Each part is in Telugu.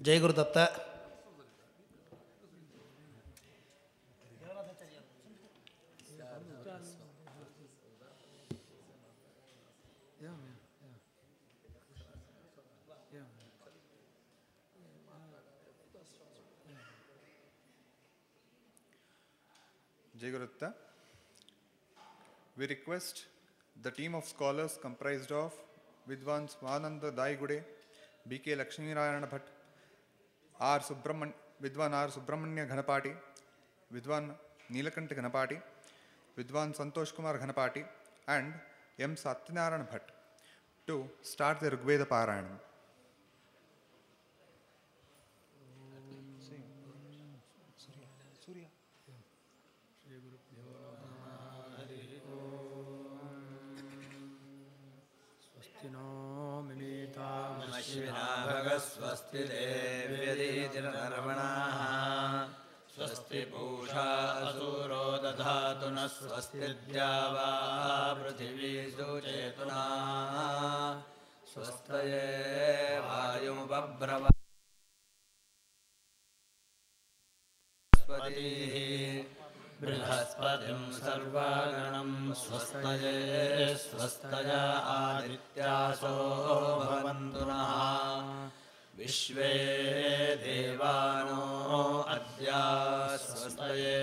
ಜಯಗುರುದತ್ತ Jayagurutta. We request the team of scholars comprised of Vidwan Swananda Daigude, B.K. Lakshmi Narayana Bhatt, R Subramanya Vidwan R Subramanya Ghanapathi, Vidwan Neelakantha Ghanapathi, Vidwan Santosh Kumar Ghanapathi and M Satyanarayana Bhatt to start the Rigveda Parayana. स्वस्ति देव्यदीतिर्नर्मणाः स्वस्ति पूषा असूरो दधातु न स्वस्ति द्यावा पृथिवी सुचेतुना स्वस्तये वायुमुपब्रव बृहस्पतिं। सर्वागणं स्वस्तये स्वस्तया आदित्यासो भवन्तु नः विश्वे देवानो अद्या स्वस्तये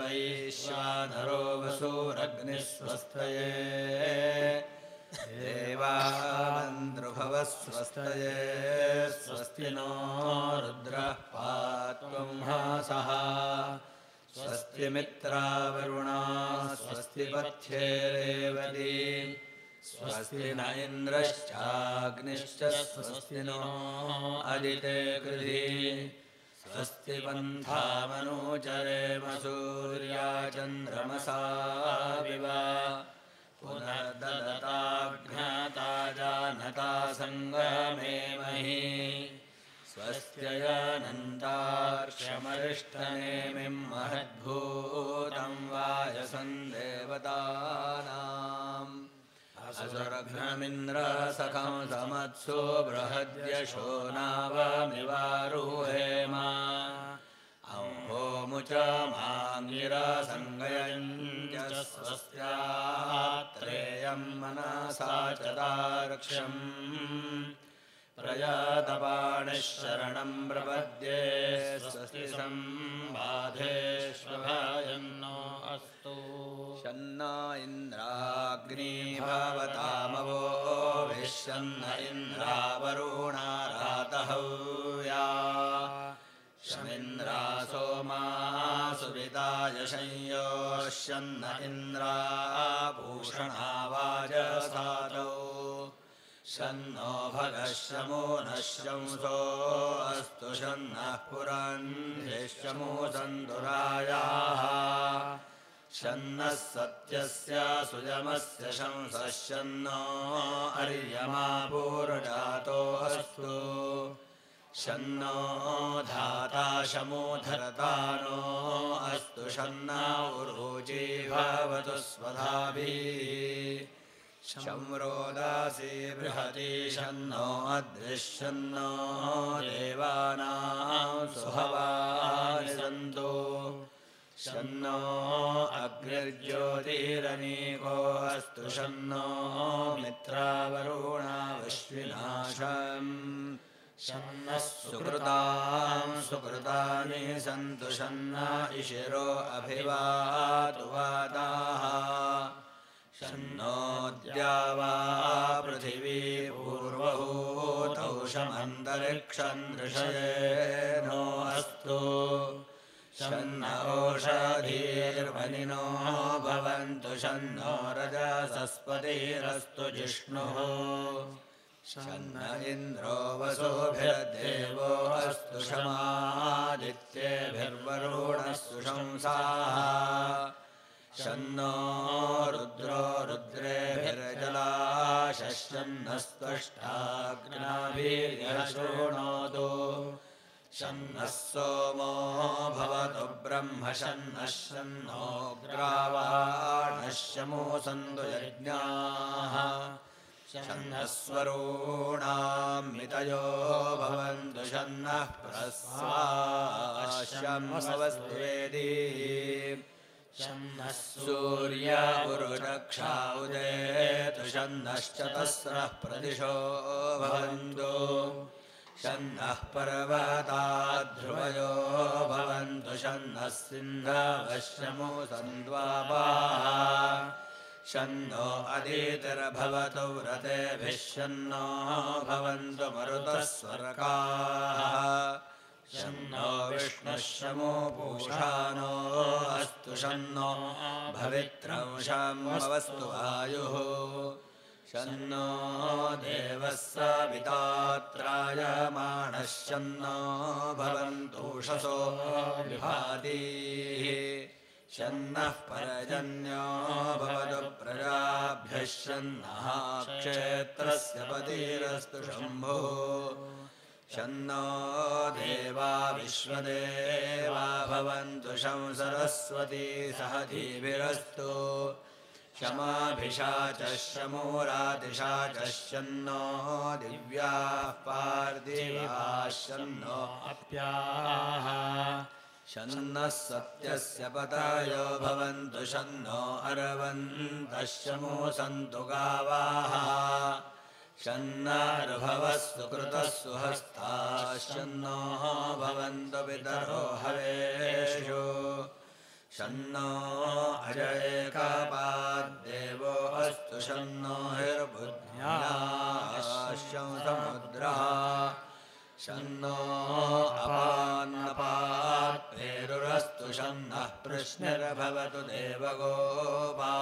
वैश्वानरो वसुरग्निस्वस्तये देवान्द्रुभवः स्वस्तये स्वस्ति नो रुद्रः हासः स्वस्ति मित्रावरुणा स्वस्ति पथ्ये रेवती स्वस्ति न इन्द्रश्चाग्निश्च स्वस्ति नो अदिते कृधि स्वस्ति पन्थामनोचरेम सूर्या चन्द्रमसा विव। पुनर्ददताज्ञाता जानता सङ्गमे मही स्वस्त्ययनन्तार्क्ष्यमरिष्टनेमिं महद्भूतं वायसं देवतानाम् असुरघ्नमिन्द्रसखं समत्सु बृहद्यशो नावमिवारुहेम अम्भोमुच माङ्गिरसङ्गयञ्च स्वस्यात्रेयं मनसा च दार्क्ष्यम्। प्रयातपाणिः शरणं प्रपद्ये स्वस्ति सम्बाधेष्वभयन्नो अस्तु शं न इन्द्राग्निभवतामवोभिश्यन्न इन्द्रावरुणा रातह्या शमिन्द्रा सोमा सुविताय शंयो श्यं न इन्द्राभूषणावाय ध नो भगः शमो सन्धुरायाः शन्नः सत्यस्य सुयमस्य शंसः शन्नो अर्यमा पूर्वजातो अस्तु। शन्नो धाता शमोधरतानो अस्तु शन्ना उरूची भवतु स्वधाभिः। शम्रोदासी बृहती शन्नो अदृश्यन्नो देवानां सुहवानि सन्तु शन्नो नो अग्रिज्योतीरनीको अस्तु शं नो मित्रावरूणा वश्विनाशम् सुकृतां सुकृतानि सन्तु शं इशिरो इषिरो अभिवातु वादाः। शं पृथिवी द्यावापृथिवीपूर्वभूतौषमन्तरिक्षन् ऋषे नो अस्तु शन्न ओषधीर्वनिनो भवन्तु शन्नो रजसस्पतिरस्तु जिष्णुः। शन्न इन्द्रो वसुभिर्देवो अस्तु शमादित्येभिर्वरुणः सुशंसाः शन्नो रुद्रो रुद्रेभिर्जलाशस्यन्नस्त्वष्टाग्नाभिर्यः शृणोतु शन्नः सोमो भवतु ब्रह्म शन्नः शन्नो ग्रावाणः शमो सन्तु यज्ञाः मितयो भवन्तु शन्नः वेदी शन्नः सूर्य पुरुषक्षा उदेतु शन्नश्चतस्रः प्रदिशो भवन्तु शन्नः पर्वताध्रुवयो भवन्तु शन्नः सिन्धवश्यमो सन्द्वापाः शन्नो अदितिर्भवतु व्रतेभिः शन्नो भवन्तु मरुतः स्वर्गाः शन्नो विष्णुः शमो पूषानो अस्तु शन्नो भवित्रंशमवस्तु वायुः शन्नो देवः सवितात्रायमाणः शन्नो भवन्तूषसो विभातीः। शन्नः परजन्यो भवतु प्रजाभ्यः शन्नः क्षेत्रस्य पतिरस्तु शम्भुः। शन्नो देवा विश्वदेवा भवन्तु शं सरस्वती सह धीभिरस्तु शमाभिषाचः शमो राधिषाच नो दिव्याः पार्दिव्याः अप्याः शन्नः सत्यस्य पतायो भवन्तु शन्नो नो अर्वन्तः शमो सन्तु गावाः। शंनार्भवः सुकृतस्सु हस्ताश नो भवन्तु पितरो हरेषु। शन्नो अजयेकापाद्देवो अस्तु शन्नो समुद्रः। शन्नो अपान्नपात्पेरुरस्तु शन्नः प्रश्निर्भवतु देवगोपा।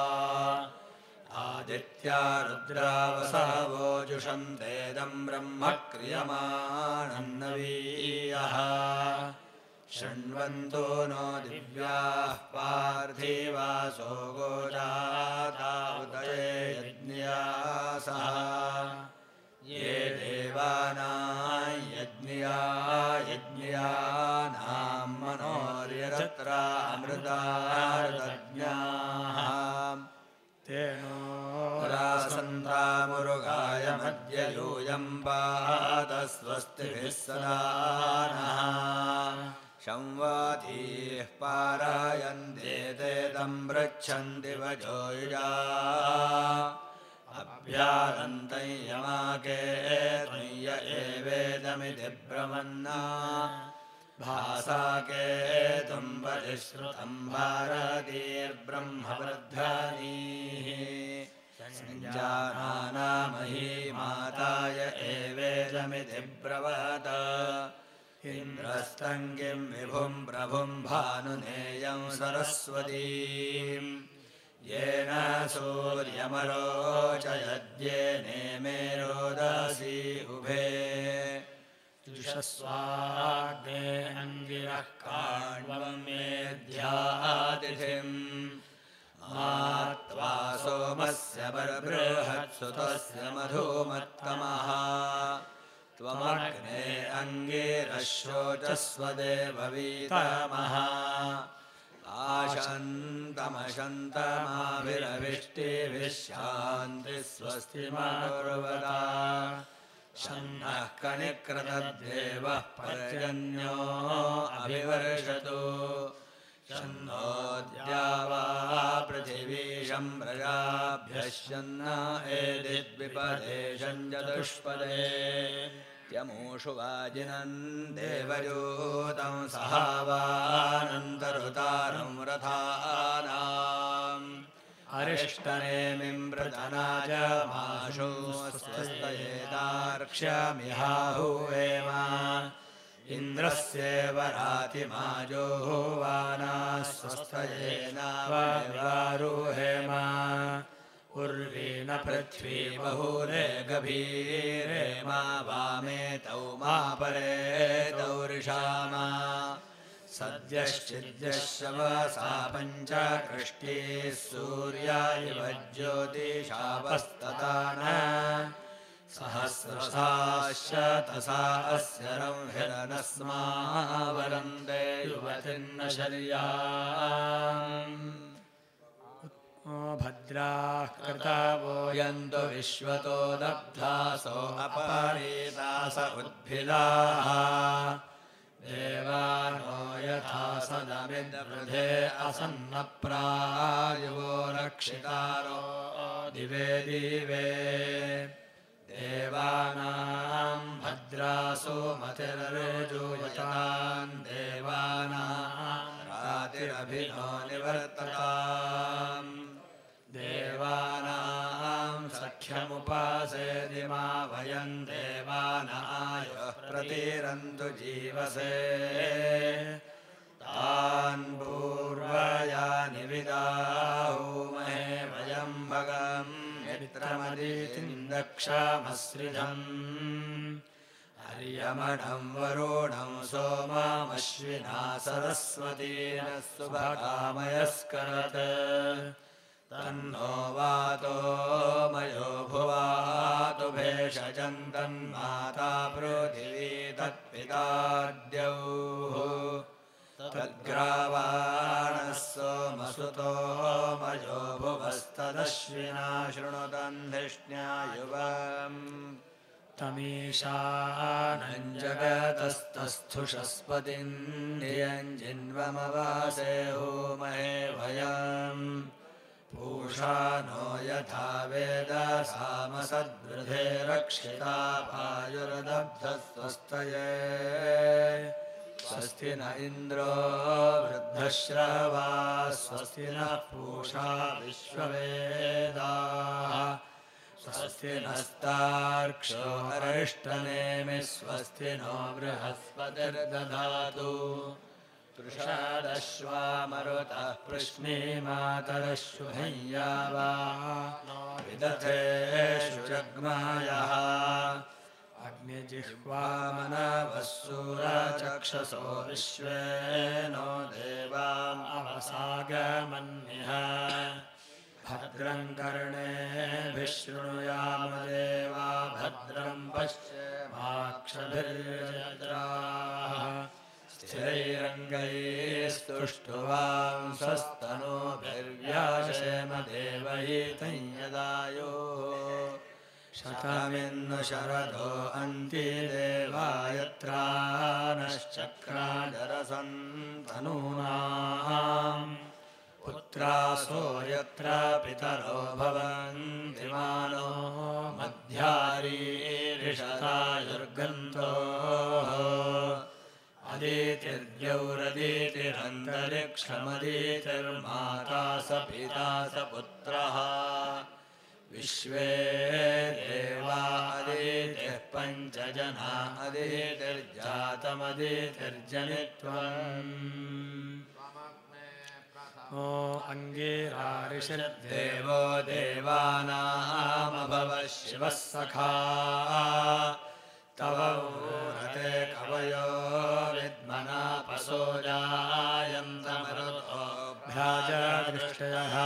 आदित्या रुद्रावसावोजुषन्तेदम् ब्रह्म क्रियमाणन्नवीयः शृण्वन्तो नो दिव्याः पार्थिवासो गोरादा उदये यज्ञासहा ये देवाना य॒ज्ञिया यज्ञियानां मनोर्यरत्रामृतारज्ञाः तेनो रासन्धा मुरुगायमद्य यूयम् पाद स्वस्तिभिः सनाः संवातीः पारायन्ते ते तं पृच्छन्ति वजोयुजा अभ्यारन्तं यमाके त्वय्य एवेदमिति ब्रह्मन्ना भारतीर्ब्रह्मवृद्धानीः। सञ्जानामही माताय एवेदमिति ब्रवत इन्द्रस्तङ्गिम् विभुम् प्रभुम् भानुनेयम् सरस्वतीम् येन सूर्यमरोचयद्येनेमे रोदसी रोदासी उभे त्रिष स्वादेङ्गिरः काण्ड्यमेऽध्यातिथिम् त्वा सोमस्य परबृहत्सुतस्य मधुमत्तमः। त्वमग्ने आशन्तमशन्तमाभिरविष्टिभिः शान्तिः स्वस्तिमकुर्वता शन्नः कनिक्रतद्देवः पर्जन्यो अभिवर्षतु शन्नोद्यावा वापृथिवी शं प्रजाभ्यश्यन्ना एदेद्विपदेशञ्जलुष्पदे यमूषु वाजिनन्देव यूतं सहावानन्दतारं रथानाम्। हरिष्टरेमिम् व्रजनाय माशो मस्तयेदारक्षमिहाहुवेम इन्द्रस्येव माजोवाना स्वरुहे मा उर्वेण पृथिवी बहु गभीरे मा वामे तौ मा परे दौरिषामा सद्यश्चिद्य शवसा पञ्चकृष्टिः सूर्यायव न। सहस्रसाशतसा अस्य रंहिरनस्मा वरन्दे युवतिन्न शर्या भद्राः कृतावो यन्तु विश्वतो दब्धासो अपरीतास उद्भिदाः देवानो यथा सदमिद्वृधे असन्नप्रायुवो रक्षितारो दिवे दिवे देवानाम् भद्रासो भद्रासोमतिरदुयताम् देवाना रातिरभिनो निवर्तताम्। देवानाम् सख्यमुपासेदिमा वयम् देवानायः प्रतीरन्तु जीवसे। दक्षामसृजम् हर्यमणं वरुणं सोमामश्विना सरस्वतीन सुभकामयस्करत् तन्नो वातो मयो भुवातु भेषजं तन्माता पृथिवी तत्पिताद्यौः। तद्ग्रावाणः सोमसुतो मयो भुवस्तदश्विना शृणुतन्धिष्ण्यायुवम् तमीशानं जगतस्तस्थुषस्पतिन्दियञ्जिन्वमवासे होमहे वयम्। पूषा नो यथा वेद सामसद्वृधे रक्षिता पायुर्दब्धस्वस्तये स्वस्ति न इन्द्रो वृद्धश्रवा स्वस्ति नः पूषा विश्ववेदाः। स्वस्ति नस्तार्क्ष्यो अरिष्टनेमि स्वस्ति नो बृहस्पतिर्दधातु। पृषादश्वामरुतः पृश्नीमातरश्वभं यावा विदथेषु जग्मायः अग्निजिह्वामनवसुर चक्षसो विश्वे नो देवामवसागमन्यः भद्रम् कर्णेभिशृणुयामदेवा भद्रं पश्चिमाक्षभिर्यद्राः श्रैरङ्गैस्तुष्टुवां स्वस्तनोभिर्याशम देवैतयु शतमिन्नु शरदो देवायत्रा नश्चक्राजरसन्तनूनाम् पुत्रासो यत्र पितरो भवन्ति मानो मध्यारीरिषतायुर्गन्तोः अदितिर्यौरदितिरन्तरिक्षमदितिर्माता स पिता स पुत्रः विश्वे देवामदि पञ्चजना जनामदितर्जातमदितर्जनि त्वम् अङ्गेरारिषिरद्देवो देवानाम शिवः सखा। तव ऊनते कवयो विद्मना पसो रायन्तमरोतोऽभ्याज ऋषयः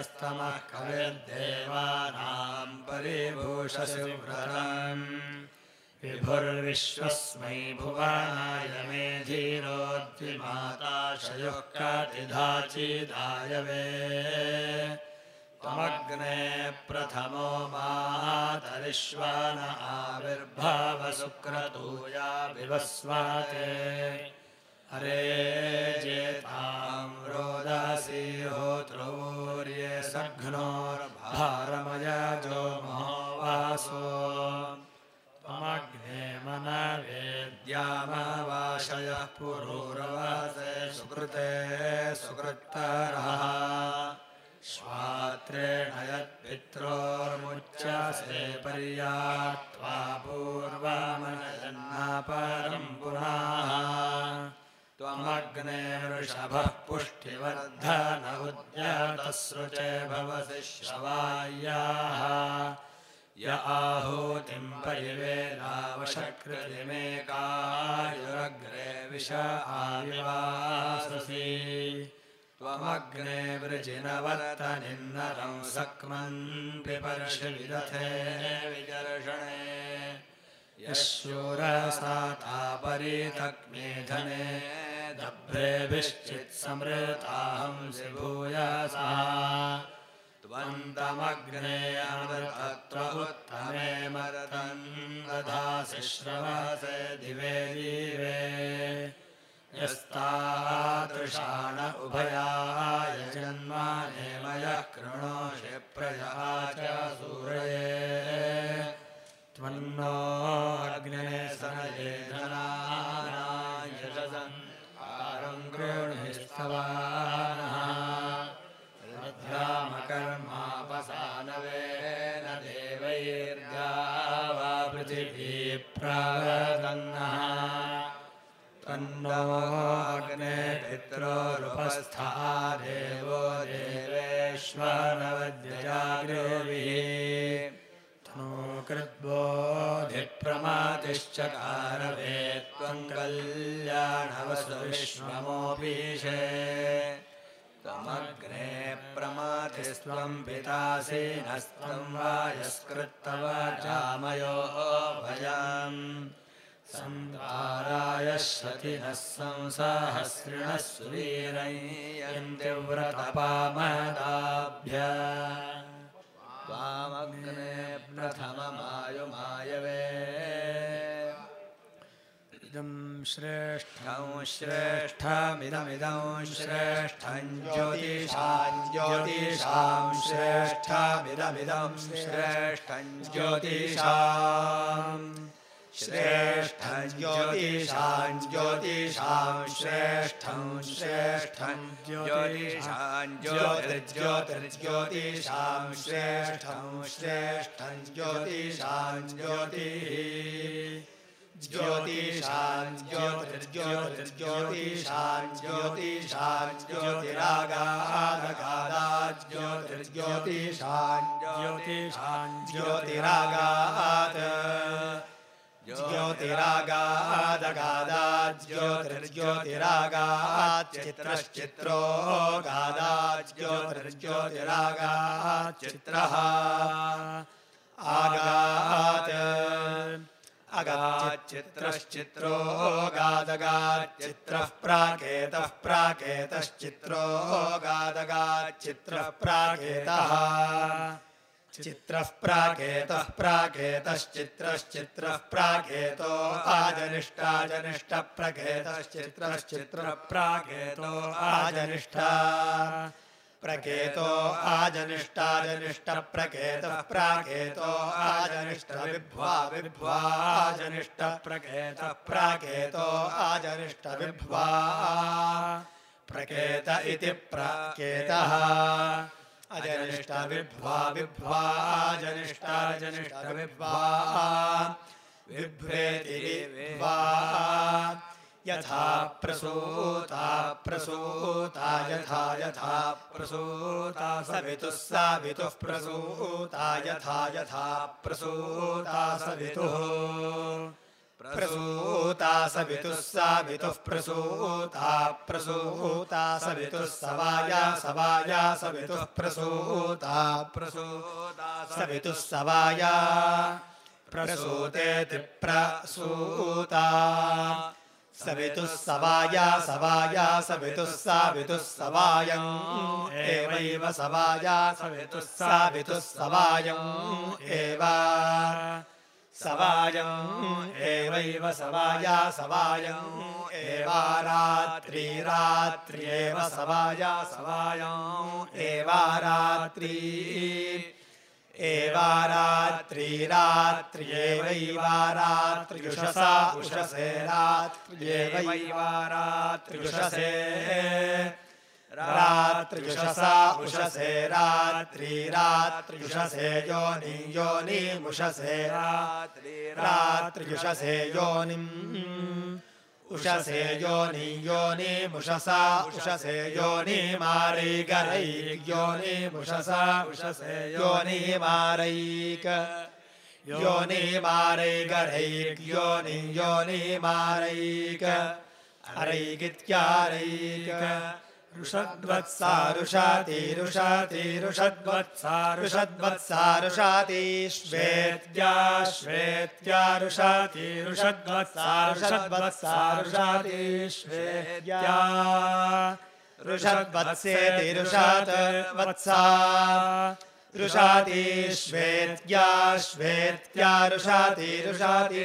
प्रथमोऽङ्गीरस्तमः कविर्देवानां परिभूषसि व्रतम् विभुर्विश्वस्मै भुवनाय मेधीरोद्विमाताशयोः कतिधाचिदाय वे त्वमग्ने प्रथमो मातरिश्वान आविर्भावशुक्रतूया विवस्वाते हरे जेतां रोदसी होत्रौर्ये घ्नोर्भरमया जो महावासो। त्वमग्ने मनवेद्यामावाशय पुरोरवासे सुकृते सुकृत्तरः। स्वात्रेण यत्पित्रोर्मुच्यसे पर्यात्त्वा पूर्वा मनयन्न परं पुराः। त्वमग्ने वृषभः पुष्टिवर्धन उद्यतसृचे भवसि श्रवाय्याः य आहूतिं परिवेदावशकृतिमेकायुरग्रे विष आविवाससि। त्वमग्ने वृजिनवर्तनिन्नरं सक्मन् पिपर्षि विदथे विजर्षणे यः शूरसाता परितक्मेधने दभ्रेभिश्चित्समृताहंसि भूयसा त्वन्तमग्ने अमृतत्व उत्तमे मरतम् दधासि श्रवसे दिवे दिवे यस्तादृशाण उभयाय जन्माने मयः कृणोषि प्रजा च सूरये। त्वन्नो तिष्ठकारवे त्वम् कल्याणवसु विश्वमोऽपिशे त्वमग्ने प्रमातिस्त्वम् स्वम् वायस्कृत्तव चामयो वायस्कृत वाचामयो भयाम् संसाराय शति संसाहस्रिणः सुवीरैयन्त्रिव्रतपामदाभ्य त्वामग्ने प्रथममायुमायवे। इदं श्रेष्ठं ं श्रेष्ठमिदमिदं श्रेष्ठं ज्योतिषां ज्योतिषां श्रेष्ठमिदमिदं श्रेष्ठं ज्योतिषाम् श्रेष्ठं ज्योतिषां ज्योतिषां श्रेष्ठं श्रेष्ठं ज्योतिषां ज्योतिर्ज्योतिर्ज्योतिषां श्रेष्ठं श्रेष्ठं ज्योतिषां ज्योतिः ज्योतिषां ज्योतिर्ज्योतिर्ज्योतिषां ज्योतिषां ज्योतिरागादगादात् ज्योतिर्ज्योतिषां ज्योतिषां ज्योतिरागात् ज्योतिरागादगादात् ज्योतिर्ज्योतिरागात् चित्रश्चित्रो गादात् ज्योतिर्ज्योतिरागात् चित्रः आगात्। अगाच्चित्रश्चित्रो गादगाच्चित्रः प्राकेतः प्राकेतश्चित्रो गादगाच्चित्रः प्राकेतः चित्रः प्राकेतः प्राकेतश्चित्रश्चित्रः प्राकेतो आजनिष्टाजनिष्टप्रकेतश्चित्रश्चित्रः प्राकेतो आजनिष्ठा प्रकेतो आजनिष्टाजनिष्टप्रकेतः प्राकेतो आजनिष्ट विभ्वा विभ्वा आजनिष्टप्रकेतः प्राकेतो आजनिष्ट विभ्वा प्रकेत इति प्राकेतः अजनिष्ट विभ्वा विभ्वा आजनिष्टाजनिष्ट विभ्वा विभ्रेति विभ्वा यथा प्रसूता प्रसूता यथा यथा प्रसूता सवितुः सावितुः प्रसूता यथा यथा प्रसूता सवितुः प्रसूता सवितुः सावितुः प्रसूता प्रसूता सवितुः सवाया सवाया सवितुः प्रसूता प्रसूता सवितुः सवाया प्रसूतेति प्रसूता सवितुः सवाया सवाया सवितुः सावितुः सवायम् एवैव सवाया सवितुः सावितुः सवायम् एव सवायम्। एवैव सवाया सवायम्। एवारात्री रात्र्येव सवाया सवायम्। एवारात्री एवारात्रिरात्र्येवैवारात्र्युषसा उषसे रात्र्येवैवारात्र्युषसे रात्र्युषसा उषसे रात्रिरात्र्युषसे योनि योनिमुषसे रात्रिरात्र्युषसे योनिम् उषसे योनि योनि मुषसा उषस योनि मारे गरी मुषसा उषसे योनि मारक। योनि मारे गरै योनि मारक। हरे ऋषद्वत् सा ऋषाधि ऋषाधि ऋषद्वत् सा ऋषद् श्वेत्या ऋषाधि ऋषद्वत् सा ऋषद्वत् सारुषादि श्वेद्या ऋषद्वत् शेति ऋषा श्वेत्या श्वेत्या ऋषाधि ऋषादि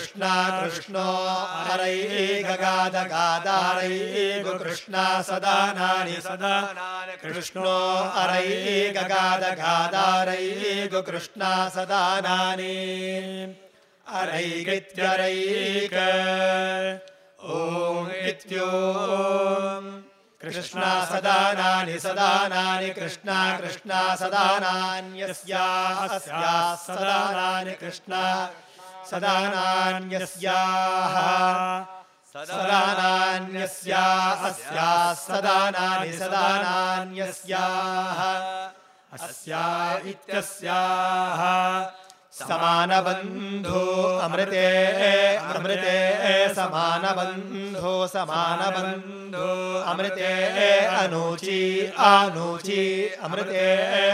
कृष्णा कृष्णो अरैगगादगादारैगु कृष्णा सदानानि सदा कृष्णो अरैगगादगादारैगु कृष्णा सदानानि अरैगित्यरैक ॐ इत्यो कृष्णा सदानानि सदानानि कृष्णा कृष्णा सदानान्यस्याः अस्याः सदानानि कृष्णा अस्याः सदानानि सदानान्यस्याः। अस्या इत्यस्याः। समानबन्धो अमृते अमृते समानबन्धो समानबन्धो अमृते अनूची आनूची अमृते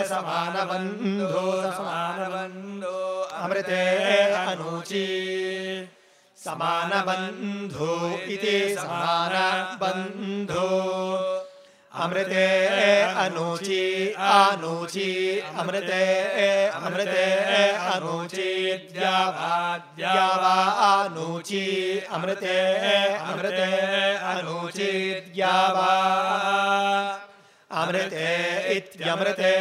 समानबन्धो समानबन्धो। अमृते अनूची। समानबन्धो इति समानबन्धो। अमृते अनूची, आनूची, अमृते अमृते अनूची द्यावा आनूची, अमृते अमृते अनूची, द्यावा। अमृते इत्यमृते।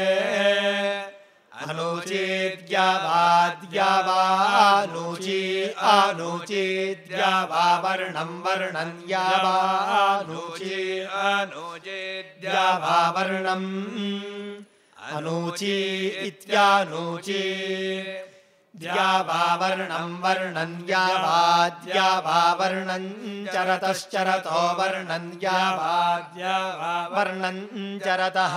ोचेद्या वाद्या वा नोचे अनुचेद्या वा वर्णम् वर्णन्या वाोचे अनुचेद्या वा वर्णम् अनोचे इत्यानोचे द्र्यावावर्णम् वर्णन्या वाद्या वा वर्णन् चरतश्चरतो वर्णन्या वाद्या वा वर्णन् चरतः।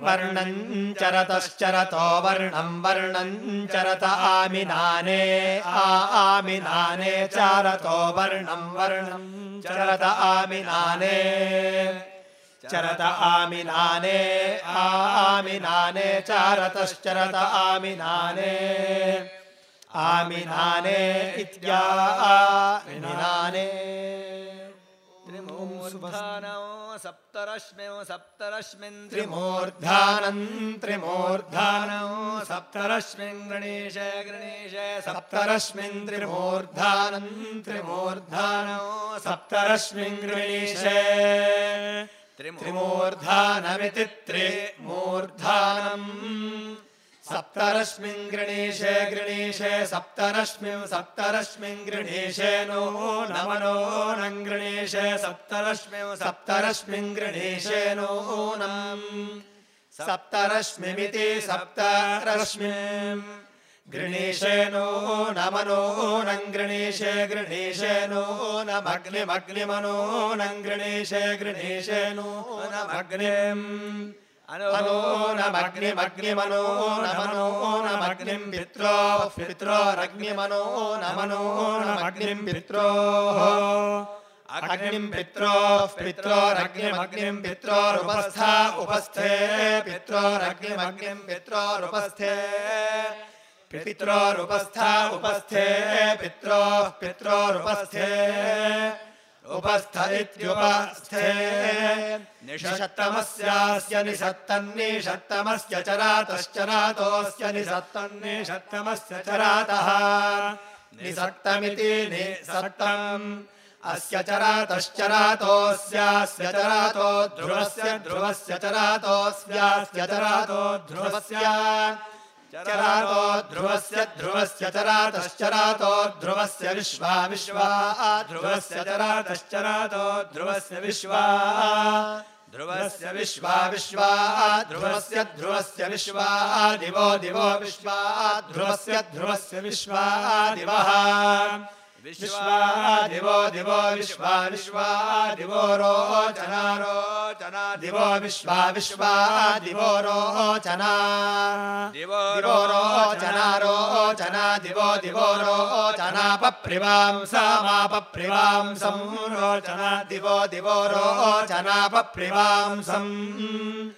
वर्णं चरतश्चरतो वर्णं वर्णं चरत आमिनाने आ आमिनाने चारतो वर्णं वर्णं चरत आमिनाने। चरत आमिनाने आ आमिनाने चारतश्चरत आमिनाने। आमिनाने इत्या आमिनाने त्रिमूर्धानौ सप्तरश्म्यौ सप्तरश्मिन् त्रिमूर्धानम् त्रिमूर्धानौ सप्तरश्मिन् गणेश गणेश सप्तरश्मिन् त्रिमूर्धानम् त्रिमूर्धानौ सप्तरश्मिन् गृणीश। त्रिमूर्धानमिति त्रिमूर्धानम् सप्तरश्मिन् गृणीशे गृणीशे सप्तरश्मिं सप्तरश्मिन् गृणीशे नो नमनो नं गृणीशे सप्तरश्मिं सप्तरश्मिन् गृणीशे नूनम् सप्तरश्मिमिति सप्तरश्मिम् गृणीशे नो नमनो नं गृणीशे गृणीशे नो नमग्निमग्निमनो नं गृणीशे गृणीशे नो नमग्निम् अनो नमग्निमग्निमनो नमनो नमग्निं पित्रो पित्रोरग्निमनो नमनो नमग्निं पित्रोः अग्निं पित्रोः पित्रोरग्निमग्निं पित्रोरुपस्था उपस्थे पित्रोरग्निमग्निं पित्रोरुपस्थे पित्रोरुपस्था उपस्थे पित्रोः पित्रोरुपस्थे उपस्थ इत्युपस्थे निषत्तमस्यास्य निषत्तन्निषत्तमस्य चरातश्चरातोऽस्य निषत्तन्निषत्तमस्य चरातः निसक्तमिति निसक्तम्। अस्य चरातश्चरातोऽस्यास्य चरातो ध्रुवस्य ध्रुवस्य चरातोऽस्यास्य चरातो ध्रुवस्य चरातो ध्रुवस्य ध्रुवस्य चरातश्चरातो ध्रुवस्य विश्वा विश्वा ध्रुवस्य चरातश्चरातो ध्रुवस्य विश्वा ध्रुवस्य विश्वा विश्वा ध्रुवस्य ध्रुवस्य विश्वा दिवो दिवो विश्वा ध्रुवस्य ध्रुवस्य विश्वा दिवः विश्वा दिवो दिवो विश्वा विश्वा दिवो रोचना रोचना दिवो विश्वा विश्वा दिवो रोचना। दिवो दिवो रोचना रोचना दिवो दिवो रोचना पप्रिवां समापप्रिवां संरोचना दिवो दिवो रोचना पप्रिवां सं रोचना पप्रिवां समापप्रिवां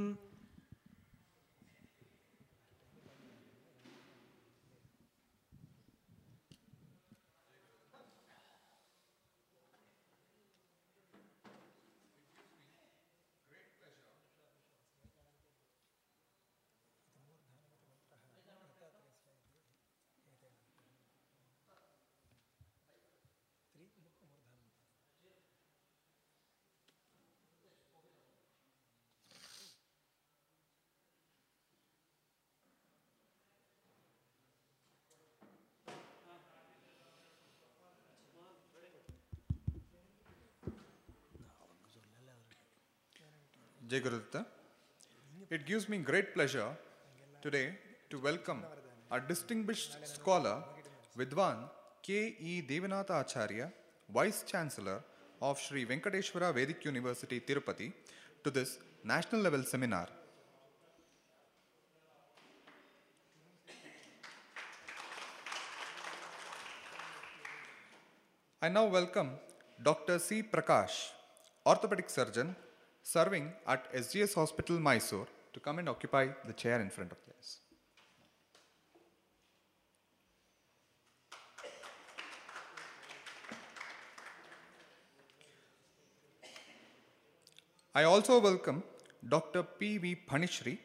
It gives me great pleasure today to welcome a distinguished scholar, Vidwan K. E. Devanatha Acharya, Vice Chancellor of Sri Venkateshwara Vedic University, Tirupati, to this national level seminar. I now welcome Dr. C. Prakash, orthopedic surgeon serving at SGS Hospital, Mysore, to come and occupy the chair in front of us. I also welcome Dr. P. V. Panishri,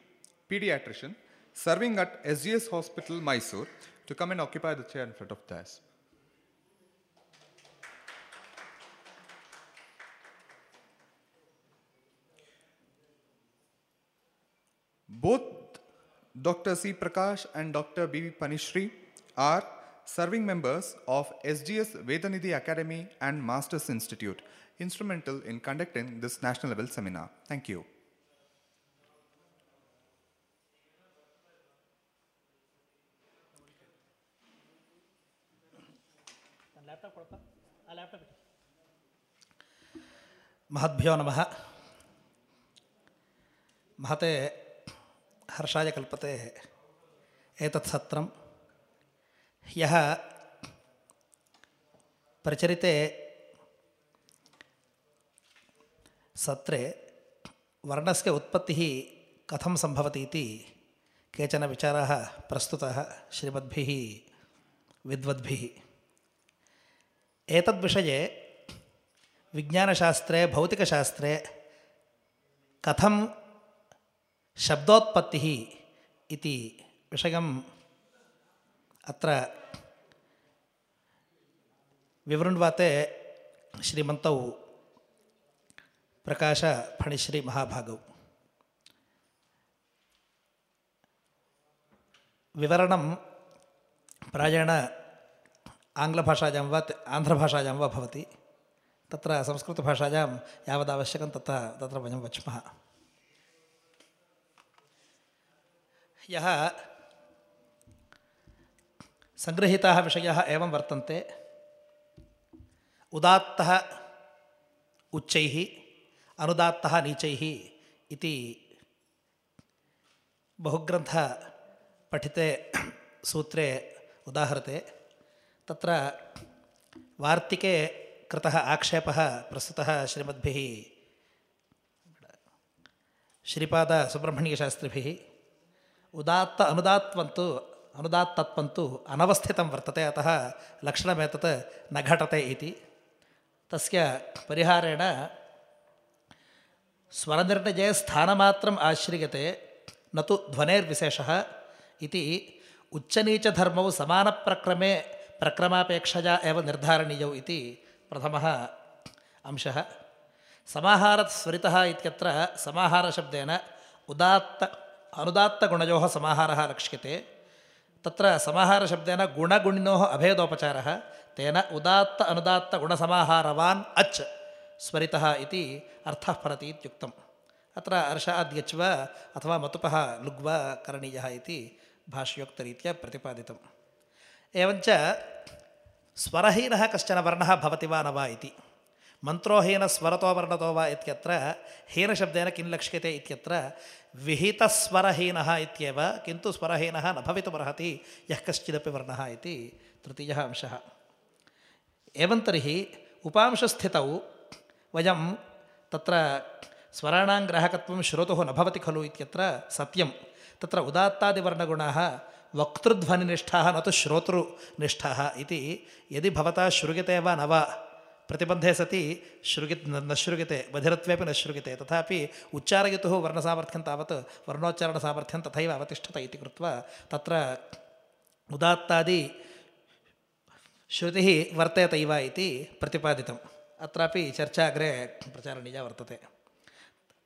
pediatrician, serving at SGS Hospital, Mysore, to come and occupy the chair in front of us. Both Dr. C. Prakash and Dr. B. Panishri are serving members of SGS Vedanidhi Academy and Masters Institute, instrumental in conducting this national level seminar. Thank you. ಮಹದ್ಭ್ಯೋ ನಮಃ ಮಹತೆ हर्षाय कल्पते एतत् सत्रं। प्रचलिते सत्रे वर्णस्य उत्पत्तिः कथं सम्भवति इति केचन विचाराः प्रस्तुताः श्रीमद्भिः, विद्वद्भिः। एतद्विषये विज्ञानशास्त्रे, भौतिकशास्त्रे कथं शब्दोत्पत्तिः इति विषयम् अत्र विवृण्वाते श्रीमन्तौ प्रकाशफणिश्रीमहाभागौ विवरणं प्रायेण आङ्ग्लभाषायां वा आन्ध्रभाषायां वा भवति तत्र संस्कृतभाषायां यावदावश्यकं तथा तत्र वयं वच्मः यः सङ्गृहीताः विषयाः एवं वर्तन्ते। उदात्तः उच्चैः, अनुदात्तः नीचैः इति पठिते सूत्रे उदाहरते। तत्र वार्तिके कृतः आक्षेपः प्रस्तुतः श्रीमद्भिः, श्रीपादसुब्रह्मण्यशास्त्रिभिः। उदात्त अनुदात्वन्तु, अनुदात्तत्वन्तु अनवस्थितं वर्तते, अतः लक्षणमेतत् न घटते इति। तस्य परिहारेण स्वरनिर्णये स्थानमात्रम् आश्रियते, न तु ध्वनेर्विशेषः इति उच्चनीचधर्मौ समानप्रक्रमे प्रक्रमापेक्षया एव निर्धारणीयौ इति प्रथमः अंशः। समाहारस्वरितः इत्यत्र समाहारशब्देन उदात्त ಅನುದಾತ್ತ ಗುಣಜೋಹ ಸಮಾಹಾರ ಲಕ್ಷ್ಯತೆ ತತ್ರ ಸಮಾಹಾರ ಶಬ್ದೇನ ಗುಣಗುಣಿನೋ ಅಭೇದೋಪಚಾರ. ತೇನ ಉದಾತ್ತ ಅನುದಾತ್ತ ಗುಣಸಮಾಹಾರವಾನ್ ಅಚ್ ಸ್ವರಿತಃ ಇತಿ ಅರ್ಥ ಫಲತಿ ಇತ್ಯುಕ್ತಂ. ಅತ್ರ ಅರ್ಷಾದ್ಯಚ್ವ ಅಥವಾ ಮತುಪಃ ಲುಗ್ವ ಕರಣೀಯ ಇತಿ ಭಾಷ್ಯೋಕ್ತರೀತ್ಯ ಪ್ರತಿಪಾದಿತಂ. ಏವಂಚ ಸ್ವರಹೀನ ಕಶ್ಚನ ವರ್ಣ ಭವತಿ ವಾ ನ ವಾ ಇತಿ. मन्त्रोहीनस्वरतो वर्णतो वा इत्यत्र हीनशब्देन किं लक्ष्यते इत्यत्र विहितस्वरहीनः इत्येव किन्तु स्वरहीनः न भवितुमर्हति यः कश्चिदपि वर्णः इति तृतीयः अंशः एवं तर्हि उपांशस्थितौ वयं तत्र स्वराणां ग्राहकत्वं श्रोतुः न भवति खलु इत्यत्र सत्यं तत्र उदात्तादिवर्णगुणाः वक्तृध्वनिनिष्ठाः न तु श्रोतृनिष्ठाः इति यदि भवता श्रुयते वा न वा प्रतिबन्धे सति श्रुगि न श्रुयते बधिरत्वेपि न श्रुयते तथापि उच्चारयितुः वर्णसामर्थ्यं तावत् वर्णोच्चारणसामर्थ्यं तथैव अवतिष्ठत इति कृत्वा तत्र उदात्तादि श्रुतिः वर्तेतैव इति प्रतिपादितम् अत्रापि चर्चा अग्रे प्रचारणीया वर्तते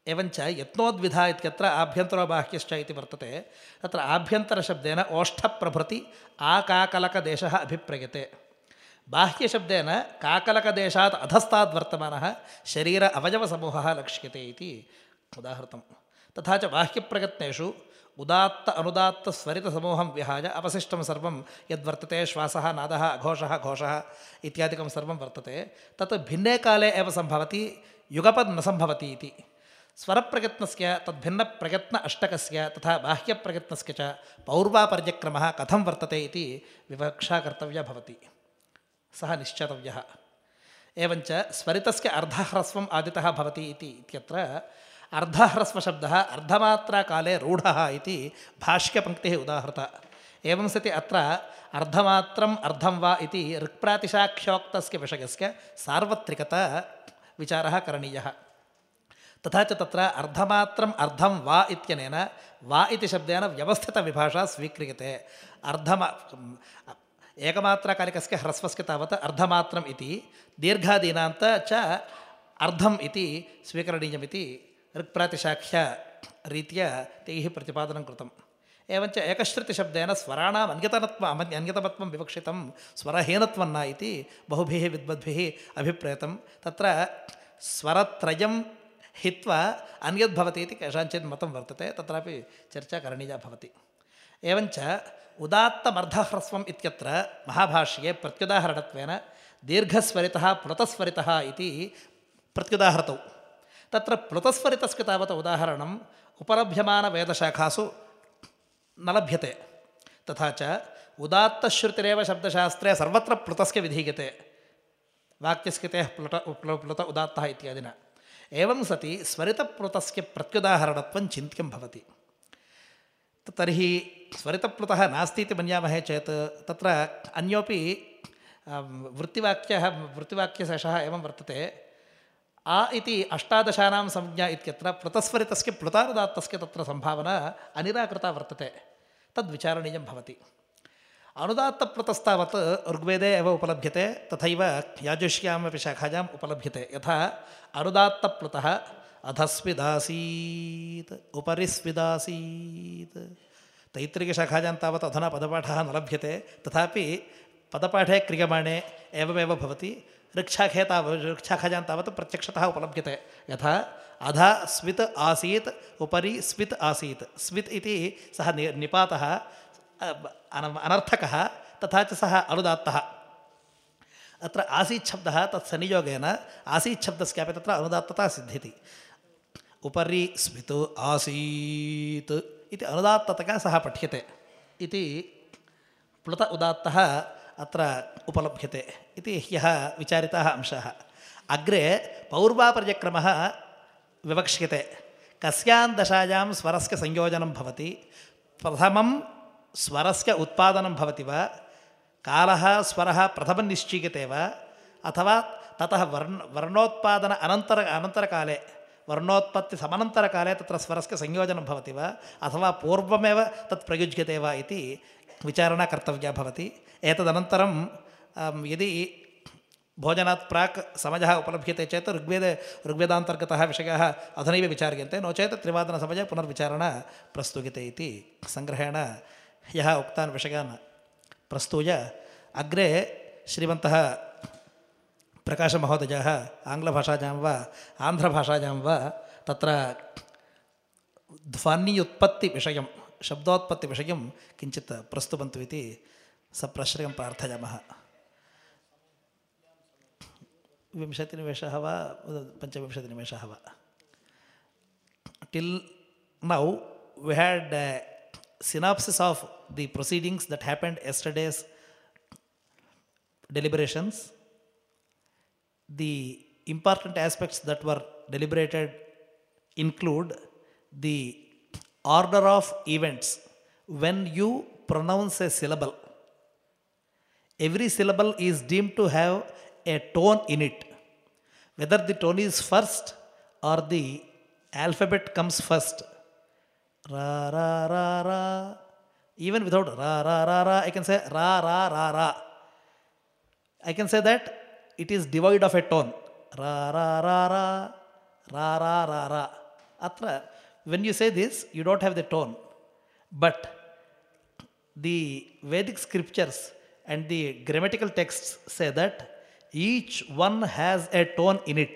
एवञ्च यत्नोद्विधा इत्यत्र आभ्यन्तरो बाह्यश्च इति वर्तते तत्र आभ्यन्तरशब्देन ओष्ठप्रभृति आकाकलकदेशः अभिप्रयते बाह्यशब्देन काकलकदेशात् अधस्ताद्वर्तमानः शरीर अवयवसमूहः लक्ष्यते इति उदाहृतं तथा च बाह्यप्रयत्नेषु उदात्त अनुदात्तस्वरितसमूहं विहाय अवशिष्टं सर्वं यद्वर्तते श्वासः नादः अघोषः घोषः इत्यादिकं सर्वं वर्तते तत् भिन्ने काले एव सम्भवति युगपद् न सम्भवति इति स्वरप्रयत्नस्य तद्भिन्नप्रयत्न अष्टकस्य तथा बाह्यप्रयत्नस्य च पौर्वापर्यक्रमः कथं वर्तते इति विवक्षा कर्तव्या भवति सः निश्चेतव्यः। एवञ्च स्वरितस्य अर्धह्रस्वम् आदितः भवति इति इत्यत्र अर्धह्रस्वशब्दः अर्धमात्राकाले रूढः इति भाष्यपङ्क्तिः उदाहृता। एवं सति अत्र अर्धमात्रम् अर्धं वा इति ऋक्प्रातिशाख्योक्तस्य विषयस्य सार्वत्रिकता विचारः करणीयः। तथा च तत्र अर्धमात्रम् अर्धं वा इत्यनेन वा इति शब्देन व्यवस्थितविभाषा स्वीक्रियते। अर्धमा एकमात्राकालिकस्य ह्रस्वस्य तावत् अर्धमात्रम् इति, दीर्घादीनान्त च अर्धम् इति स्वीकरणीयमिति ऋक्प्रातिशाख्यरीत्या तैः प्रतिपादनं कृतम्। एवञ्च एकश्रुतिशब्देन स्वराणाम् अन्यतनत्व अन्यतमत्वं विवक्षितं स्वरहीनत्वं न इति बहुभिः विद्वद्भिः अभिप्रेतं। तत्र स्वरत्रयं हित्वा अन्यद्भवति इति केषाञ्चित् मतं वर्तते, तत्रापि चर्चा करणीया भवति। एवञ्च उदात्तमर्धह्रस्वम् इत्यत्र महाभाष्ये प्रत्युदाहरणत्वेन दीर्घस्वरितः प्लुतस्वरितः इति प्रत्युदाहृतौ। तत्र प्लुतस्वरितस्य तावत् उदाहरणम् उपलभ्यमानवेदशाखासु न लभ्यते तथा च उदात्तश्रुतिरेव शब्दशास्त्रे सर्वत्र प्लुतस्य विधीयते, वाक्यस्कृतेः प्लुट प्लु, प्लुत उदात्तः इत्यादिना। एवं सति स्वरितप्लुतस्य प्रत्युदाहरणत्वं चिन्त्यं भवति। तर्हि स्वरितप्लुतः नास्ति मन्यामहे चेत् तत्र अन्योपि अं, वृत्तिवाक्यः वृत्तिवाक्यशेषः एवं वर्तते। आ इति अष्टादशानां संज्ञा इत्यत्र प्लुतस्वरितस्य प्लुतानुदात्तस्य तत्र सम्भावना अनिराकृता वर्तते। तद्विचारणीयं भवति। अनुदात्तप्लुतस्तावत् ऋग्वेदे एव उपलभ्यते तथैव याजुष्यामपि शाखायाम् उपलभ्यते। यथा अनुदात्तप्लुतः अधस्विदासीत् उपरि स्विदासीत् तैत्रिकशाखायां तावत् अधुना पदपाठः न लभ्यते। तथापि पदपाठे क्रियमाणे एवमेव भवति। ऋक्षाखे ताव ऋक्षाखायां तावत् प्रत्यक्षतः उपलभ्यते। यथा अध स्वित् आसीत् उपरि स्वित् आसीत्। स्वित् इति सः नि, निपातः अनर्थकः, तथा च सः अनुदात्तः। अत्र आसीत् शब्दः तत् संयोगेन आसीत् तत्र अनुदात्तता सिद्ध्यति। उपरि स्मित् आसीत्। इति अनुदात्ततया सः पठ्यते। प्लुत उदात्तः अत्र उपलभ्यते। इति ह्यः विचारिताः अंशाः। अग्रे पौर्वापर्यक्रमः विवक्ष्यते। कस्यां दशायां स्वरस्य संयोजनं भवति। प्रथमं स्वरस्य उत्पादनं भवति वा? कालः स्वरः प्रथमं निश्चीयते अथवा ततः वर्ण, वर्णोत्पादन अनन्तर, अनन्तरकाले वर्णोत्पत्ति समनन्तरकाले तत्र स्वरस्य संयोजनं भवति वा? अथवा पूर्वमेव तत् प्रयुज्यते वा इति विचारणा कर्तव्या भवति। एतदनन्तरं अं, यदि भोजनात् प्राक् समयः उपलभ्यते चेत् ऋग्वेदे ऋग्वेदान्तर्गतः विषयाः अधुनैव विचार्यन्ते। नो चेत् त्रिवादनसमये पुनर्विचारणा प्रस्तूयते इति सङ्ग्रहेण ह्यः उक्तान् विषयान् प्रस्तूय। अग्रे श्रीमन्तः प्रकाशमहोदयः, आङ्ग्लभाषायां वा, आन्ध्रभाषायां वा, तत्र ध्वन्युत्पत्तिविषयं शब्दोत्पत्तिविषयं किञ्चित् प्रस्तुवन्तु इति सप्रश्रयं प्रार्थयामः। विंशतिनिमेषः वा, पञ्चविंशतिनिमेषः वा। Till now, we had a synopsis of the proceedings that happened yesterday's deliberations. The important aspects that were deliberated include the order of events. When you pronounce a syllable every syllable is deemed to have a tone in it. Whether the tone is first or the alphabet comes first. Ra ra ra ra. Even without ra ra ra ra i can say ra ra ra ra. I can say that it is devoid of a tone. Ra, ra, ra, ra, ra, ra, ra, ra. Atra, when you say this, you don't have the tone. But the Vedic scriptures and the grammatical texts say that each one has a tone in it.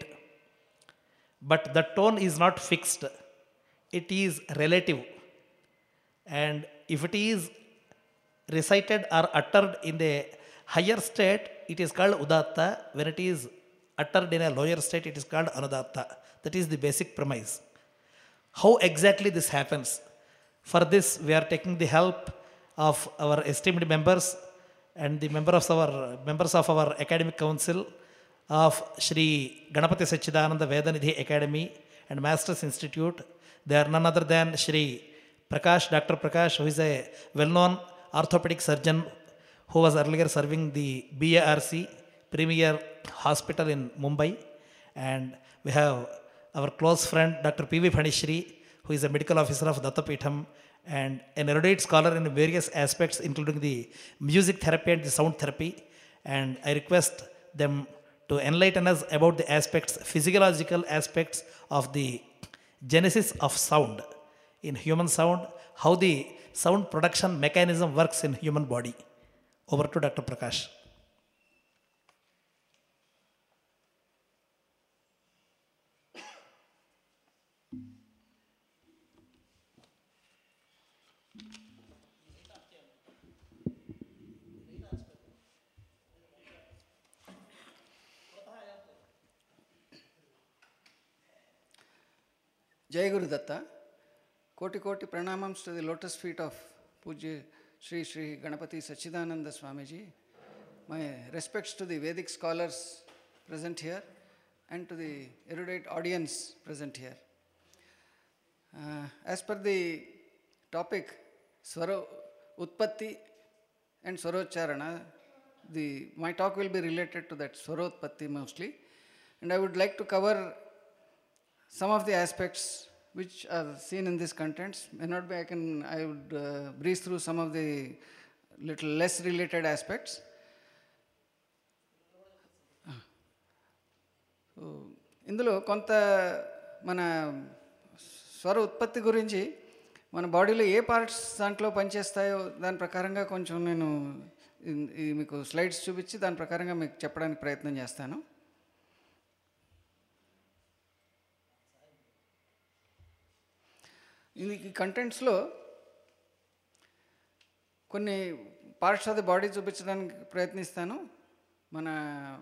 But the tone is not fixed, it is relative. And if it is recited or uttered in the higher state, it is called udatta. When it is uttered in a lower state, it is called anudatta. That is the basic premise. How exactly this happens? For this, we are taking the help of our esteemed members and the member of our members of our academic council of Sri Ganapati Sachidananda Vedanidhi Academy and Masters Institute. They are none other than Sri Prakash, Dr. Prakash, who is a well-known orthopedic surgeon who was earlier serving the BARC Premier Hospital in Mumbai. And we have our close friend Dr. P.V. Phanishri, who is a medical officer of Dattapitham and an erudite scholar in various aspects, including the music therapy and the sound therapy. And I request them to enlighten us about the aspects, physiological aspects of the genesis of sound in human sound, how the sound production mechanism works in human body. over to dr prakash. जय गुरुदत्ता कोटि कोटि प्रणाम to the lotus feet of पूज्य Sri Sri Ganapati Sachidananda Swamiji. My respects to the Vedic scholars present here and to the erudite audience present here. Uh, as per the topic, Swara Utpatti and Swarocharana, the, my talk will be related to that Swarotpatti mostly. And I would like to cover some of the aspects which are seen in these contents may not be, I can, I would uh, breeze through some of the little less related aspects. ఇందులో కొంత మన స్వర ఉత్పత్తి గురించి మన బాడీలో ఏ పార్ట్స్ దాంట్లో పనిచేస్తాయో దాని ప్రకారంగా కొంచెం నేను మీకు స్లైడ్స్ చూపించి దాని ప్రకారంగా మీకు చెప్పడానికి ప్రయత్నం చేస్తాను ఈ కంటెంట్స్లో కొన్ని పార్ట్స్ బాడీ చూపించడానికి ప్రయత్నిస్తాను. మన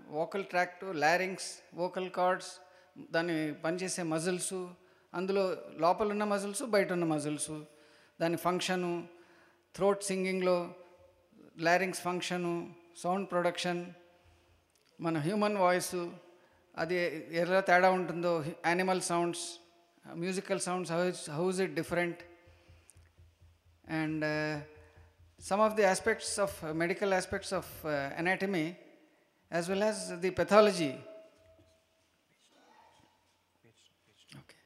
vocal tract larynx vocal cords దాన్ని పనిచేసే మజిల్స్ అందులో లోపల ఉన్న మజిల్స్ బయట ఉన్న మజిల్స్ దాని ఫంక్షను థ్రోట్ సింగింగ్లో లారింగ్స్ ఫంక్షను సౌండ్ ప్రొడక్షన్ మన హ్యూమన్ వాయిస్ అది ఎలా తేడా ఉంటుందో animal sounds Uh, musical sounds, how is, how is it different? And uh, some of the aspects of uh, medical aspects of uh, anatomy as well as the pathology. Okay.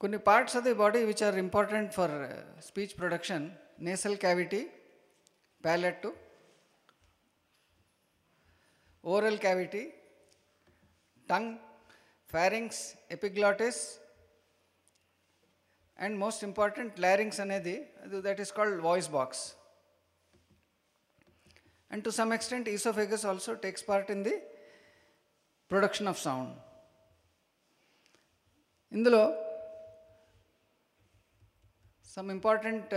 కొన్ని parts of the body which are important for speech production nasal cavity palate oral cavity tongue pharynx epiglottis and most important larynx అనేది that is called voice box and to some extent oesophagus also takes part in the production of sound ఇందులో సమ్ ఇంపార్టెంట్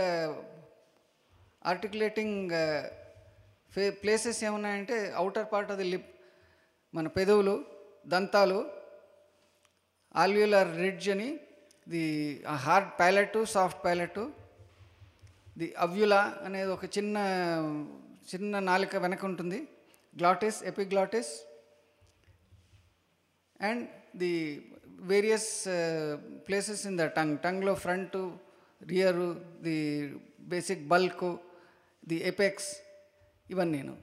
ఆర్టికులేటింగ్ ఫే places ఏమున్నాయంటే outer part of the lip మన పెదవులు దంతాలు ఆల్వ్యులర్ రిడ్జ్ అని the hard palate soft palate the uvula అనేది ఒక చిన్న చిన్న నాలిక వెనక ఉంటుంది glottis epiglottis and the various places in the tongue టంగ్లో front rear the basic bulk the apex ఇవన్నీ నేను.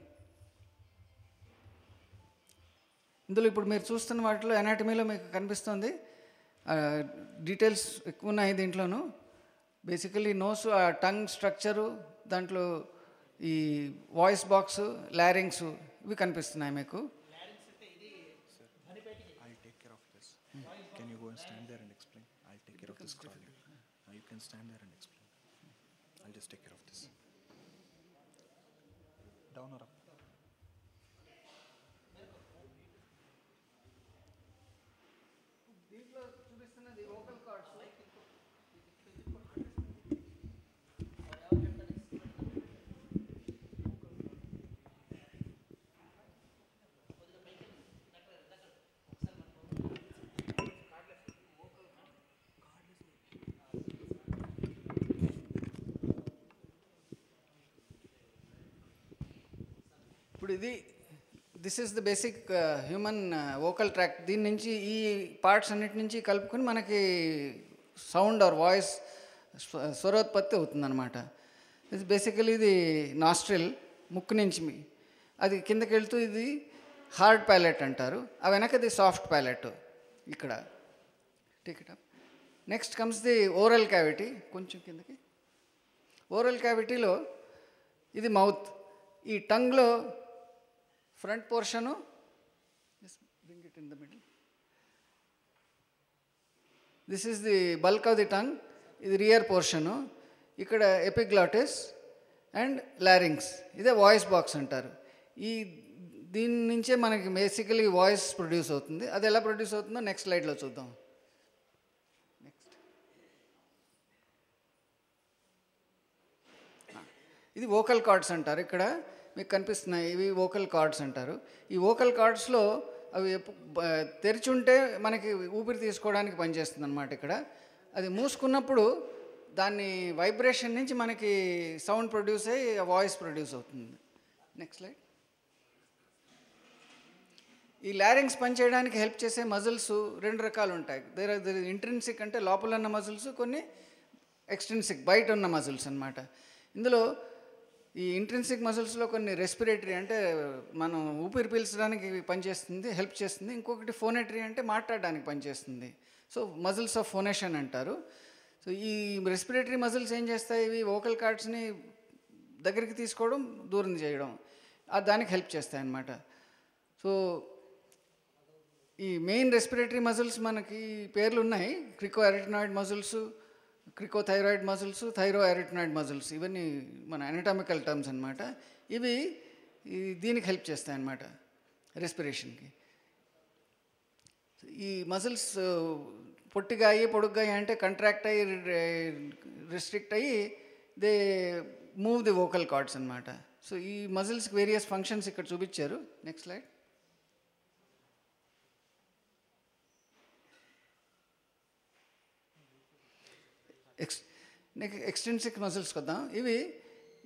ఇందులో ఇప్పుడు మీరు చూస్తున్న వాటిలో ఎనాటమీలో మీకు కనిపిస్తుంది. డీటెయిల్స్ ఎక్కువ ఉన్నాయి దీంట్లోనూ. బేసికలీ నోస్ ఆ టంగ్ స్ట్రక్చరు దాంట్లో ఈ వాయిస్ బాక్స్ ల్యారింగ్స్ ఇవి కనిపిస్తున్నాయి మీకు. डाउन हो रहा ఇది this is the basic human vocal tract దీని నుంచి ఈ పార్ట్స్ అన్నిటి నుంచి కలుపుకొని మనకి సౌండ్ ఆర్ వాయిస్ స్వరోత్పత్తి అవుతుందన్నమాట. ఇది బేసికలీ ఇది నాస్ట్రిల్ ముక్కు నుంచి మీ- అది కిందకి వెళ్తూ ఇది హార్డ్ ప్యాలెట్ అంటారు. ఆ వెనకది సాఫ్ట్ ప్యాలెట్ ఇక్కడ. Ticket next comes the oral cavity కొంచెం కిందకి. ఓరల్ క్యావిటీలో ఇది మౌత్ ఈ టంగ్లో front portion bring it in the middle this is the bulk of the tongue ఇది రియర్ పోర్షను ఇక్కడ ఎపిగ్లాటిస్ అండ్ లారింగ్స్ ఇదే వాయిస్ బాక్స్ అంటారు. ఈ దీని నుంచే మనకి బేసికలీ వాయిస్ ప్రొడ్యూస్ అవుతుంది. అది ఎలా ప్రొడ్యూస్ అవుతుందో నెక్స్ట్ స్లైడ్లో చూద్దాం. నెక్స్ట్ ఇది వోకల్ కార్డ్స్ అంటారు. ఇక్కడ మీకు కనిపిస్తున్నాయి. ఇవి వోకల్ కార్డ్స్ అంటారు. ఈ వోకల్ కార్డ్స్లో అవి తెరిచుంటే తెరిచి ఉంటే మనకి ఊపిరి తీసుకోవడానికి పనిచేస్తుంది అనమాట ఇక్కడ. అది మూసుకున్నప్పుడు దాన్ని వైబ్రేషన్ నుంచి మనకి సౌండ్ ప్రొడ్యూస్ అయ్యి వాయిస్ ప్రొడ్యూస్ అవుతుంది. నెక్స్ట్ స్లైడ్ ఈ లారింగ్స్ పనిచేయడానికి హెల్ప్ చేసే మజిల్స్ రెండు రకాలు ఉంటాయి. దేర్ ఆర్ ఇంట్రెన్సిక్ అంటే లోపల ఉన్న మజిల్స్ కొన్ని ఎక్స్టెన్సిక్ బయట ఉన్న మజిల్స్ అన్నమాట. ఇందులో ఈ ఇంట్రెన్సిక్ మజిల్స్లో కొన్ని రెస్పిరేటరీ అంటే మనం ఊపిరి పీల్చడానికి పనిచేస్తుంది హెల్ప్ చేస్తుంది. ఇంకొకటి ఫోనేటరీ అంటే మాట్లాడడానికి పనిచేస్తుంది. సో మజిల్స్ ఆఫ్ ఫోనేషన్ అంటారు. సో ఈ రెస్పిరేటరీ మజిల్స్ ఏం చేస్తాయి? ఇవి వోకల్ కార్డ్స్ని దగ్గరికి తీసుకోవడం దూరం చేయడం. దానికి హెల్ప్ చేస్తాయి అన్నమాట. సో ఈ మెయిన్ రెస్పిరేటరీ మజిల్స్ మనకి పేర్లు ఉన్నాయి. Cricoarytenoid muscles cricothyroid muscles thyroarytenoid muscles ఇవన్నీ మన అనటామికల్ టర్మ్స్ అన్నమాట. ఇవి దీనికి హెల్ప్ చేస్తాయి అన్నమాట రెస్పిరేషన్కి ఈ మజిల్స్ పొట్టిగా అయ్యి పొడుగ్గా అయ్యి అంటే కంట్రాక్ట్ అయ్యి రిస్ట్రిక్ట్ అయ్యి they move the vocal cords అనమాట సో ఈ మజిల్స్కి వేరియస్ ఫంక్షన్స్ ఇక్కడ చూపించారు. Next slide X next extrinsic muscles వద్దాం ఇవి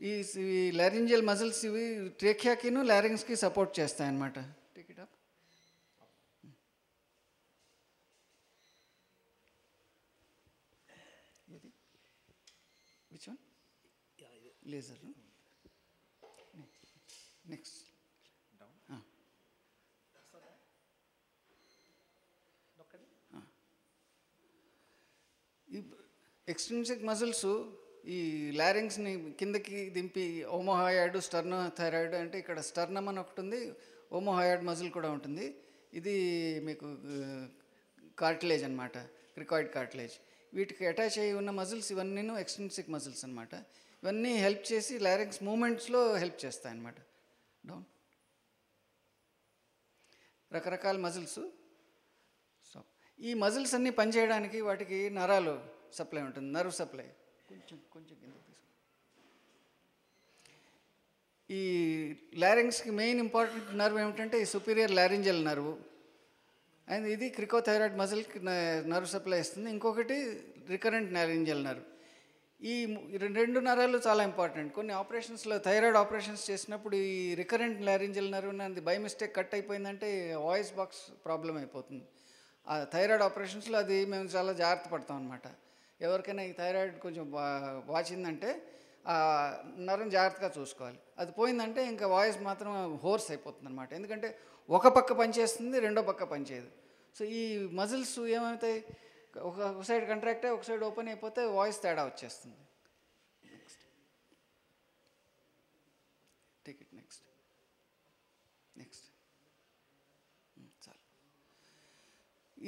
ఈ ఈ లారింజియల్ మజిల్స్ ఇవి ట్రేకియాకిను లారింగ్స్కి సపోర్ట్ చేస్తాయి అన్నమాట టేక్ ఇట్ అప్ ఇది విచ్ వన్ లేజర్ నెక్స్ట్ ఎక్స్ట్రిన్సిక్ మజిల్స్ ఈ లారింగ్స్ని కిందకి దింపి ఓమోహాయాడ్ స్టర్నో థైరాయిడ్ అంటే ఇక్కడ స్టర్నమ్ అని ఒకటి ఉంది ఓమోహాయాడ్ మజిల్ కూడా ఉంటుంది. ఇది మీకు కార్టిలేజ్ అనమాట క్రికాయిడ్ కార్టిలేజ్. వీటికి అటాచ్ అయ్యి ఉన్న మజిల్స్ ఇవన్నీ ఎక్స్ట్రిన్సిక్ మజిల్స్ అనమాట ఇవన్నీ హెల్ప్ చేసి లారింగ్స్ మూమెంట్స్లో హెల్ప్ చేస్తాయి అనమాట డౌన్. రకరకాల మజిల్స్. సో ఈ మజిల్స్ అన్నీ పనిచేయడానికి వాటికి నరాలు సప్లై ఉంటుంది నర్వ్ సప్లై. కొంచెం కొంచెం కింద తీసుకో. ఈ లారింగ్స్కి మెయిన్ ఇంపార్టెంట్ నర్వ్ ఏమిటంటే ఈ సుపీరియర్ లారింజల్ నర్వ్ అండ్ ఇది క్రికోథైరాయిడ్ మజిల్కి నర్వ్ సప్లై ఇస్తుంది. ఇంకొకటి రికరెంట్ లారింజల్ నర్వ్ ఈ రెండు- నరాలు చాలా ఇంపార్టెంట్ కొన్ని ఆపరేషన్స్లో థైరాయిడ్ ఆపరేషన్స్ చేసినప్పుడు ఈ రికరెంట్ లారింజల్ నర్వ్ అది బై మిస్టేక్ కట్ అయిపోయిందంటే వాయిస్ బాక్స్ ప్రాబ్లం అయిపోతుంది. ఆ థైరాయిడ్ ఆపరేషన్స్లో అది మేము చాలా జాగ్రత్త పడతాం అనమాట ఎవరికైనా ఈ థైరాయిడ్ కొంచెం వాచిందంటే ఆ నరం జాగ్రత్తగా చూసుకోవాలి. అది పోయిందంటే ఇంకా వాయిస్ మాత్రం హోర్స్ అయిపోతుంది అనమాట ఎందుకంటే ఒక పక్క పనిచేస్తుంది రెండో పక్క పనిచేయదు. సో ఈ మజిల్స్ ఏమవుతాయి? ఒక ఒక సైడ్ కంట్రాక్ట్ అయ్యి ఒక సైడ్ ఓపెన్ అయిపోతే వాయిస్ తేడా వచ్చేస్తుంది. నెక్స్ట్ టికెట్ నెక్స్ట్ నెక్స్ట్ చాలు.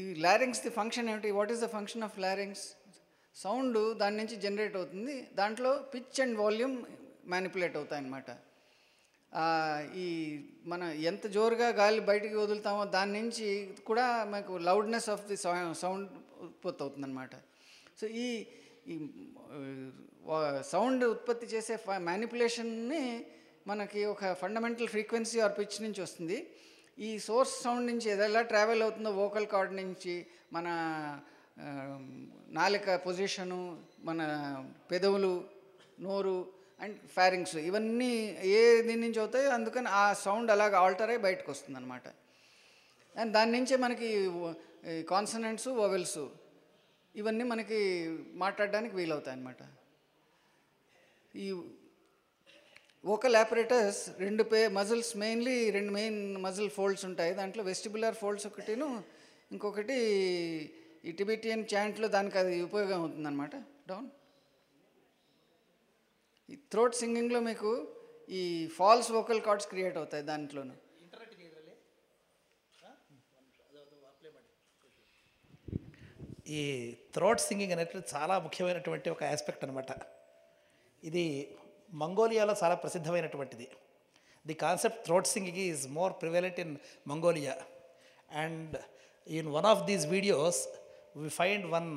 ఈ లారింగ్స్ది ఫంక్షన్ ఏమిటి? What is the function of larynx sound దాని నుంచి జనరేట్ అవుతుంది. దాంట్లో పిచ్ అండ్ వాల్యూమ్ మ్యానిపులేట్ అవుతాయన్నమాట. ఈ మన ఎంత జోరుగా గాలి బయటికి వదులుతామో దాని నుంచి కూడా మనకు లౌడ్నెస్ ఆఫ్ ది సౌండ్ ఉత్పత్తి అవుతుందన్నమాట సో ఈ ఈ సౌండ్ ఉత్పత్తి చేసే మ్యానిపులేషన్ని మనకి ఒక ఫండమెంటల్ ఫ్రీక్వెన్సీ ఆర్ పిచ్ నుంచి వస్తుంది. ఈ సోర్స్ సౌండ్ నుంచి ఎలా ట్రావెల్ అవుతుందో వోకల్ కార్డ్ నుంచి మన నాలిక పొజిషను మన పెదవులు నోరు అండ్ ఫ్యారింగ్స్ ఇవన్నీ ఏ దీని నుంచి అవుతాయో అందుకని ఆ సౌండ్ అలాగ ఆల్టర్ అయ్యి బయటకు వస్తుంది అనమాట అండ్ దాని నుంచే మనకి కాన్సనెంట్స్ వవెల్స్ ఇవన్నీ మనకి మాట్లాడడానికి వీలవుతాయి అన్నమాట ఈ ఓకల్ ఆపరేటర్స్ రెండు పే మజిల్స్ మెయిన్లీ రెండు మెయిన్ మజిల్ ఫోల్డ్స్ ఉంటాయి. దాంట్లో వెస్టిబులర్ ఫోల్డ్స్ ఒకటిను ఇంకొకటి ఈ టిబిటియన్ చాంట్లో దానికి అది ఉపయోగం అవుతుందన్నమాట. డౌన్. ఈ థ్రోట్ సింగింగ్లో మీకు ఈ ఫాల్స్ వోకల్ కార్డ్స్ క్రియేట్ అవుతాయి దాంట్లోనూ. ఈ థ్రోట్ సింగింగ్ అనేటువంటి చాలా ముఖ్యమైనటువంటి ఒక ఆస్పెక్ట్ అనమాట ఇది మంగోలియాలో చాలా ప్రసిద్ధమైనటువంటిది. The concept throat singing is more prevalent in Mongolia and in one of these videos we find one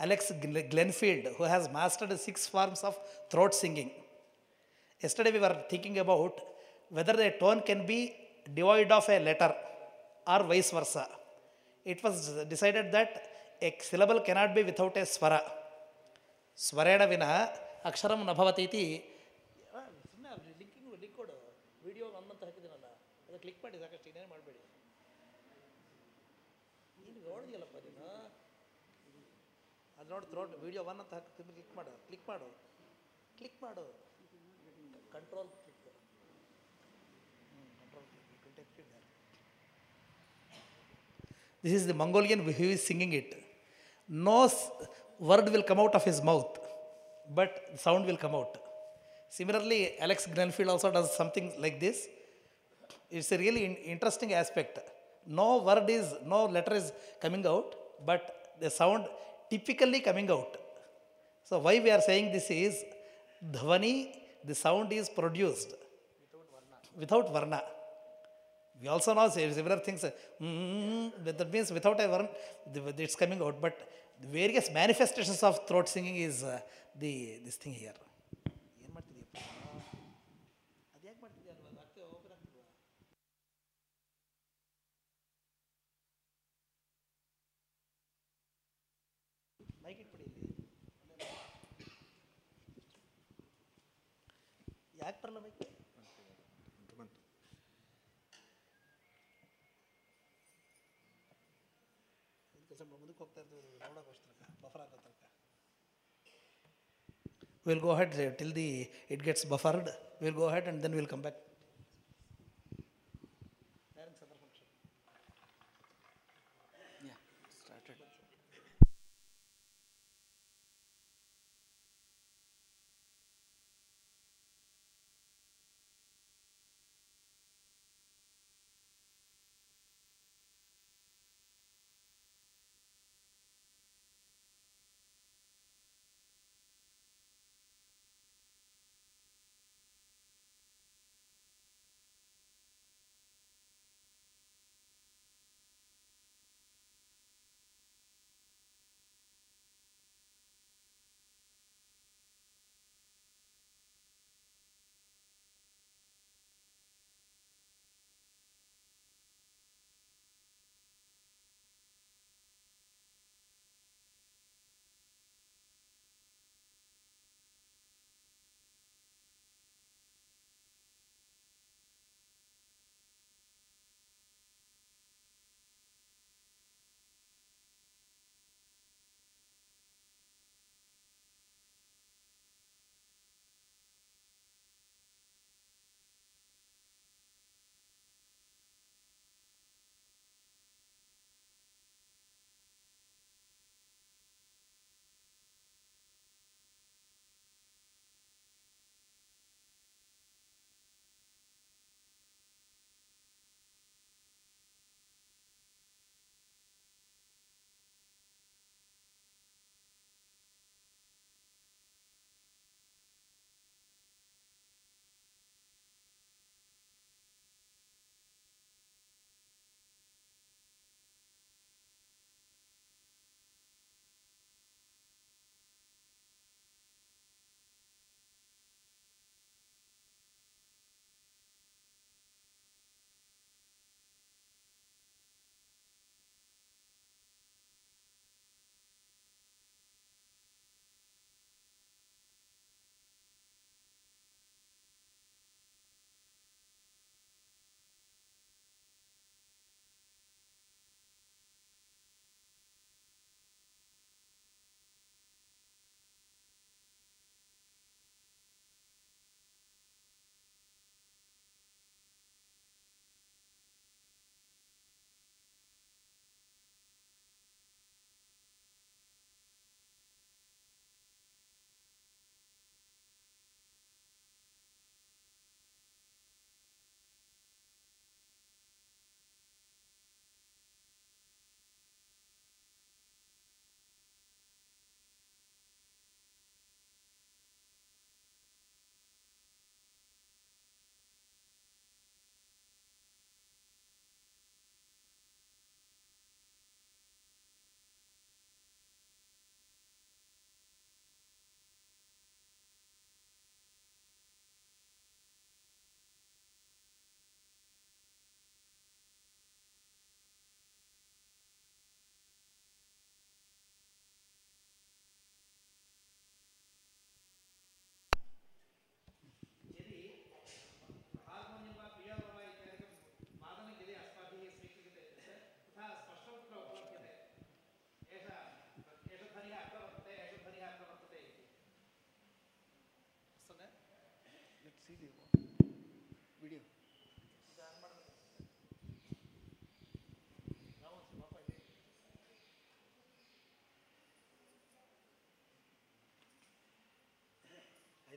Alex Glenfield who has mastered six forms of throat singing. Yesterday we were thinking about whether the tone can be devoid of a letter or vice versa. It was decided that a syllable cannot be without a swara. swarena vina aksharam ನ ಭವತಿ ಇತಿ ಸುಮ್ಮನೆ ಲಿಂಕಿಂಗ್ ಲಿಂಕ್ ಕೊಡು ವಿಡಿಯೋ ನನ್ನಂತ ಹಾಕಿದ್ದೀನಲ್ಲ ಅದು ಕ್ಲಿಕ್ ಮಾಡಿ ಸಾಕಷ್ಟು ಇನ್ನೇನು ಮಾಡಬೇಡಿ ನೋಡಿ ಥ್ರೋಟ್ ವಿಡಿಯೋ ಒನ್ ಅಂತ ಹಾಕಿ ಕ್ಲಿಕ್ ಮಾಡು ಕ್ಲಿಕ್ ಮಾಡು ಕ್ಲಿಕ್ ಮಾಡು control click control click This is the Mongolian who is singing it. No s- word will come out of his mouth, but sound will come out. Similarly, Alex Grenfield also does something like this. It's a really in- interesting aspect. No word is, no letter is coming out, but the sound typically coming out. So, why we are saying this is dhvani, the sound is produced without varna. We also know se- similar things. mm, that means without a varna, it's coming out. But the various manifestations of throat singing is uh, the this thing here. We'll go ahead till the it gets buffered. We'll go ahead and then we'll come back.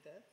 either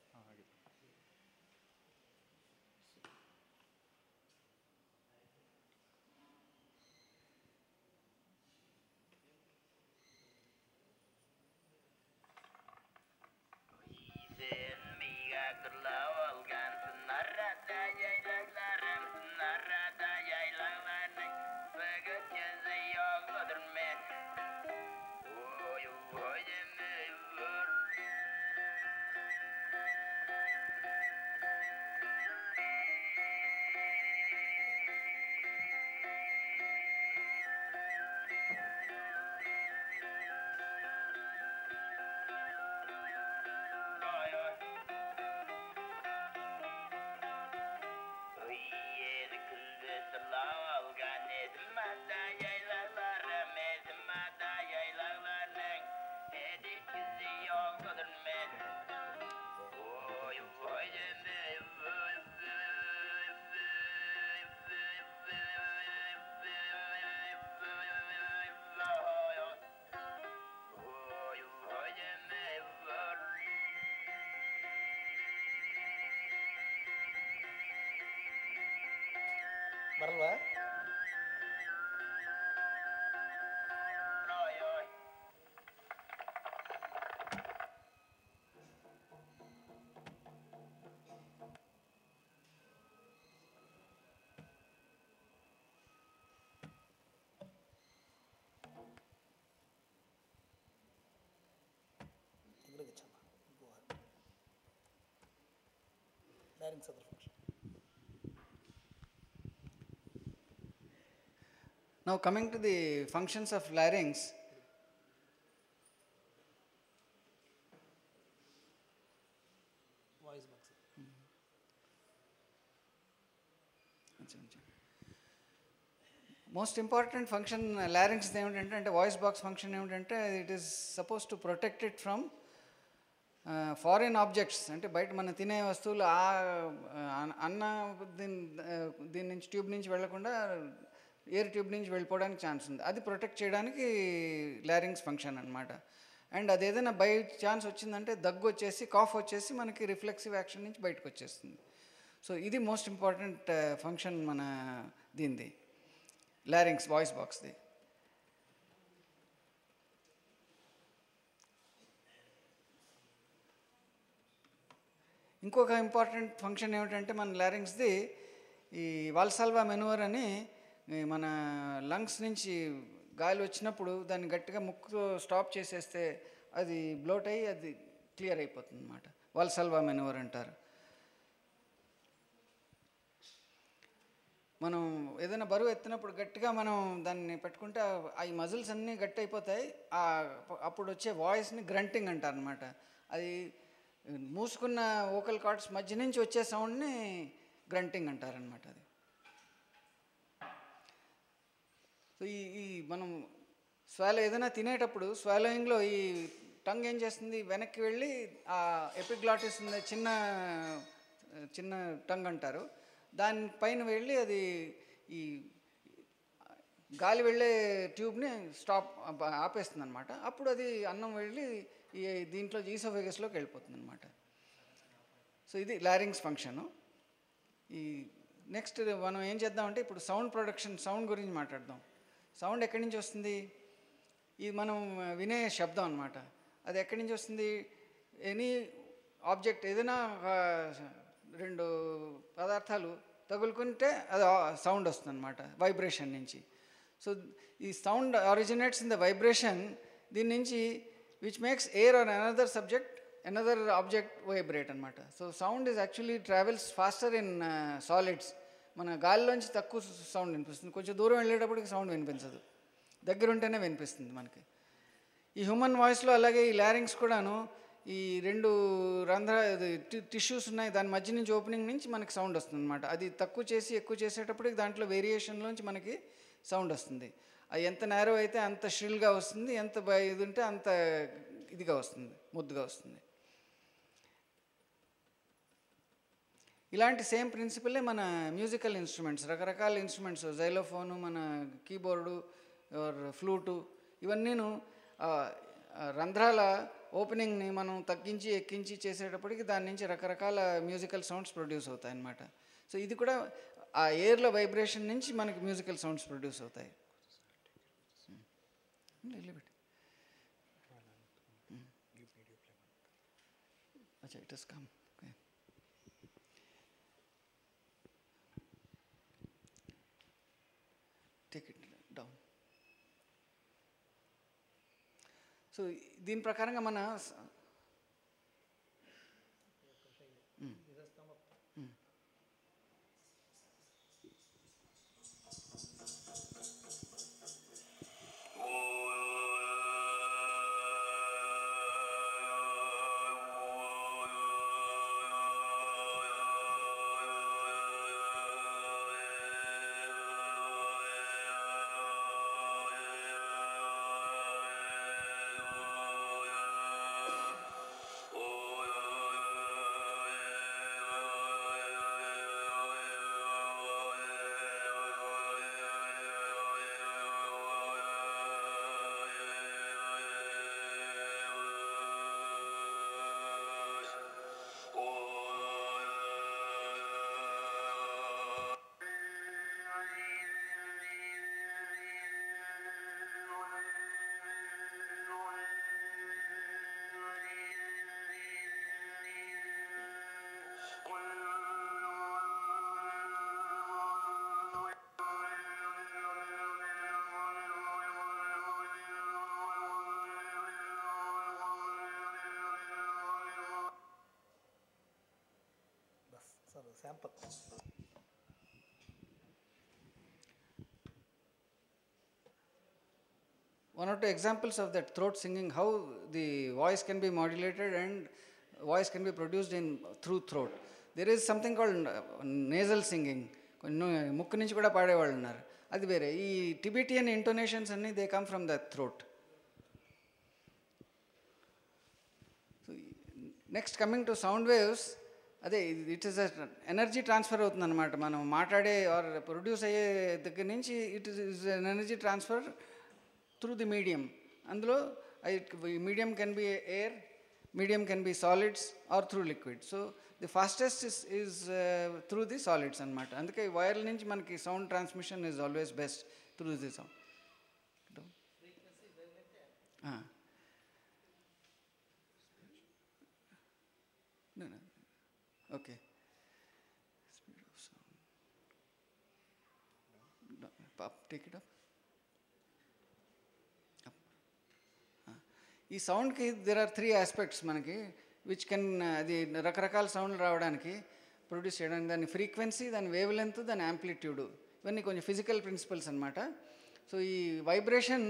Bareng lu ah? Now coming to the functions of larynx, most important function లారింగ్స్ది ఏమిటంటే అంటే వాయిస్ బాక్స్ ఫంక్షన్ ఏమిటంటే it is suppose to protect it from foreign objects అంటే బయట మనం తినే వస్తువులు ఆ అన్న దీని దీని నుంచి ట్యూబ్ నుంచి వెళ్ళకుండా ఎయిర్ ట్యూబ్ నుంచి వెళ్ళిపోవడానికి ఛాన్స్ ఉంది. అది ప్రొటెక్ట్ చేయడానికి లారింగ్స్ ఫంక్షన్ అనమాట అండ్ అది ఏదైనా బై ఛాన్స్ వచ్చిందంటే దగ్గు వచ్చేసి కాఫ్ వచ్చేసి మనకి రిఫ్లెక్సివ్ యాక్షన్ నుంచి బయటకు వచ్చేస్తుంది. సో ఇది మోస్ట్ ఇంపార్టెంట్ ఫంక్షన్ మన దీనిది. లారింగ్స్ వాయిస్ బాక్స్ది. ఇంకొక ఇంపార్టెంట్ ఫంక్షన్ ఏమిటంటే మన లారింగ్స్ది ఈ వాల్సాల్వా మెనువర్ అని మన లంగ్స్ నుంచి గాలి వచ్చినప్పుడు దాన్ని గట్టిగా ముక్కుతో స్టాప్ చేసేస్తే అది బ్లోట్ అయ్యి అది క్లియర్ అయిపోతుంది అనమాట వాల్సాల్వా మెనువర్ అంటారు. మనం ఏదైనా బరువు ఎత్తినప్పుడు గట్టిగా మనం దాన్ని పెట్టుకుంటే ఆ- ఈ మజిల్స్ అన్నీ గట్టి అయిపోతాయి. అప్పుడు వచ్చే వాయిస్ని గ్రంటింగ్ అంటారు అనమాట అది మూసుకున్న ఓకల్ కార్డ్స్ మధ్య నుంచి వచ్చే సౌండ్ని గ్రంటింగ్ అంటారనమాట అది. సో ఈ ఈ మనం స్వాలో ఏదైనా తినేటప్పుడు స్వాలోయింగ్లో ఈ టంగ్ ఏం చేస్తుంది? వెనక్కి వెళ్ళి ఆ ఎపిగ్లాటిస్ ఉంది చిన్న చిన్న టంగ్ అంటారు. దానిపైన వెళ్ళి అది ఈ గాలి వెళ్ళే ట్యూబ్ని స్టాప్ ఆపేస్తుంది అనమాట అప్పుడు అది అన్నం వెళ్ళి ఈ దీంట్లో ఈసోఫెగస్లోకి వెళ్ళిపోతుంది అనమాట సో ఇది లారింగ్స్ ఫంక్షను. ఈ నెక్స్ట్ మనం ఏం చేద్దామంటే ఇప్పుడు సౌండ్ ప్రొడక్షన్ సౌండ్ గురించి మాట్లాడదాం. సౌండ్ ఎక్కడి నుంచి వస్తుంది? ఇది మనం వినే శబ్దం అనమాట అది ఎక్కడి నుంచి వస్తుంది? ఎనీ ఆబ్జెక్ట్ ఏదైనా రెండు పదార్థాలు తగులుకుంటే అది సౌండ్ వస్తుంది అనమాట వైబ్రేషన్ నుంచి. సో ఈ sound originates in the vibration దీని నుంచి which makes air or another subject another object vibrate అనమాట so sound is actually travels faster in solids మన గాలిలోంచి తక్కువ సౌండ్ వినిపిస్తుంది. కొంచెం దూరం వెళ్ళేటప్పటికి సౌండ్ వినిపించదు. దగ్గర ఉంటేనే వినిపిస్తుంది మనకి. ఈ హ్యూమన్ వాయిస్లో అలాగే ఈ ల్యారింగ్స్ కూడాను ఈ రెండు రంధ్ర టిష్యూస్ ఉన్నాయి. దాని మధ్య నుంచి ఓపెనింగ్ నుంచి మనకి సౌండ్ వస్తుంది అనమాట అది తక్కువ చేసి ఎక్కువ చేసేటప్పటికి దాంట్లో వేరియేషన్లోంచి మనకి సౌండ్ వస్తుంది. అది ఎంత నేరో అయితే అంత షిల్గా వస్తుంది. ఎంత ఇది ఉంటే అంత ఇదిగా వస్తుంది. ముద్దుగా వస్తుంది. ఇలాంటి సేమ్ ప్రిన్సిపలే మన మ్యూజికల్ ఇన్స్ట్రుమెంట్స్ రకరకాల ఇన్స్ట్రుమెంట్స్ జైలోఫోను మన కీబోర్డు ఆర్ ఫ్లూటు ఇవన్నీను రంధ్రాల ఓపెనింగ్ని మనం తగ్గించి ఎక్కించి చేసేటప్పటికి దాని నుంచి రకరకాల మ్యూజికల్ సౌండ్స్ ప్రొడ్యూస్ అవుతాయి అన్నమాట సో ఇది కూడా ఆ ఎయిర్లో వైబ్రేషన్ నుంచి మనకి మ్యూజికల్ సౌండ్స్ ప్రొడ్యూస్ అవుతాయి. అచ్చా ఇట్ ఇస్ కమ్. సో దీని ప్రకారంగా మన one or two examples of that throat singing, how the voice can be modulated and voice can be produced in through throat. There is something called uh, nasal singing. కొన్ని ముక్కు నుంచి కూడా పాడేవాళ్ళు ఉన్నారు అది వేరే ఈ టిబిటియన్ ఇంటోనేషన్స్ అన్ని they come from the throat next coming to sound waves అదే ఇట్ ఇస్ ఎనర్జీ ట్రాన్స్ఫర్ అవుతుంది అనమాట మనం మాట్లాడే ఆర్ ప్రొడ్యూస్ అయ్యే దగ్గర నుంచి it is energy transfer through the medium అందులో medium can be air medium can be solids or through liquid so the fastest is is through the solids అనమాట అందుకే వైర్ల నుంచి మనకి sound transmission is always best through the sound No, no. Okay. Speed of sound. No, ఈ సౌండ్కి దెర్ ఆర్ త్రీ ఆస్పెక్ట్స్ మనకి విచ్ కెన్ uh, అది రకరకాల సౌండ్లు రావడానికి ప్రొడ్యూస్ చేయడానికి. దాని ఫ్రీక్వెన్సీ దాని వేవ్ లెంత్ దాని యాంప్లిట్యూడ్ ఇవన్నీ కొంచెం ఫిజికల్ ప్రిన్సిపల్స్ అనమాట సో ఈ వైబ్రేషన్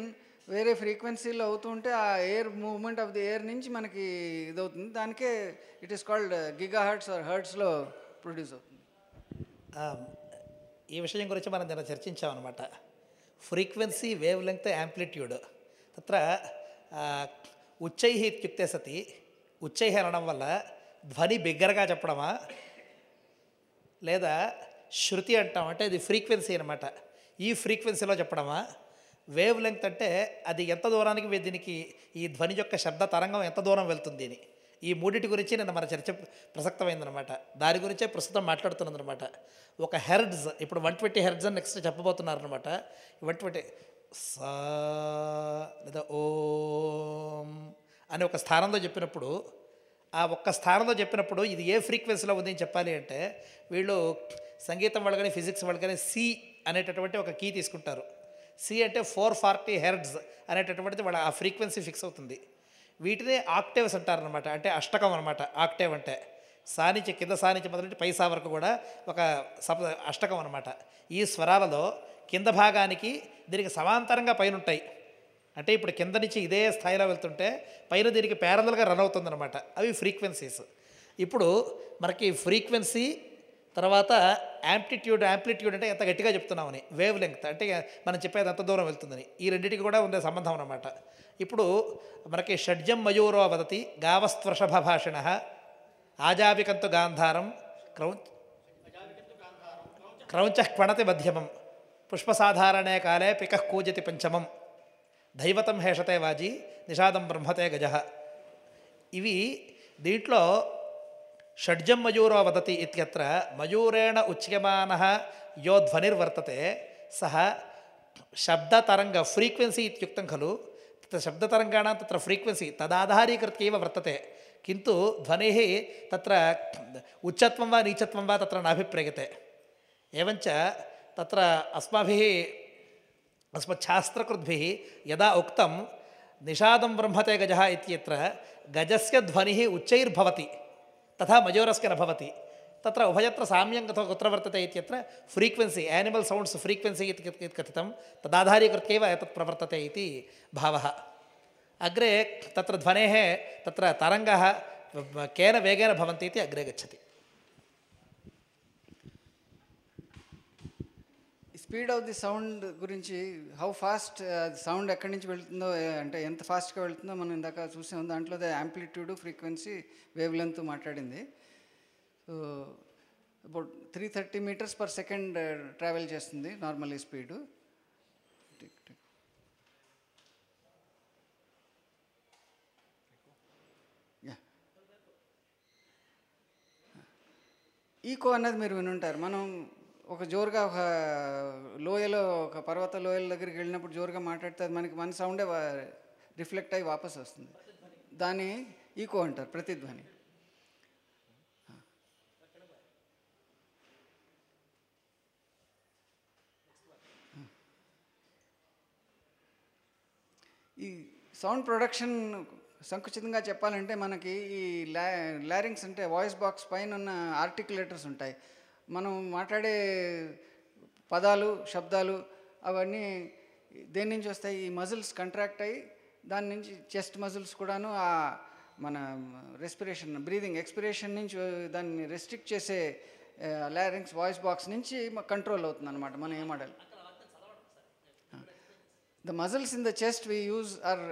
వేరే ఫ్రీక్వెన్సీలో అవుతుంటే ఆ air movement of the air నుంచి మనకి ఇదవుతుంది. దానికే it is called gigahertz or హర్ట్స్లో produce అవుతుంది. Um, ఈ విషయం గురించి మనం నిన్న చర్చించామన్నమాట. ఫ్రీక్వెన్సీ వేవ్ లెంగ్త్ యాంప్లిట్యూడ్ తత్ర ఉచ్చై ఇత్యుక్తే సతి ఉచ్చైः అనడం వల్ల ధ్వని బిగ్గరగా చెప్పడమా? లేదా శృతి అంటాం అంటే అది ఫ్రీక్వెన్సీ అనమాట ఈ ఫ్రీక్వెన్సీలో చెప్పడమా? వేవ్ లెంగ్త్ అంటే అది ఎంత దూరానికి దీనికి ఈ ధ్వని యొక్క శబ్ద తరంగం ఎంత దూరం వెళ్తుంది అని. ఈ మూడింటి గురించి నిన్న మన చర్చ ప్రసక్తమైందనమాట దాని గురించే ప్రస్తుతం మాట్లాడుతున్నదనమాట ఒక హెర్డ్స్ ఇప్పుడు వన్ ట్వంటీ హెర్డ్స్ అని నెక్స్ట్ చెప్పబోతున్నారనమాట వన్ ట్వంటీ సా లేదా ఓం అని ఒక స్థానంలో చెప్పినప్పుడు ఆ ఒక్క స్థానంలో చెప్పినప్పుడు ఇది ఏ ఫ్రీక్వెన్సీలో ఉంది అని చెప్పాలి అంటే వీళ్ళు సంగీతం వాళ్ళు కానీ ఫిజిక్స్ వాళ్ళు కానీ సి అనేటటువంటి ఒక కీ తీసుకుంటారు. సి అంటే ఫోర్ ఫార్టీ హెర్డ్స్ అనేటటువంటిది వాళ్ళ ఆ ఫ్రీక్వెన్సీ ఫిక్స్ అవుతుంది. వీటినే ఆక్టేవ్స్ అంటారనమాట అంటే అష్టకం అనమాట ఆక్టేవ్ అంటే సానించి కింద సానించి మొదలెట్టి పైసా వరకు కూడా ఒక సప అష్టకం అనమాట ఈ స్వరాలలో కింద భాగానికి దీనికి సమాంతరంగా పైన ఉంటాయి అంటే ఇప్పుడు కింద నుంచి ఇదే స్థాయిలో వెళ్తుంటే పైన దీనికి ప్యారలల్గా రన్ అవుతుందన్నమాట. అవి ఫ్రీక్వెన్సీస్ ఇప్పుడు మనకి ఫ్రీక్వెన్సీ తర్వాత యాంప్లిట్యూడ్ యాంప్లిట్యూడ్ అంటే ఎంత గట్టిగా చెప్తున్నామని వేవ్ లెంగ్త్ అంటే మనం చెప్పేది ఎంత దూరం వెళ్తుందని. ఈ రెండింటికి కూడా ఉండే సంబంధం అనమాట ఇప్పుడు మనకి షడ్జం మయూరో వదతి గావస్త్వషభ భాషిణ ఆజావికంతు గాంధారం క్రౌ క్రౌంచ క్వణతి మధ్యమం. पुष्पसाधारणे काले पिकः कूजति पञ्चमं దైవతం హేషతే వాజీ నిషాదం బ్రహ్మతే గజ ఇవి దీంట్లో షడ్జం మయూరో వదతి ఇత్యత్ర మయూరేణ ఉచ్యమాన యో ధ్వనిర్వర్తతే సహ శబ్దతరంగ ఫ్రీక్వెన్సీ ఇత్యుక్తం ఖలు తత్ర శబ్దతరంగాణం తత్ర ఫ్రీక్వెన్సీ తదాధారీకృత్యైవ వర్తతే కింటు ధ్వని తత్ర ఉచ్చత్వం వా నీచత్వం వా తత్ర నాభిప్రేయతే ఏవంచ तत्र अस्माभिः, अस्मच्छास्त्रकृद्भिः यदा उक्तं, निषादं ब्रह्मते गजः इत्यत्र, गजस्य ध्वनिः उच्चैर्भवति, तथा मयोरस्य न भवति तत्र उभयत्र साम्यं कथं कुत्र वर्तते इत्यत्र, फ्रीक्वेन्सि यानिमल् सौण्ड्स् फ्रीक्वेन्सि इति कथितं, तदाधारीकृत्यैव एतत् प्रवर्तते इति भावः। अग्रे तत्र ध्वनेः, तत्र तरङ्गः केन वेगेन भवन्ति इति अग्रे गच्छति। స్పీడ్ ఆఫ్ ది సౌండ్ గురించి హౌ ఫాస్ట్ uh, సౌండ్ ఎక్కడి నుంచి వెళ్తుందో అంటే ఎంత ఫాస్ట్గా వెళ్తుందో మనం ఇందాక చూసాం. దాంట్లో యాంప్లిట్యూడ్ ఫ్రీక్వెన్సీ వేవ్ లెంత్ మాట్లాడింది. So about three thirty metres per second travel చేస్తుంది నార్మల్లీ స్పీడు ఈకో అన్నది మీరు వినుంటారు. మనం ఒక జోరుగా ఒక లోయలో ఒక పర్వత లోయల దగ్గరికి వెళ్ళినప్పుడు జోరుగా మాట్లాడితే అది మనకి మన సౌండే రిఫ్లెక్ట్ అయ్యి వాపస్ వస్తుంది. దాన్ని ఈకో అంటారు ప్రతిధ్వని. ఈ సౌండ్ ప్రొడక్షన్ సంకుచితంగా చెప్పాలంటే మనకి ఈ లా లారింగ్స్ అంటే వాయిస్ బాక్స్ పైన ఉన్న ఆర్టికులేటర్స్ ఉంటాయి. మనం మాట్లాడే పదాలు శబ్దాలు అవన్నీ దేని నుంచి వస్తాయి? ఈ మజిల్స్ కంట్రాక్ట్ అయ్యి దాని నుంచి చెస్ట్ మజిల్స్ కూడాను ఆ మన రెస్పిరేషన్ బ్రీదింగ్ ఎక్స్పిరేషన్ నుంచి దాన్ని రెస్ట్రిక్ట్ చేసే లారింగ్స్ వాయిస్ బాక్స్ నుంచి కంట్రోల్ అవుతుంది అనమాట మనం ఏమాడాలి the muscles in the chest we use are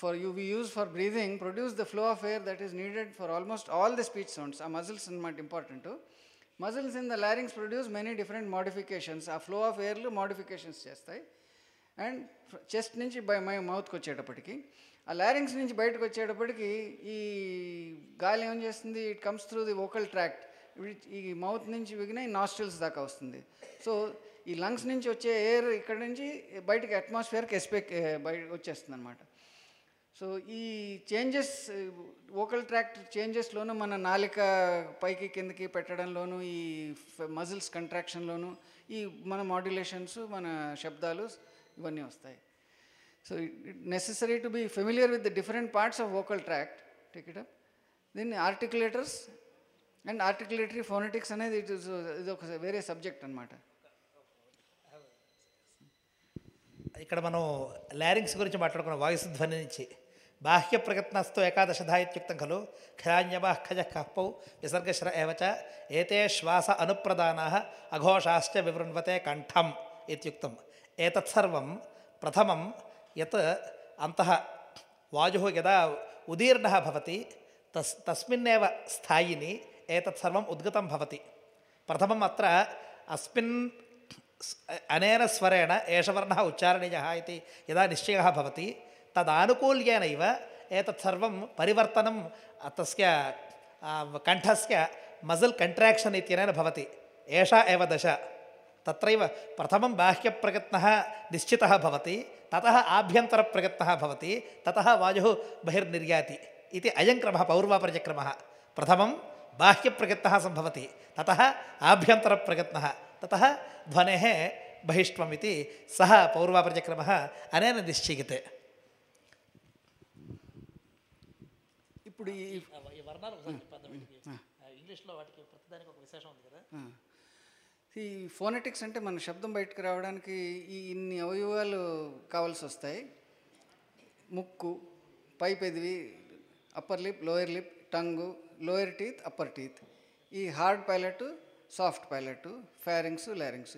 for you we use for breathing produce the flow of air that is needed for almost all the speech sounds ఆ మజిల్స్ అన్నమాట important muscles in the larynx produce many different modifications. ఆ ఫ్లో ఆఫ్ ఎయిర్లు మోడిఫికేషన్స్ చేస్తాయి. అండ్ చెస్ట్ నుంచి బై మై మౌత్కి వచ్చేటప్పటికి ఆ లారింగ్స్ నుంచి బయటకు వచ్చేటప్పటికి ఈ గాలి ఏం చేస్తుంది? It comes through the vocal tract. ఈ మౌత్ నుంచి విగిన ఈ నాస్ట్రిల్స్ దాకా వస్తుంది. సో ఈ లంగ్స్ నుంచి వచ్చే ఎయిర్ ఇక్కడ నుంచి బయటకి అట్మాస్ఫియర్కి ఎస్పెక్ బయట వచ్చేస్తుంది అనమాట సో ఈ చేంజెస్ వోకల్ ట్రాక్ట్ చేంజెస్లోనూ మన నాలిక పైకి కిందకి పెట్టడంలోను ఈ మజిల్స్ కంట్రాక్షన్లోను ఈ మన మాడ్యులేషన్స్ మన శబ్దాలు ఇవన్నీ వస్తాయి. So necessary to be familiar with the different parts of vocal tract take it up దీన్ని ఆర్టికులేటర్స్ అండ్ ఆర్టికులేటరీ ఫోనెటిక్స్ అనేది ఇట్ ఇస్ ఇది ఒక వేరే సబ్జెక్ట్ అనమాట ఇక్కడ మనం లారింగ్స్ గురించి మాట్లాడుకున్న వాయిస్ ధ్వని నుంచి బాహ్య ప్రయత్నస్థు ఏకాదశధా ఇత్యుక్తం ఖలు. ఖయాన్యమాః ఖజ కహ్పౌ విసర్గశ్ర ఏవచ ఏతే శ్వాస అనుప్రదానా అఘోషాశ్చ వివృణ్వతే కంఠం ఇత్యుక్తం. ఏతత్సర్వం ప్రథమం యత్ అంతః వాయు యదా ఉదీర్ణ భవతి తస్ తస్మిన్నేవ స్థాయిని ఏతత్సర్వం ఉద్గతం భవతి. ప్రథమం అత్ర అస్మిన్ అనేన స్వరేణ ఏషవర్ణ ఉచ్చారణీయ ఇది యదా నిశ్చయ భవతి. तदानुकूल्येनैव एतत् सर्वं परिवर्तनं तस्य आ, कण्ठस्य मज़ल् कण्ट्राक्षन् एषा एव दश। तत्रैव प्रथमं बाह्यप्रयत्नः निश्चितः भवति ततः आभ्यन्तरप्रयत्नः भवति ततः वायुः बहिर्निर्याति इति अयं क्रमः पौर्वापर्यक्रमः। प्रथमं बाह्यप्रयत्नः सम्भवति ततः आभ्यन्तरप्रयत्नः ततः ध्वनेः बहिष्त्वम् इति सः पौर्वापर्यक्रमः अनेन ఇప్పుడు ఈ వర్ణాలు ఇంగ్లీష్లో వాటికి ప్రతిదానికి ఒక విశేషం ఉంది కదా. ఈ ఫోనెటిక్స్ అంటే మన శబ్దం బయటకు రావడానికి ఈ ఇన్ని అవయవాలు కావాల్సి వస్తాయి. ముక్కు పై పెదివి upper lip lower lip tongue lower teeth upper teeth. ఈ hard palate soft palate pharynx larynx.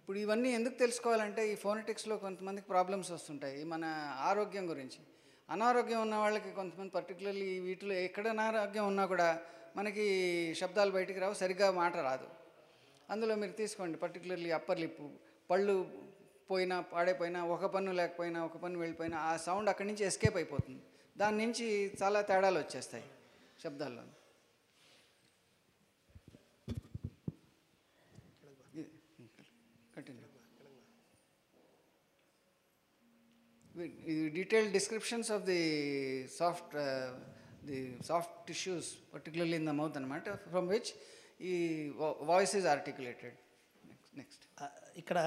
ఇప్పుడు ఇవన్నీ ఎందుకు తెలుసుకోవాలంటే ఈ ఫోనెటిక్స్లో కొంతమందికి ప్రాబ్లమ్స్ వస్తుంటాయి. మన ఆరోగ్యం గురించి. అనారోగ్యం ఉన్న వాళ్ళకి కొంతమంది పర్టికులర్లీ వీటిలో ఎక్కడ అనారోగ్యం ఉన్నా కూడా మనకి శబ్దాలు బయటికి రావు సరిగ్గా మాట రాదు. అందులో మీరు తీసుకోండి పర్టికులర్లీ అప్పర్ లిప్ పళ్ళు పోయినా పాడైపోయినా ఒక పన్ను లేకపోయినా ఒక పన్ను వెళ్ళిపోయినా ఆ సౌండ్ అక్కడి నుంచి ఎస్కేప్ అయిపోతుంది. దాని నుంచి చాలా తేడాలు వచ్చేస్తాయి శబ్దాల్లో detailed descriptions of the soft uh, the soft tissues particularly in the mouth అనమాట from which ఈ voice is articulated. Next next ఇక్కడ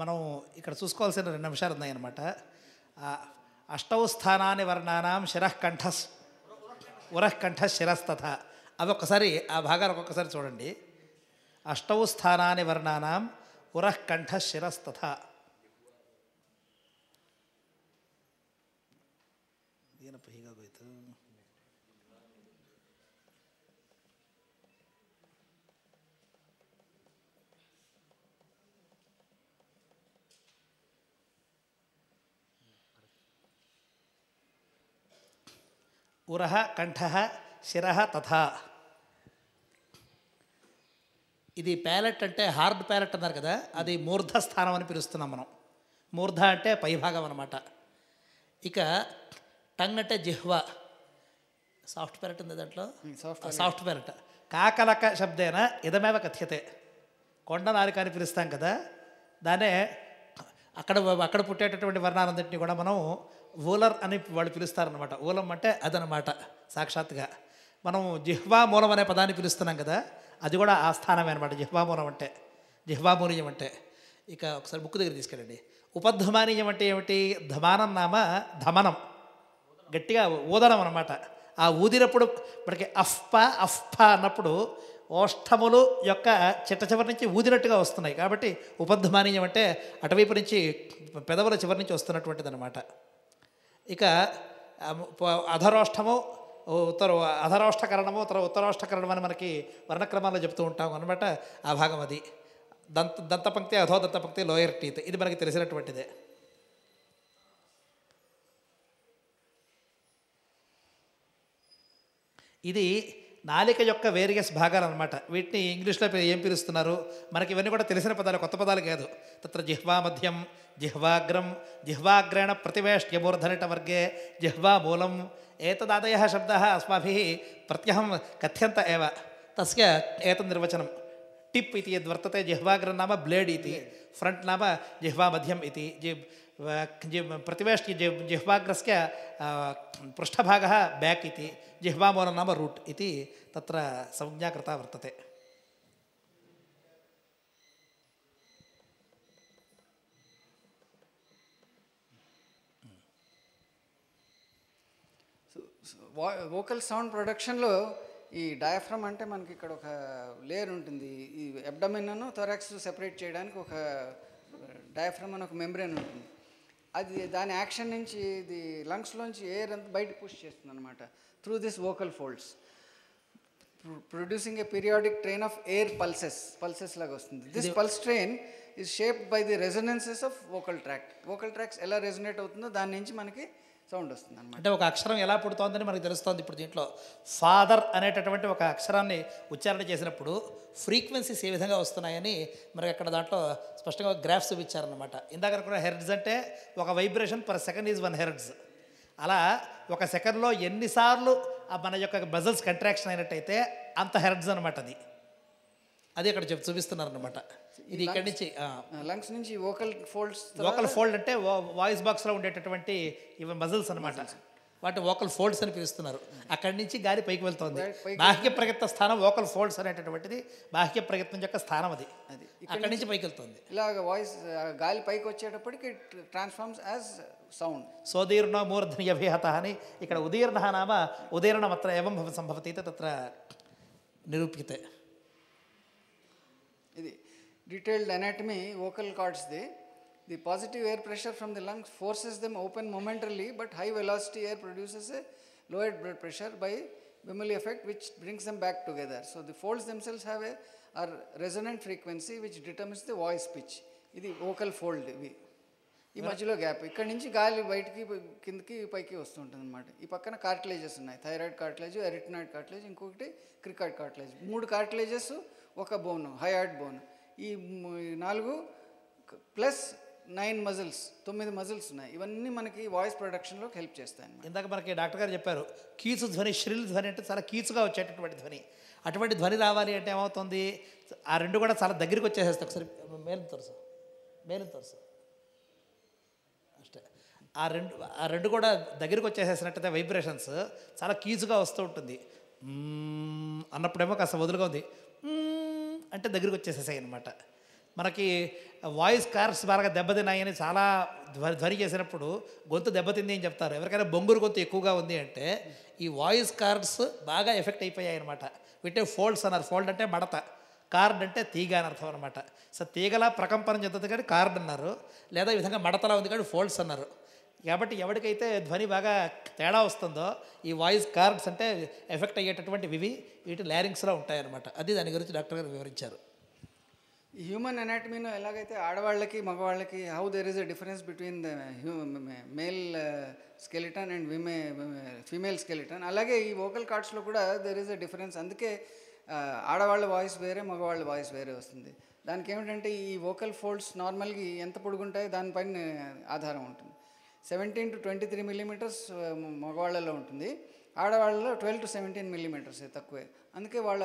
మనం ఇక్కడ చూసుకోవాల్సిన రెండు అంశాలు ఉన్నాయన్నమాట. అష్టవ స్థానాన్ని వర్ణానాం శిరఃకంఠ ఉరఃకంఠ శిరస్తథ అవి ఒక్కసారి ఆ భాగాలు ఒక్కొక్కసారి చూడండి. అష్టవ స్థానాన్ని వర్ణానాం ఉరఃకంఠ శిరస్తథ ఉరహ కంఠ శిర తథా. ఇది ప్యాలెట్ అంటే హార్డ్ ప్యాలెట్ అన్నారు కదా అది మూర్ధ స్థానం అని పిలుస్తున్నాం మనం. మూర్ధ అంటే పైభాగం అనమాట ఇక టంగ్ అంటే జిహ్వ. సాఫ్ట్ ప్యాలెట్ ఉంది దాంట్లో? Soft palate. కాకలక శబ్దేన ఇదమేవ కథ్యతే. కొండ నారిక అని పిలుస్తాం కదా దాన్నే అక్కడ అక్కడ పుట్టేటటువంటి వర్ణాలందరినీ కూడా మనం ఊలర్ అని వాళ్ళు పిలుస్తారనమాట ఊలం అంటే అదనమాట సాక్షాత్గా మనం జిహ్వా మూలం అనే పదాన్ని పిలుస్తున్నాం కదా అది కూడా ఆ స్థానమే అనమాట జిహ్వా మూలం అంటే జిహ్వామూలీయం అంటే. ఇక ఒకసారి బుక్ దగ్గర తీసుకెళ్ళండి. ఉపధమానీయం అంటే ఏమిటి? ధమానం నామ ధమనం. గట్టిగా ఊదడం అనమాట ఆ ఊదినప్పుడు మనకి అఫ్ప అఫ్ప అన్నప్పుడు ఓష్టములు యొక్క చిట్ట చివరి నుంచి ఊదినట్టుగా వస్తున్నాయి. కాబట్టి ఉపధమానీయం అంటే అటువైపు నుంచి పెదవుల చివరి నుంచి వస్తున్నటువంటిది అనమాట ఇక ఆ, అధరోష్ఠము ఉత్తర అధరోష్ఠకరణము ఉత్తర ఉత్తరోష్ఠకరణం అని మనకి వర్ణక్రమాల్లో చెప్తూ ఉంటాం అనమాట ఆ భాగం అది. దంత దంతపంక్తి అధో దంతపంక్తి లోయర్ టీత్. ఇది మనకి తెలిసినటువంటిదే. ఇది నాలిక యొక్క వేరియస్ భాగాలు అనమాట వీటిని ఇంగ్లీష్లో ఏం పిలుస్తున్నారు? మనకి ఇవన్నీ కూడా తెలిసిన పదాలు కొత్త పదాలు కాదు. తత్ర జిహ్వామధ్యం జిహ్వాగ్రం జిహ్వాగ్రేణ ప్రతివేష్ట్యమూర్ధనిట వర్గే జిహ్వా మూలం ఏతదాదయ శబ్ద అస్మాభి ప్రత్యహం కథ్యంత ఏవ. తస్య ఏత నిర్వచనం. టిప్ ఇది యద్వర్తతే జిహ్వాగ్రం నామ బ్లేడ్ ఇది ఫ్రంట్ నామ జిహ్వామధ్యం ఇది జి प्रतिवेष्टि जि जिह्वाग्रस्य आ, पृष्ठभागः बेक् इति जिह्वामूलं नाम रूट् इति तत्र संज्ञा कृता वर्तते వోకల్ సౌండ్ ప్రొడక్షన్లో ఈ డయాఫ్రమ్ అంటే మనకి ఇక్కడ ఒక లేయర్ ఉంటుంది ఈ అబ్డమిన్ థొరాక్స్ సెపరేట్ చేయడానికి ఒక డయాఫ్రమ్ అని ఒక మెంబ్రెయిన్ ఉంటుంది అది దాని యాక్షన్ నుంచి ఇది లంగ్స్లోంచి ఎయిర్ అంతా బయట పుష్ చేస్తుంది అనమాట through this vocal folds producing a periodic train of air pulses pulses లాగా వస్తుంది. This pulse train is shaped by the resonances of vocal tract vocal tracts ఎలా రెజొనేట్ అవుతుందో దాని నుంచి మనకి సౌండ్ వస్తుంది అనమాట అంటే ఒక అక్షరం ఎలా పుడుతోందని మనకు తెలుస్తోంది ఇప్పుడు దీంట్లో. ఫాదర్ అనేటటువంటి ఒక అక్షరాన్ని ఉచ్చారణ చేసినప్పుడు ఫ్రీక్వెన్సీస్ ఏ విధంగా వస్తున్నాయని మనకి అక్కడ దాంట్లో స్పష్టంగా గ్రాఫ్స్ చూపించారనమాట ఇందాక కూడా హెర్డ్స్ అంటే ఒక vibration per second is one hertz అలా ఒక సెకండ్లో ఎన్నిసార్లు మన యొక్క బజల్స్ కంట్రాక్షన్ అయినట్టయితే అంత హెర్డ్స్ అనమాట అది. అది అక్కడ చెప్ చూపిస్తున్నారు అనమాట ఇది ఇక్కడి నుంచి లంగ్స్ నుంచి వోకల్ ఫోల్డ్స్ వోకల్ ఫోల్డ్ అంటే వాయిస్ బాక్స్లో ఉండేటటువంటి ఇవి మజిల్స్ అనమాట వాటి వోకల్ ఫోల్డ్స్ అని పిలుస్తున్నారు. అక్కడి నుంచి గాలి పైకి వెళ్తోంది. బాహ్య ప్రయత్న స్థానం వోకల్ ఫోల్డ్స్ అనేటటువంటిది బాహ్య ప్రయత్నం యొక్క స్థానం అది. అది. అక్కడి నుంచి పైకి వెళ్తుంది. ఇలాగ వాయిస్ గాలి పైకి వచ్చేటప్పటికి ట్రాన్స్ఫార్మ్స్ యాజ్ సౌండ్. సోదీర్ణ మూర్ధని అభిహత అని ఇక్కడ ఉదీర్ణ నామ ఉదీర్ణమత్ర ఏవం భవ సంభవతి తత్ర నిరూప్యతే ఇది. Detailed anatomy vocal cords the the positive air pressure from the lungs forces them open momentarily but high velocity air produces a lower blood pressure by Bimeli effect which brings them back together. So the folds themselves have a are resonant frequency which determines the voice pitch. ఇది vocal fold ఇవి ఈ మధ్యలో గ్యాప్ ఇక్కడ నుంచి గాలి బయటికి కిందకి పైకి వస్తుంటుంది అనమాట ఈ పక్కన కార్టిలేజెస్ ఉన్నాయి థైరాయిడ్ కార్టిలేజ్ ఎరిటనాయిడ్ కార్టిలేజ్ ఇంకొకటి క్రికాయిడ్ కార్టిలేజ్ మూడు కార్టిలేజెస్ ఒక బోన్ హయార్డ్ బోన్ ఈ నాలుగు ప్లస్ నైన్ మజిల్స్ తొమ్మిది మజిల్స్ ఉన్నాయి. ఇవన్నీ మనకి వాయిస్ ప్రొడక్షన్లోకి హెల్ప్ చేస్తాయి ఇందాక మనకి డాక్టర్ గారు చెప్పారు కీచు ధ్వని శ్రిల్ ధ్వని అంటే చాలా కీచుగా వచ్చేటటువంటి ధ్వని. అటువంటి ధ్వని రావాలి అంటే ఏమవుతుంది? ఆ రెండు కూడా చాలా దగ్గరికి వచ్చేసేస్తాయి. ఒకసారి మేలు తోరుసు మేలు తోరుసు అಷ್ಟೇ. ఆ రెండు ఆ రెండు కూడా దగ్గరికి వచ్చేసేసినట్టయితే వైబ్రేషన్స్ చాలా కీచుగా వస్తూ ఉంటుంది. అన్నప్పుడేమో కాస్త వదులుగా ఉంది. అంటే దగ్గరికి వచ్చేసేసాయి అనమాట మనకి వాయిస్ కార్స్ బాగా దెబ్బతిన్నాయని చాలా ధ్వని ధ్వని చేసినప్పుడు గొంతు దెబ్బతింది అని చెప్తారు. ఎవరికైనా బొంగురు గొంతు ఎక్కువగా ఉంది అంటే ఈ వాయిస్ కార్డ్స్ బాగా ఎఫెక్ట్ అయిపోయాయి అనమాట వీటే ఫోల్డ్స్ అన్నారు. ఫోల్డ్ అంటే మడత. కార్డ్ అంటే తీగ అని అర్థం అనమాట సో తీగలా ప్రకంపనం చెందుతుంది కానీ కార్డ్ అన్నారు. లేదా ఈ విధంగా మడతలా ఉంది కానీ ఫోల్డ్స్ అన్నారు. కాబట్టి ఎవరికైతే ధ్వని బాగా తేడా వస్తుందో ఈ వాయిస్ కార్డ్స్ అంటే ఎఫెక్ట్ అయ్యేటటువంటి వివి వీటి ల్యారింగ్స్లో ఉంటాయన్నమాట. అది దాని గురించి డాక్టర్ గారు వివరించారు. ఈ హ్యూమన్ అనాటమీలో ఎలాగైతే ఆడవాళ్ళకి మగవాళ్ళకి how there is a difference between the male skeleton and విమే female skeleton అలాగే ఈ వోకల్ కార్డ్స్లో కూడా దెర్ ఇస్ అ డిఫరెన్స్ అందుకే uh, ఆడవాళ్ళ వాయిస్ వేరే మగవాళ్ళ వాయిస్ వేరే వస్తుంది. దానికి ఏమిటంటే ఈ వోకల్ ఫోల్డ్స్ నార్మల్గా ఎంత పొడుగుంటాయో దానిపైన ఆధారం ఉంటుంది. Seventeen to twenty three millimetres మగవాళ్ళలో ఉంటుంది. ఆడవాళ్ళలో ట్వెల్వ్ టు సెవెంటీన్ మిల్లీమీటర్స్ తక్కువే. అందుకే వాళ్ళ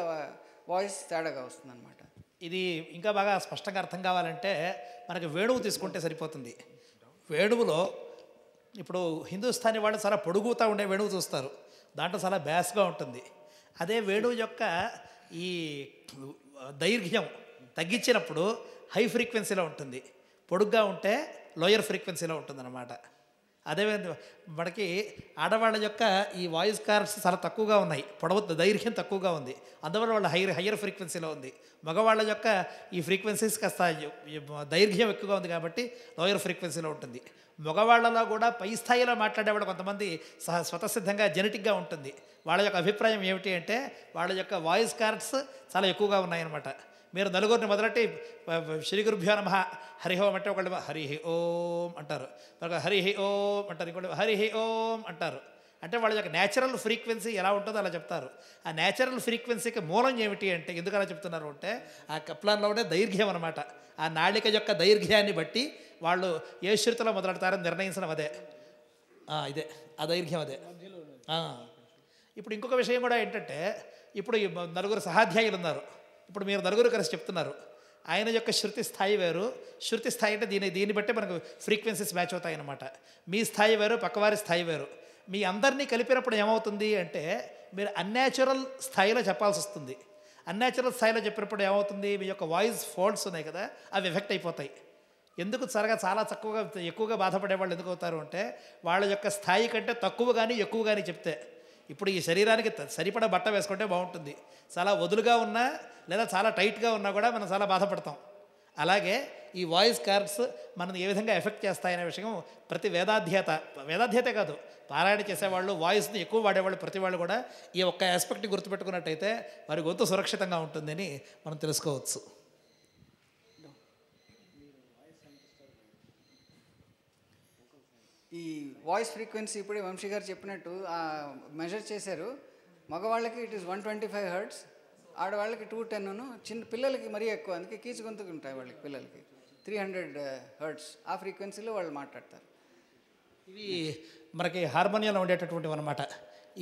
వాయిస్ తేడాగా వస్తుంది అనమాట ఇది ఇంకా బాగా స్పష్టంగా అర్థం కావాలంటే మనకి వేణువు తీసుకుంటే సరిపోతుంది. వేణువులో ఇప్పుడు హిందుస్థానీ వాళ్ళు చాలా పొడుగుతూ ఉండే వేణువు చూస్తారు. దాంట్లో చాలా బ్యాస్గా ఉంటుంది. అదే వేణువు యొక్క ఈ దైర్ఘ్యం తగ్గించినప్పుడు హై ఫ్రీక్వెన్సీలో ఉంటుంది. పొడుగ్గా ఉంటే లోయర్ ఫ్రీక్వెన్సీలో ఉంటుందన్నమాట. అదే మనకి ఆడవాళ్ళ యొక్క ఈ వాయిస్ కార్డ్స్ చాలా తక్కువగా ఉన్నాయి. పొడవు దైర్ఘ్యం తక్కువగా ఉంది. అందువల్ల వాళ్ళ హైయర్ హయ్యర్ ఫ్రీక్వెన్సీలో ఉంది. మగవాళ్ళ యొక్క ఈ ఫ్రీక్వెన్సీస్ కాస్త దైర్ఘ్యం ఎక్కువగా ఉంది కాబట్టి లోయర్ ఫ్రీక్వెన్సీలో ఉంటుంది. మగవాళ్ళలో కూడా పై స్థాయిలో మాట్లాడేవాళ్ళు కొంతమంది సహ స్వతసిద్ధంగా జెనెటిక్గా ఉంటుంది. వాళ్ళ యొక్క అభిప్రాయం ఏమిటి అంటే వాళ్ళ యొక్క వాయిస్ కార్డ్స్ చాలా ఎక్కువగా ఉన్నాయన్నమాట. మీరు నలుగురిని మొదలెట్టి శ్రీ గురుభ్యో నమ. హరి ఓం అంటే ఒకళ్ళు హరి ఓం అంటారు. మరొక హరి ఓం అంటారు. ఇంకోటి హరి ఓం అంటారు. అంటే వాళ్ళ యొక్క న్యాచురల్ ఫ్రీక్వెన్సీ ఎలా ఉంటుందో అలా చెప్తారు. ఆ న్యాచురల్ ఫ్రీక్వెన్సీకి మూలం ఏమిటి అంటే ఎందుకు అలా చెప్తున్నారు అంటే ఆ కప్లాన్లో ఉండే దైర్ఘ్యం అనమాట ఆ నాళిక యొక్క దైర్ఘ్యాన్ని బట్టి వాళ్ళు ఏ శృతిలో మొదలెడతారని నిర్ణయించడం అదే. ఇదే. ఆ దైర్ఘ్యం అదే. ఇప్పుడు ఇంకొక విషయం కూడా ఏంటంటే ఇప్పుడు ఈ నలుగురు సహాధ్యాయులు ఉన్నారు. ఇప్పుడు మీరు నలుగురు కలిసి చెప్తున్నారు. ఆయన యొక్క శృతి స్థాయి వేరు. శృతి స్థాయి అంటే దీని దీన్ని బట్టి మనకు ఫ్రీక్వెన్సీస్ మ్యాచ్ అవుతాయి అన్నమాట మీ స్థాయి వేరు పక్కవారి స్థాయి వేరు. మీ అందరినీ కలిపినప్పుడు ఏమవుతుంది అంటే మీరు అన్యాచురల్ స్థాయిలో చెప్పాల్సి వస్తుంది. అన్యాచురల్ స్థాయిలో చెప్పినప్పుడు ఏమవుతుంది? మీ యొక్క వాయిస్ ఫోల్డ్స్ ఉన్నాయి కదా అవి ఎఫెక్ట్ అయిపోతాయి. ఎందుకు సరగా చాలా తక్కువగా ఎక్కువగా బాధపడే వాళ్ళు ఎందుకు అవుతారు అంటే వాళ్ళ యొక్క స్థాయి కంటే తక్కువ కానీ ఎక్కువ కానీ చెప్తే. ఇప్పుడు ఈ శరీరానికి సరిపడ సరిపడా బట్ట వేసుకుంటే బాగుంటుంది. చాలా వదులుగా ఉన్నా లేదా చాలా టైట్గా ఉన్నా కూడా మనం చాలా బాధపడతాం. అలాగే ఈ వాయిస్ కార్డ్స్ మనం ఏ విధంగా ఎఫెక్ట్ చేస్తాయనే విషయం ప్రతి వేదాధ్యత వేదాధ్యతే కాదు పారాయణ చేసేవాళ్ళు వాయిస్ని ఎక్కువ వాడేవాళ్ళు ప్రతి వాళ్ళు కూడా ఈ ఒక్క ఆస్పెక్ట్ని గుర్తుపెట్టుకున్నట్టయితే వారి గొంతు సురక్షితంగా ఉంటుందని మనం తెలుసుకోవచ్చు. ఈ వాయిస్ ఫ్రీక్వెన్సీ ఇప్పుడే వంశీ గారు చెప్పినట్టు మెజర్ చేశారు. మగవాళ్ళకి it is one twenty five hertz ఆడవాళ్ళకి టూ టెన్ చిన్న పిల్లలకి మరీ ఎక్కువ అందుకే కీచు గొంతుకు ఉంటాయి వాళ్ళకి పిల్లలకి. త్రీ హండ్రెడ్ హర్ట్స్ ఆ ఫ్రీక్వెన్సీలో వాళ్ళు మాట్లాడతారు. ఇవి మనకి హార్మోనియంలో ఉండేటటువంటివి అనమాట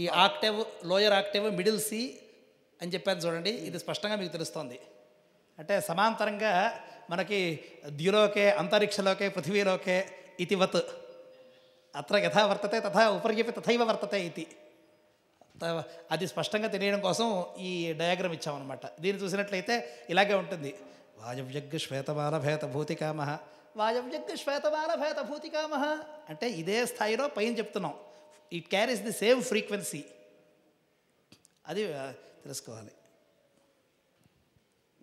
ఈ octave lower octave middle C అని చెప్పాను చూడండి ఇది స్పష్టంగా మీకు తెలుస్తోంది. అంటే సమాంతరంగా మనకి ద్యులోకే అంతరిక్షలోకే పృథివీలోకే ఇతివత్ అత్ర యథా వర్తతే తథా ఉపర్యపి తథైవ వర్తతే ఇది. అది స్పష్టంగా తెలియడం కోసం ఈ డయాగ్రామ్ ఇచ్చామన్నమాట. దీన్ని చూసినట్లయితే ఇలాగే ఉంటుంది. వాయవ్యగ్ శ్వేతమాల భేత భూతికామ వాయవ్యగ్ శ్వేతమాల భేత భూతికామ అంటే ఇదే స్థాయిలో పైన చెప్తున్నాం. It carries the same frequency అది తెలుసుకోవాలి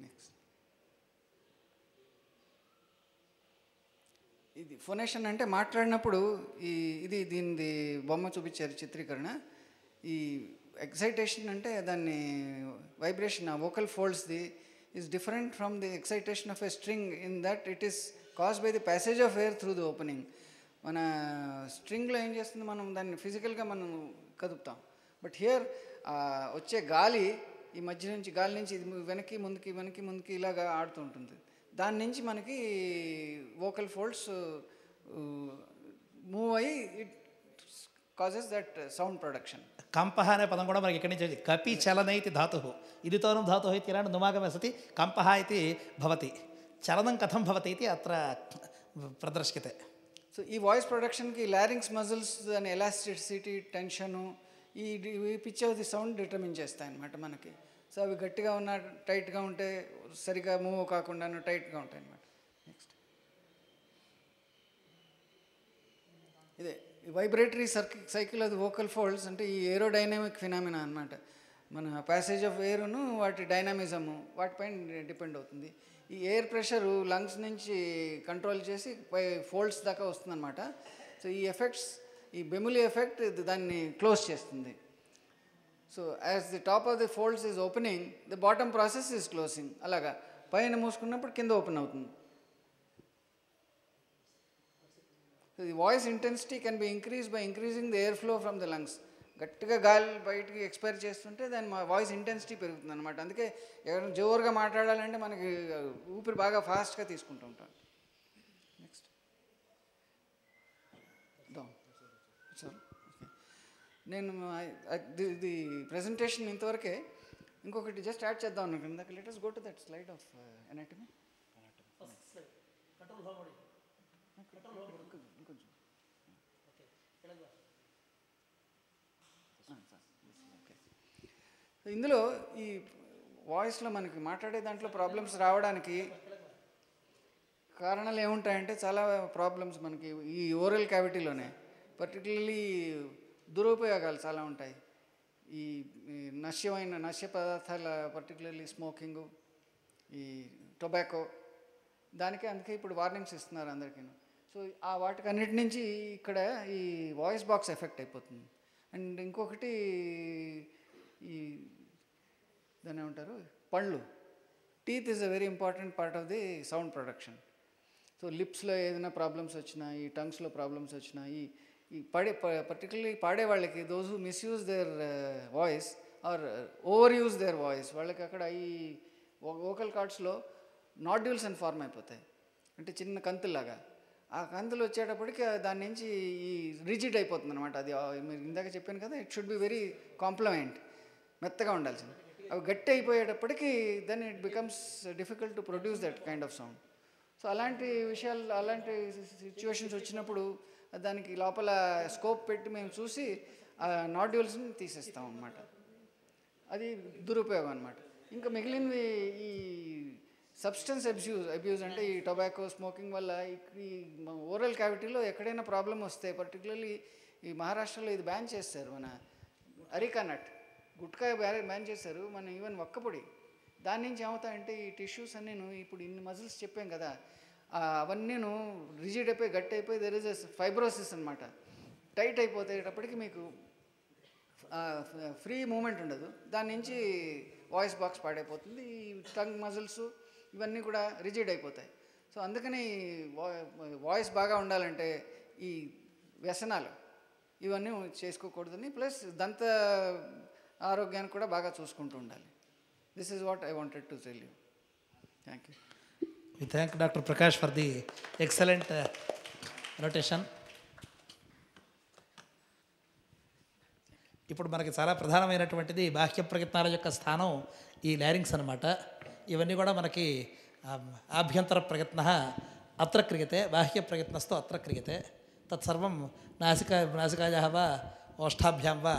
నెక్స్ట్ ఇది ఫొనేషన్ అంటే మాట్లాడినప్పుడు ఈ ఇది దీనిది బొమ్మ చూపించారు చిత్రీకరణ. ఈ ఎక్సైటేషన్ అంటే దాన్ని వైబ్రేషన్ ఆ vocal ఫోల్డ్స్ది is different from the excitation of a string in that it is cause by the passage of air through the opening మన స్ట్రింగ్లో ఏం చేస్తుంది మనం దాన్ని ఫిజికల్గా మనం కదుపుతాం. బట్ హియర్ వచ్చే గాలి ఈ మధ్య నుంచి గాలి నుంచి ఇది వెనక్కి ముందుకి వెనక్కి ముందుకి ఇలాగా ఆడుతూ ఉంటుంది. దాని నుంచి మనకి వోకల్ ఫోల్డ్స్ మూవ్ అయ్యి it causes that sound production కంపహ అనే పదం కూడా మనకి ఇక్కడి నుంచి. కపి చలన ఇది ధాతు ఇదితోనం ధాతు ఇది ఇలాంటి నుమాగమసతి కంపహ ఇది భవతి. చలనం కథం భవతి ఇది అత్ర ప్రదర్శ్యతే సో ఈ వాయిస్ ప్రొడక్షన్కి లారింగ్స్ మజిల్స్ దాని ఎలాస్టిసిటీ టెన్షను ఈ pitch of the sound determine చేస్తాయి అన్నమాట మనకి. సో అవి గట్టిగా ఉన్న టైట్గా ఉంటే సరిగా మూవ్ కాకుండా టైట్గా ఉంటాయి అన్నమాట నెక్స్ట్ ఇదే వైబ్రేటరీ సర్కి సైకిల్ అది వోకల్ ఫోల్డ్స్ అంటే ఈ ఏరోడైనమిక్ ఫినామినా అన్నమాట. మన ప్యాసేజ్ ఆఫ్ ఎయిర్ను వాటి డైనామిజము వాటిపైన డిపెండ్ అవుతుంది. ఈ ఎయిర్ ప్రెషరు లంగ్స్ నుంచి కంట్రోల్ చేసి పై ఫోల్డ్స్ దాకా వస్తుందన్నమాట. సో ఈ ఎఫెక్ట్స్ ఈ బెములి ఎఫెక్ట్ దాన్ని క్లోజ్ చేస్తుంది. So as the top of the folds is opening the bottom process is closing అలాగా పైన మూసుకున్నప్పుడు కింద ఓపెన్ అవుతుంది. So the voice intensity can be increase by increasing the air flow from the lungs గట్టిగా గాలి బయటికి ఎక్స్పైర్ చేస్తుంటే దాని మా వాయిస్ ఇంటెన్సిటీ పెరుగుతుంది అనమాట అందుకే ఎవరైనా జోరుగా మాట్లాడాలంటే మనకి ఊపిరి బాగా ఫాస్ట్గా తీసుకుంటూ ఉంటాం నెక్స్ట్ సార్ నేను ది ప్రజెంటేషన్ ఇంతవరకే ఇంకొకటి జస్ట్ యాడ్ చేద్దాం ఇందాక letters go to that slide of anatomy ఇందులో ఈ వాయిస్లో మనకి మాట్లాడే దాంట్లో ప్రాబ్లమ్స్ రావడానికి కారణాలు ఏముంటాయంటే చాలా ప్రాబ్లమ్స్ మనకి ఈ ఓరల్ క్యావిటీలోనే పర్టికులర్లీ దురుపయోగాలు చాలా ఉంటాయి. ఈ నశ్యమైన నశ్య పదార్థాల పర్టికులర్లీ స్మోకింగు ఈ టొబాకో దానికి అందుకే ఇప్పుడు వార్నింగ్స్ ఇస్తున్నారు అందరికీ సో ఆ వాటికన్నిటి నుంచి ఇక్కడ ఈ వాయిస్ బాక్స్ ఎఫెక్ట్ అయిపోతుంది. అండ్ ఇంకొకటి ఈ దాన్ని ఏమంటారు? పళ్ళు teeth is a very important part of the sound production so లిప్స్లో ఏదైనా ప్రాబ్లమ్స్ వచ్చినా ఈ టంగ్స్లో ప్రాబ్లమ్స్ వచ్చినా ఈ ఈ పాడే పర్టికులర్లీ పాడే వాళ్ళకి those who misuse their voice or overuse their voice వాళ్ళకి అక్కడ ఈ వోకల్ కార్డ్స్లో నాడ్యూల్స్ అని ఫార్మ్ అయిపోతాయి. అంటే చిన్న కంతుల్లాగా. ఆ కంతులు వచ్చేటప్పటికి దాని నుంచి ఈ రిజిడ్ అయిపోతుంది అనమాట అది మీరు ఇందాక చెప్పాను కదా it should be very compliment మెత్తగా ఉండాల్సింది. అవి గట్టి అయిపోయేటప్పటికీ then it becomes difficult to produce that kind of sound so అలాంటి విషయాలు అలాంటి సిచ్యువేషన్స్ వచ్చినప్పుడు దానికి లోపల స్కోప్ పెట్టి మేము చూసి ఆ నాడ్యూల్స్ని తీసేస్తాం అన్నమాట. అది దురుపయోగం అనమాట ఇంకా మిగిలినవి ఈ సబ్స్టెన్స్ అబ్యూస్ అబ్యూస్ అంటే ఈ టొబాకో స్మోకింగ్ వల్ల ఈ- ఓరల్ క్యావిటీలో ఎక్కడైనా ప్రాబ్లం వస్తే పర్టికులర్లీ ఈ మహారాష్ట్రలో ఇది బ్యాన్ చేస్తారు మన అరికానట్. నట్ గుట్కా బ్యాన్ చేశారు మన ఈవెన్ ఒక్కపొడి దాని నుంచి ఏమవుతాయంటే ఈ టిష్యూస్ అన్నీ ఇప్పుడు ఇన్ని మజిల్స్ చెప్పాం కదా అవన్నీను రిజిడ్ అయిపోయి గట్టి అయిపోయి దెర్ ఇస్ ఫైబ్రోసిస్ అనమాట టైట్ అయిపోతేటప్పటికి మీకు ఫ్రీ మూమెంట్ ఉండదు. దాని నుంచి వాయిస్ బాక్స్ పాడైపోతుంది ఈ టంగ్ మజిల్స్ ఇవన్నీ కూడా రిజిడ్ అయిపోతాయి. సో అందుకని వాయిస్ బాగా ఉండాలంటే ఈ వ్యసనాలు ఇవన్నీ చేసుకోకూడదని ప్లస్ దంత ఆరోగ్యాన్ని కూడా బాగా చూసుకుంటూ ఉండాలి this is what I wanted to tell you thank you we thank doctor Prakash for the excellent rotation ఇప్పుడు మనకి చాలా ప్రధానమైనటువంటిది బాహ్య ప్రయత్నాల యొక్క స్థానం ఈ ల్యారింగ్స్ అనమాట ఇవన్నీ కూడా మనకి ఆభ్యంతర ప్రయత్న అత్ర క్రియతే బాహ్య ప్రయత్నస్తో అత్ర క్రియతే తత్సర్వం నాసిక నాసికాయా వా ఓష్టాభ్యాం వా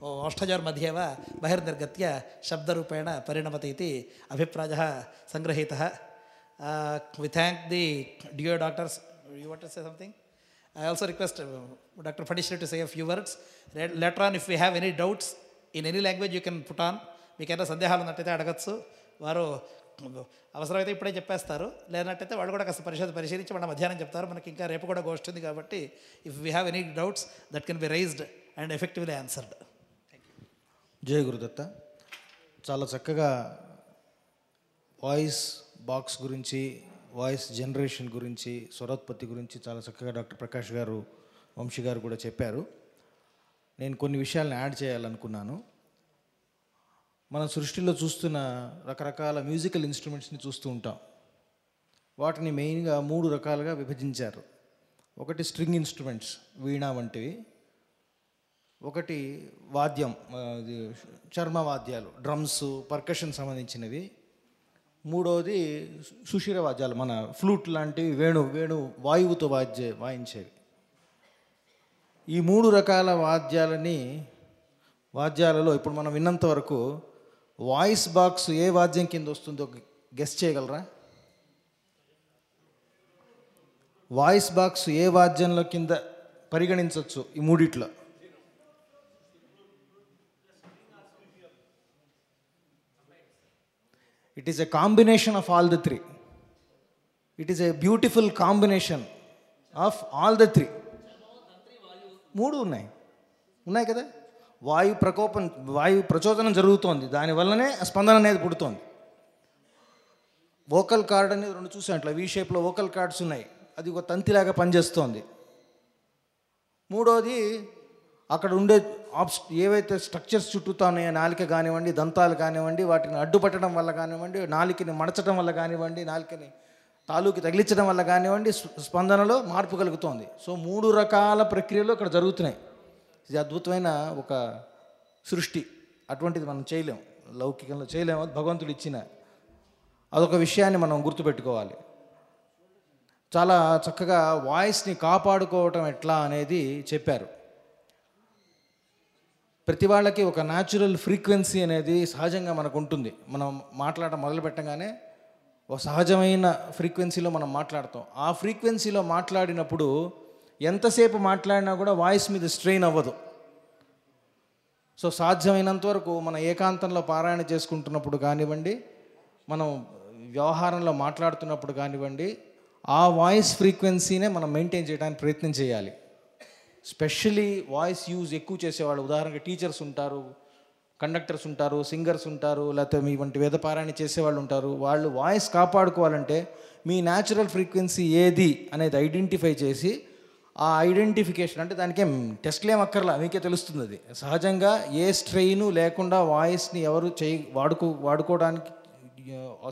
ओ- ओष्ठयोर्मध्ये वा बहिर्निर्गत्य शब्दरूपेण परिणमति इति अभिप्रायः सङ्गृहीतः wi thank the dear doctors you want to say something I also request uh, Dr. Padishri to say a few words. Re- Later on, if we have any doubts in any language, you can put on. మీకు ఏదైనా సందేహాలు ఉన్నట్టయితే అడగచ్చు వారు అవసరమైతే ఇప్పుడే చెప్పేస్తారు లేనట్టయితే వాళ్ళు కూడా కాస్త పరిశోధన పరిశీలించి మన మధ్యాహ్నం చెప్తారు మనకి ఇంకా రేపు కూడా గోష్ఠి ఉంది కాబట్టి if we have any doubts that can be raised and effectively answered జయ గురుదత్త. చాలా చక్కగా వాయిస్ బాక్స్ గురించి వాయిస్ జనరేషన్ గురించి స్వరోత్పత్తి గురించి చాలా చక్కగా డాక్టర్ ప్రకాష్ గారు వంశీ గారు కూడా చెప్పారు. నేను కొన్ని విషయాలను యాడ్ చేయాలనుకున్నాను. మనం సృష్టిలో చూస్తున్న రకరకాల మ్యూజికల్ ఇన్స్ట్రుమెంట్స్ని చూస్తూ ఉంటాం. వాటిని మెయిన్గా మూడు రకాలుగా విభజించారు. ఒకటి స్ట్రింగ్ ఇన్స్ట్రుమెంట్స్ వీణా వంటివి. ఒకటి వాద్యం చర్మ వాద్యాలు డ్రమ్స్ పర్కషన్ సంబంధించినవి. మూడవది సుషిర వాద్యాలు మన ఫ్లూట్ లాంటివి వేణు వేణు వాయువుతో వాద్య వాయించేవి. ఈ మూడు రకాల వాద్యాలని వాద్యాలలో ఇప్పుడు మనం విన్నంత వరకు వాయిస్ బాక్స్ ఏ వాద్యం కింద వస్తుందో గెస్ చేయగలరా? వాయిస్ బాక్స్ ఏ వాద్యంలో కింద పరిగణించవచ్చు ఈ మూడిట్లో? It is a combination of all the three it is a beautiful combination of all the three మూడు ఉన్నాయి. ఉన్నాయి కదా? వాయు ప్రకోపం వాయు ప్రచోదనం జరుగుతోంది. దానివల్లనే స్పందన అనేది పుడుతోంది. వోకల్ కార్డ్ అనేది రెండు చూసాం అట్లా. వీ షేప్లో వోకల్ కార్డ్స్ ఉన్నాయి. అది ఒక తంతిలాగా పనిచేస్తోంది. మూడోది అక్కడ ఉండే ఆబ్స్ ఏవైతే స్ట్రక్చర్స్ చుట్టూతా ఉన్నాయో నాలిక కానివ్వండి దంతాలు కానివ్వండి వాటిని అడ్డుపట్టడం వల్ల కానివ్వండి నాలికని మడచడం వల్ల కానివ్వండి నాలికని తాలూకి తగిలించడం వల్ల కానివ్వండి స్పందనలో మార్పు కలుగుతోంది. సో మూడు రకాల ప్రక్రియలు అక్కడ జరుగుతున్నాయి. ఇది అద్భుతమైన ఒక సృష్టి. అటువంటిది మనం చేయలేం. లౌకికంలో చేయలేము భగవంతుడు ఇచ్చిన అదొక విషయాన్ని మనం గుర్తుపెట్టుకోవాలి. చాలా చక్కగా వాయిస్ని కాపాడుకోవటం ఎట్లా అనేది చెప్పారు. ప్రతి వాళ్ళకి ఒక న్యాచురల్ ఫ్రీక్వెన్సీ అనేది సహజంగా మనకు ఉంటుంది. మనం మాట్లాడటం మొదలు పెట్టగానే ఒక సహజమైన ఫ్రీక్వెన్సీలో మనం మాట్లాడతాం. ఆ ఫ్రీక్వెన్సీలో మాట్లాడినప్పుడు ఎంతసేపు మాట్లాడినా కూడా వాయిస్ మీద స్ట్రెయిన్ అవ్వదు. సో సాధ్యమైనంత వరకు మన ఏకాంతంలో పారాయణ చేసుకుంటున్నప్పుడు కానివ్వండి మనం వ్యవహారంలో మాట్లాడుతున్నప్పుడు కానివ్వండి ఆ వాయిస్ ఫ్రీక్వెన్సీనే మనం మెయింటైన్ చేయడానికి ప్రయత్నం చేయాలి. స్పెషలీ వాయిస్ యూజ్ ఎక్కువ చేసేవాళ్ళు. ఉదాహరణకి టీచర్స్ ఉంటారు కండక్టర్స్ ఉంటారు సింగర్స్ ఉంటారు లేకపోతే మీ వంటి వేదపారాయణ చేసేవాళ్ళు ఉంటారు. వాళ్ళు వాయిస్ కాపాడుకోవాలంటే మీ న్యాచురల్ ఫ్రీక్వెన్సీ ఏది అనేది ఐడెంటిఫై చేసి ఆ ఐడెంటిఫికేషన్ అంటే దానికే టెస్ట్లేం అక్కర్లా? మీకే తెలుస్తుంది అది. సహజంగా ఏ స్ట్రెయిన్ లేకుండా వాయిస్ని ఎవరు చేయి వాడుకో వాడుకోవడానికి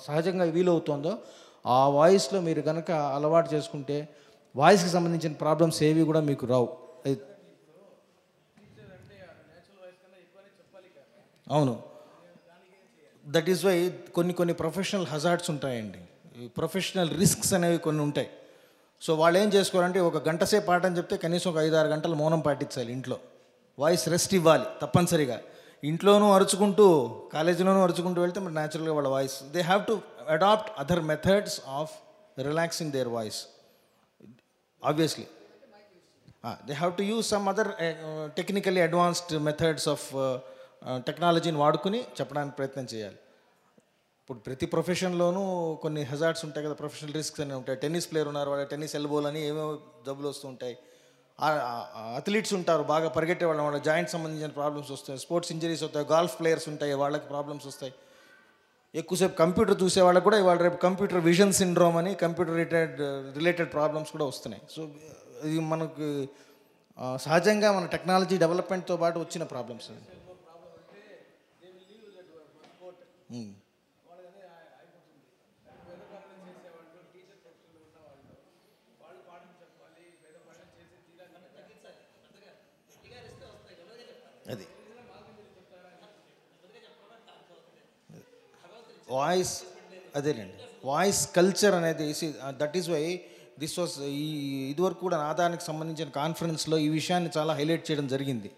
సహజంగా వీలవుతుందో ఆ వాయిస్లో మీరు కనుక అలవాటు చేసుకుంటే వాయిస్కి సంబంధించిన ప్రాబ్లమ్స్ ఏవి కూడా మీకు రావు. అవును. దట్ ఈస్ వై కొన్ని కొన్ని ప్రొఫెషనల్ హజార్డ్స్ ఉంటాయండి. ప్రొఫెషనల్ రిస్క్స్ అనేవి కొన్ని ఉంటాయి. సో వాళ్ళు ఏం చేసుకోవాలంటే ఒక గంట సేపు పాట అని చెప్తే కనీసం ఒక ఐదు ఆరు గంటలు మౌనం పాటించాలి ఇంట్లో. వాయిస్ రెస్ట్ ఇవ్వాలి తప్పనిసరిగా. ఇంట్లోనూ అరుచుకుంటూ కాలేజీలోనూ అరుచుకుంటూ వెళ్తే మరి న్యాచురల్గా వాళ్ళ voice they have to adapt other methods of relaxing their voice obviously they have to use some other technically advanced methods of టెక్నాలజీని వాడుకుని చెప్పడానికి ప్రయత్నం చేయాలి. ఇప్పుడు ప్రతి ప్రొఫెషన్లోనూ కొన్ని హెజార్డ్స్ ఉంటాయి కదా ప్రొఫెషనల్ రిస్క్స్ అని ఉంటాయి. టెన్నిస్ ప్లేయర్ ఉన్నారు వాళ్ళ టెన్నిస్ ఎల్బోల్ అని ఏమేమో జబ్బులు వస్తూ ఉంటాయి. అథ్లీట్స్ ఉంటారు బాగా పరిగెట్టే వాళ్ళ వాళ్ళ జాయింట్ సంబంధించిన ప్రాబ్లమ్స్ వస్తాయి. స్పోర్ట్స్ ఇంజరీస్ వస్తాయి గాల్ఫ్ ప్లేయర్స్ ఉంటాయి వాళ్ళకి ప్రాబ్లమ్స్ వస్తాయి. ఎక్కువసేపు కంప్యూటర్ చూసే వాళ్ళకి కూడా ఇవాళ రేపు కంప్యూటర్ విజన్ సిండ్రోమ్ అని కంప్యూటర్ రిలేటెడ్ రిలేటెడ్ ప్రాబ్లమ్స్ కూడా వస్తున్నాయి. సో ఇది మనకు సహజంగా మన టెక్నాలజీ డెవలప్మెంట్తో పాటు వచ్చిన ప్రాబ్లమ్స్. Hmm. అది. వాయిస్ అదేనండి వాయిస్ కల్చర్ అనేది that is why this was ఈ ఇదివరకు కూడా నాదానికి సంబంధించిన కాన్ఫరెన్స్లో ఈ విషయాన్ని చాలా హైలైట్ చేయడం జరిగింది.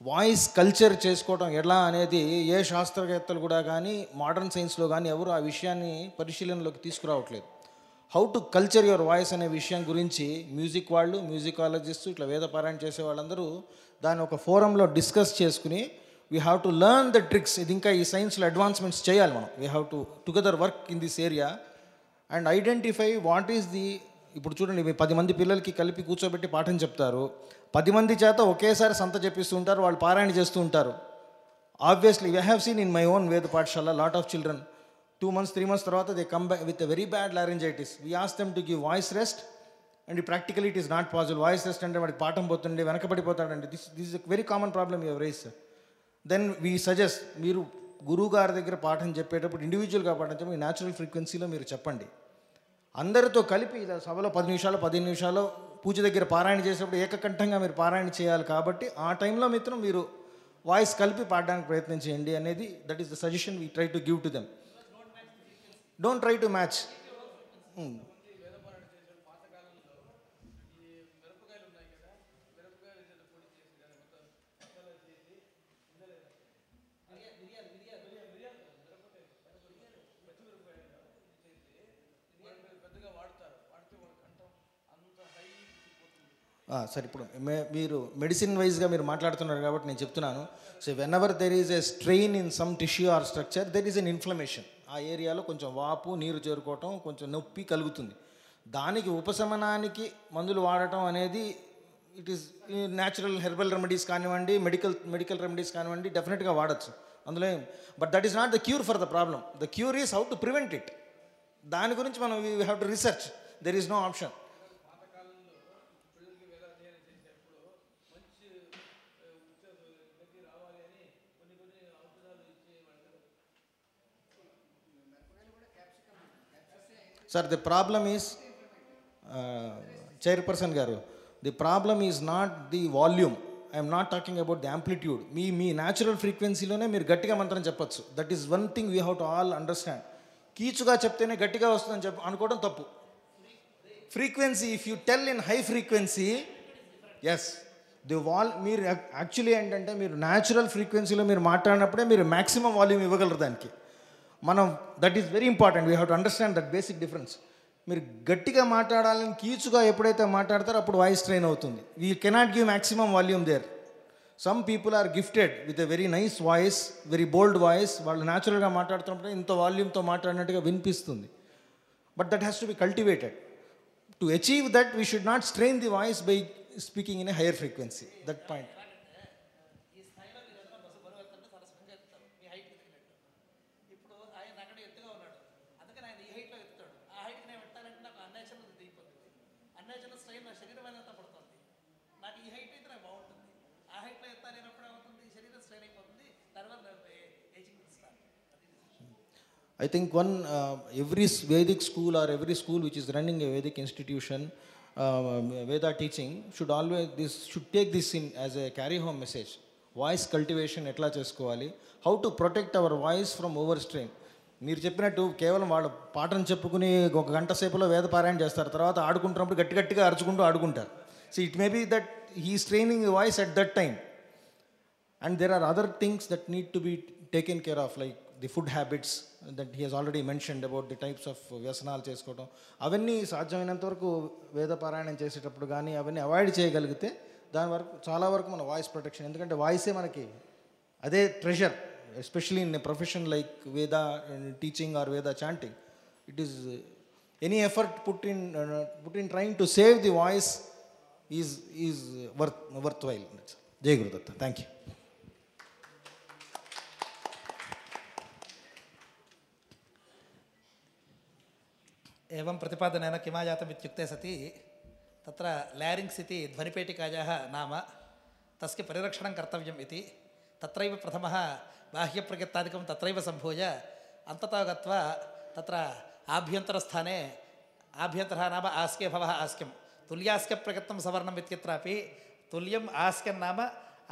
వాయిస్ కల్చర్ చేసుకోవడం ఎలా అనేది ఏ శాస్త్రవేత్తలు కూడా కానీ మోడర్న్ సైన్స్లో కానీ ఎవరు ఆ విషయాన్ని పరిశీలనలోకి తీసుకురావట్లేదు. How to culture your voice అనే విషయం గురించి మ్యూజిక్ వాళ్ళు మ్యూజికాలజిస్ట్ ఇట్లా వేద పారాయణ చేసే వాళ్ళందరూ దాన్ని ఒక ఫోరంలో డిస్కస్ చేసుకుని we have to learn the tricks ఇది ఇంకా ఈ సైన్స్లో అడ్వాన్స్మెంట్స్ చేయాలి మనం. We have to together work in this area and identify what is the ఇప్పుడు చూడండి మీ పది మంది పిల్లలకి కలిపి కూర్చోబెట్టి పాఠం చెప్తారు. పది మంది చేత ఒకేసారి సంత చెప్పిస్తూ ఉంటారు వాళ్ళు పారాయణ చేస్తూ ఉంటారు. Obviously we have seen in my own Veda పాఠశాల lot of children two months three months తర్వాత they come back with very bad laryngitis we ask them to give voice rest and practically it is not possible voice rest అంటే వాడికి పాఠం పోతుండే వెనకబడిపోతాడండి. This this is very common problem your race then we suggest మీరు గురువు గారి దగ్గర పాఠం చెప్పేటప్పుడు ఇండివిజువల్గా పాఠం చెప్పి మీ న్యాచురల్ ఫ్రీక్వెన్సీలో మీరు చెప్పండి. అందరితో కలిపి ఇలా సభలో పది నిమిషాలు పదిహేను నిమిషాలు పూజ దగ్గర పారాయణ చేసేటప్పుడు ఏకకంఠంగా మీరు పారాయణ చేయాలి కాబట్టి ఆ టైంలో మిత్రం మీరు వాయిస్ కలిపి పాడడానికి ప్రయత్నం చేయండి అనేది that is the suggestion we try to give to them don't try to match సరే ఇప్పుడు మే- మీరు మెడిసిన్ వైజ్గా మీరు మాట్లాడుతున్నారు కాబట్టి నేను చెప్తున్నాను. So whenever there is a strain in some tissue or structure there is an inflammation ఆ ఏరియాలో కొంచెం వాపు నీరు చేరుకోవటం కొంచెం నొప్పి కలుగుతుంది. దానికి ఉపశమనానికి మందులు వాడటం అనేది it is natural herbal remedies కానివ్వండి మెడికల్ మెడికల్ రెమెడీస్ కానివ్వండి డెఫినెట్గా వాడచ్చు. అందులో but that is not the cure for the problem the cure is how to prevent it దాని గురించి మనం we have to research there is no option sir the problem is chairperson గారు the problem is not the volume I'm not talking about the amplitude మీ మీ న్యాచురల్ ఫ్రీక్వెన్సీలోనే మీరు గట్టిగా మంత్రం చెప్పచ్చు. That is one thing we have to all understand కీచుగా చెప్తేనే గట్టిగా వస్తుందని చెప్ప అనుకోవడం తప్పు. Frequency if you tell in high frequency as the wall మీరు యాక్చువల్లీ ఏంటంటే మీరు న్యాచురల్ ఫ్రీక్వెన్సీలో మీరు మాట్లాడినప్పుడే మీరు మ్యాక్సిమం వాల్యూమ్ ఇవ్వగలరు దానికి. మనం that is very important we have to understand that basic difference మీరు గట్టిగా మాట్లాడాలని కీచుగా ఎప్పుడైతే మాట్లాడతారో అప్పుడు వాయిస్ ట్రైన్ అవుతుంది. We cannot give maximum volume there some people are gifted with a very nice voice very bold voice వాళ్ళు న్యాచురల్గా మాట్లాడుతున్నప్పుడు ఇంత వాల్యూమ్తో మాట్లాడినట్టుగా వినిపిస్తుంది. But that has to be cultivated to achieve that we should not strain the voice by speaking in a higher frequency that point ఇప్పుడు ఆయన అక్కడ ఎత్తుగా ఉన్నాడు అందుకని ఆయన ఈ హైట్లో ఎత్తుతాడు ఆ హైట్కి నేను పెట్టాలంటే నాకు అన్నేచురల్ దిగిపోతుంది అన్నేచురల్ స్ట్రెయిన్ నా శరీరం మీద అంతా పడుతుంది నాకు ఈ హైట్ అయితే నాకు బాగుంటుంది ఆ హైట్లో ఎత్తాలేనప్పుడు ఏమవుతుంది శరీరం స్ట్రెయిన్ అయిపోతుంది తర్వాత ageing start I think one every Vedic school or every school which is running a Vedic institution Veda teaching should always this should take this in as a carry home message voice cultivation ఎట్లా చేసుకోవాలి? How to protect our voice from over strain మీరు చెప్పినట్టు కేవలం వాళ్ళ పాటను చెప్పుకుని ఒక గంట సేపులో వేద పారాయణ చేస్తారు. తర్వాత ఆడుకుంటున్నప్పుడు గట్టి గట్టిగా అరుచుకుంటూ ఆడుకుంటారు. So it may be that he straining voice at that time and there are other things that need to be taken care of like the food habits that he already already about about the types వ్యసనాలు చేసుకోవడం అవన్నీ సాధ్యమైనంత వరకు వేద పారాయణం చేసేటప్పుడు కానీ అవన్నీ అవాయిడ్ చేయగలిగితే దాని వరకు చాలా వరకు మన వాయిస్ ప్రొటెక్షన్. ఎందుకంటే వాయిసే మనకి అదే treasure especially in profession like Veda teaching or Veda chanting it is any effort put in put in trying to save the voice is is worth worthwhile జై గురుదత్త థ్యాంక్ యూ एवं प्रतिपादनेन किमाजातम् इत्युक्ते सति, तत्र ध्वनिपेटिकायाः नाम, तस्य परिरक्षणं कर्तव्यम् इति, तत्रैव प्रथमः बाह्यप्रकृत्तादिकं तत्रैव सम्भूय, अन्ततो गत्वा तत्र नाम आस्के भवः आस्क्यं तुल्यास्क्यप्रकृतं सवर्णम् इत्यत्रापि, तुल्यम् आस्क्यं नाम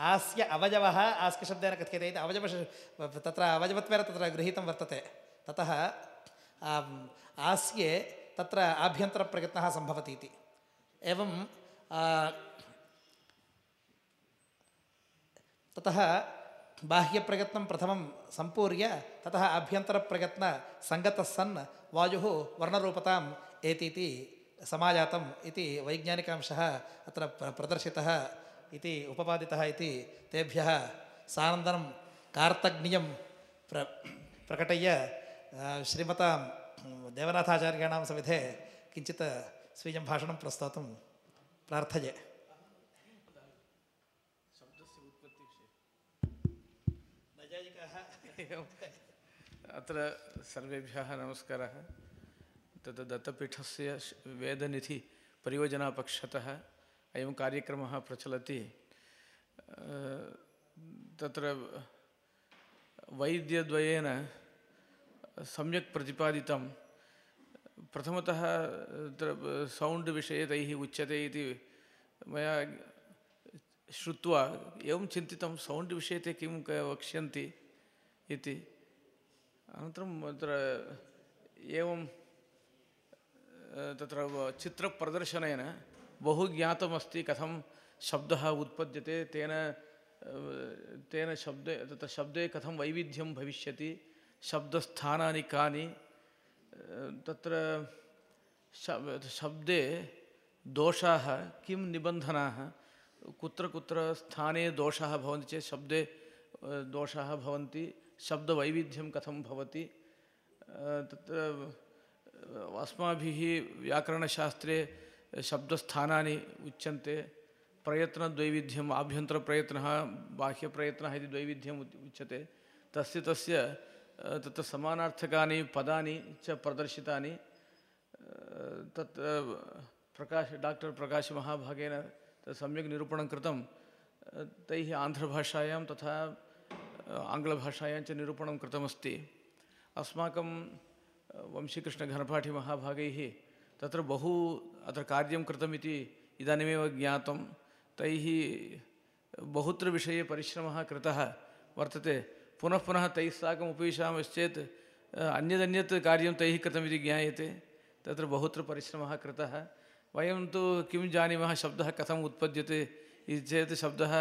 आस्य अवयवः आस्क्यशब्देन कथ्यते इति अवयव तत्र अवयवत्वेन तत्र गृहीतं वर्तते, ततः आस्ये तत्र आभ्यन्तरप्रयत्नः सम्भवति इति। एवं ततः बाह्यप्रयत्नं प्रथमं सम्पूर्य, ततः आभ्यन्तरप्रयत्नसङ्गतः सन् वायुः वर्णरूपताम् एतीति समाजातम् इति वैज्ञानिकांशः अत्र प्र- प्रदर्शितः इति उपपादितः इति तेभ्यः सानन्दनं कार्तज्ञ्यं प्र, प्रकटय्य श्रीमतां देवनाथाचार्याणां सविधे किञ्चित् स्वीयं भाषणं प्रस्तोतुं प्रार्थये अत्र सर्वेभ्यः नमस्कारः तत् दत्तपीठस्य श- वेदनिधि परियोजनापक्षतः अयं कार्यक्रमः प्रचलति अ, तत्र वैद्यद्वयेन सम्यक् प्रतिपादितं। प्रथमतः, तत्र सौण्ड् विषये तैः उच्यते इति मया श्रुत्वा, एवं चिन्तितं सौण्ड् विषये ते किं वक्ष्यन्ति इति। अनन्तरं, तत्र, एवं तत्र चित्रप्रदर्शनेन बहु ज्ञातमस्ति कथं शब्दः उत्पद्यते, तेन तेन शब्दे, तत्र शब्दे कथं वैविध्यं भविष्यति। शब्दस्थानानि कानि तत्र शब्, शब्दे दोषाः, किं निबन्धनाः, कुत्र कुत्र स्थाने दोषाः भवन्ति चेत् शब्दे दोषाः भवन्ति, शब्दवैविध्यं कथं भवति तत्र अस्माभिः व्याकरणशास्त्रे शब्दस्थानानि उच्यन्ते, प्रयत्नद्वैविध्यम्, आभ्यन्तरप्रयत्नः, बाह्यप्रयत्नः इति द्वैविध्यम् उच्यते, तस्य तस्य तत्र समानार्थकानि, पदानि च प्रदर्शितानि, तत् प्रकाश, डाक्टर् प्रकाशमहाभागेन तत् सम्यक् निरूपणं कृतं तैः आन्ध्रभाषायां तथा आङ्ग्लभाषायां च निरूपणं कृतमस्ति। अस्माकं वंशीकृष्णघनपाठिमहाभागैः तत्र बहु अत्र कार्यं कृतमिति इदानीमेव ज्ञातं। तैः बहुत्र विषये परिश्रमः कृतः वर्तते। पुनः पुनः तैः साकम् उपविशामश्चेत् अ, अन्यदन्यत् कार्यं तैः कृतमिति ज्ञायते तत्र बहुत्र परिश्रमः कृतः वयं तु किं जानीमः शब्दः कथम् उत्पद्यते इति चेत् शब्दः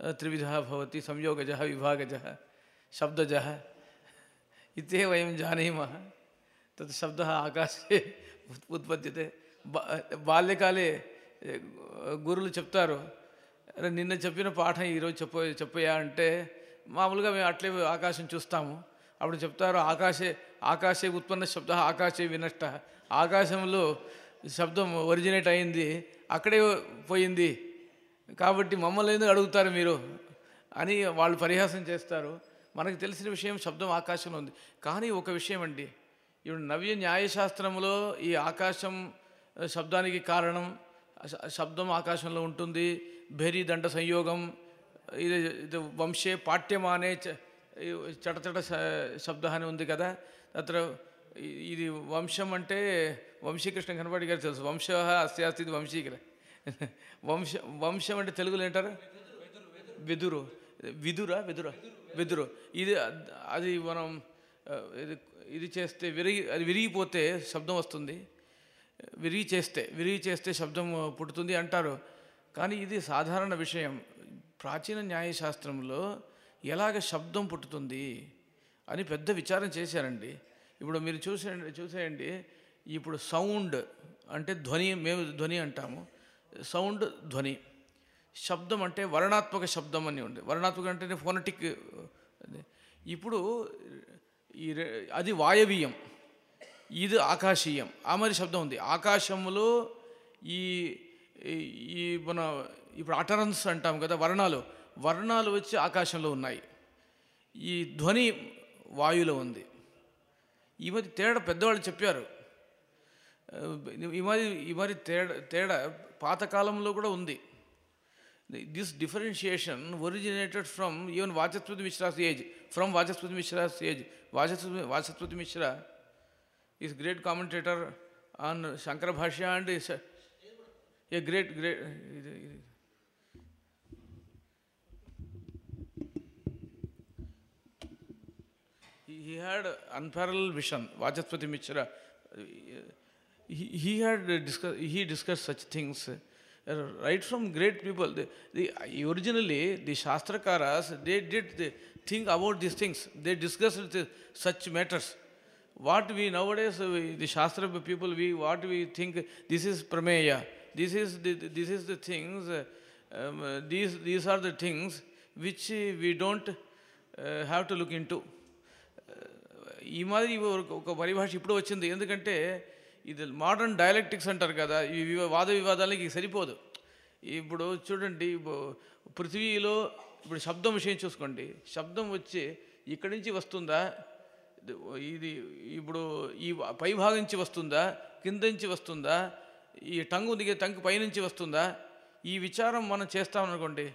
अ, त्रिविधः भवति संयोगजः विभागजः शब्दजः इत्येव वयं जानीमः तत् शब्दः आकाशे ఉత్- ఉత్పద్యతే బా బాల్యకాలే ఏ, గురువులు చెప్తారు అరే నిన్న చెప్పిన పాఠం ఈరోజు చెప్ప చెప్పయా అంటే మామూలుగా మేము అట్లే ఆకాశం చూస్తాము. అప్పుడు చెప్తారు ఆకాశే ఆకాశే ఉత్పన్న శబ్ద ఆకాశే వినష్ట. ఆకాశంలో శబ్దం ఒరిజినేట్ అయింది అక్కడే పోయింది. కాబట్టి మమ్మల్ని ఎందుకు అడుగుతారు మీరు? అని వాళ్ళు పరిహాసం చేస్తారు. మనకు తెలిసిన విషయం శబ్దం ఆకాశంలో ఉంది. కానీ ఒక విషయం అండి. ఇప్పుడు నవ్య న్యాయశాస్త్రంలో ఈ ఆకాశం శబ్దానికి కారణం శబ్దం ఆకాశంలో ఉంటుంది. భేరీ దండ సంయోగం ఇది ఇది వంశే పాఠ్యమానే చ- చటచట శ- శబ్ద అని ఉంది కదా. అత్ర ఇది వంశం అంటే వంశీకృష్ణ కనపడి గారు తెలుసు. వంశ అస్తి అస్తి ఇది వంశీకర వంశ వంశం అంటే తెలుగులో ఏంటారు? వెదురు. విదురా? వెదురా? వెదురు. ఇది అది మనం ఇది ఇది చేస్తే విరిగి అది విరిగిపోతే శబ్దం వస్తుంది. విరిగి చేస్తే విరిగి చేస్తే శబ్దం పుడుతుంది అంటారు. కానీ ఇది సాధారణ విషయం. ప్రాచీన న్యాయశాస్త్రంలో ఎలాగ శబ్దం పుట్టుతుంది అని పెద్ద విచారం చేశారండి. ఇప్పుడు మీరు చూసేయండి చూసేయండి. ఇప్పుడు సౌండ్ అంటే ధ్వని మేము ధ్వని అంటాము. సౌండ్ ధ్వని. శబ్దం అంటే వర్ణాత్మక శబ్దం అని ఉంది. వర్ణాత్మక అంటే ఫోనటిక్ ఇప్పుడు ఈ అది వాయవీయం. ఇది ఆకాశీయం. ఆ మరి శబ్దం ఉంది. ఆకాశంలో ఈ- ఈ మన ఇప్పుడు అటరన్స్ అంటాం కదా వర్ణాలు. వర్ణాలు వచ్చి ఆకాశంలో ఉన్నాయి. ఈ ధ్వని వాయులో ఉంది. ఈ మధ్య తేడా పెద్దవాళ్ళు చెప్పారు. ఈ మరి ఈ మరి తేడా తేడా పాతకాలంలో కూడా ఉంది. This differentiation originated from even Vachaspati Mishra's age from Vachaspati Mishra's age Vachaspati Vachaspati Mishra is great commentator on Shankara Bhashya and a great great he had unparalleled vision, Vachaspati Mishra. He, he had discussed, he discussed such things uh, right from great people. The, the, originally, the Shastrakaras, they did the, think about these things. They discussed the, such matters. What we nowadays, we, the Shastra people, we what we think, this is prameya, this is the, this is the things, uh, um, these, these are the things which we don't uh, have to look into. ఈ మాదిరి ఒక- ఒక పరిభాష ఇప్పుడు వచ్చింది. ఎందుకంటే ఇది మోడర్న్ డైలెక్టిక్స్ అంటారు కదా ఈ వాద వివాదాలకి సరిపోదు. ఇప్పుడు చూడండి పృథ్వీలో ఇప్పుడు శబ్దం విషయం చూసుకోండి. శబ్దం వచ్చి ఇక్కడి నుంచి వస్తుందా? ఇది- ఇప్పుడు ఈ పైభాగం నుంచి వస్తుందా? కింద నుంచి వస్తుందా? ఈ టంగు దిగే టంగు పైనుంచి వస్తుందా? ఈ విచారం మనం చేస్తామనుకోండి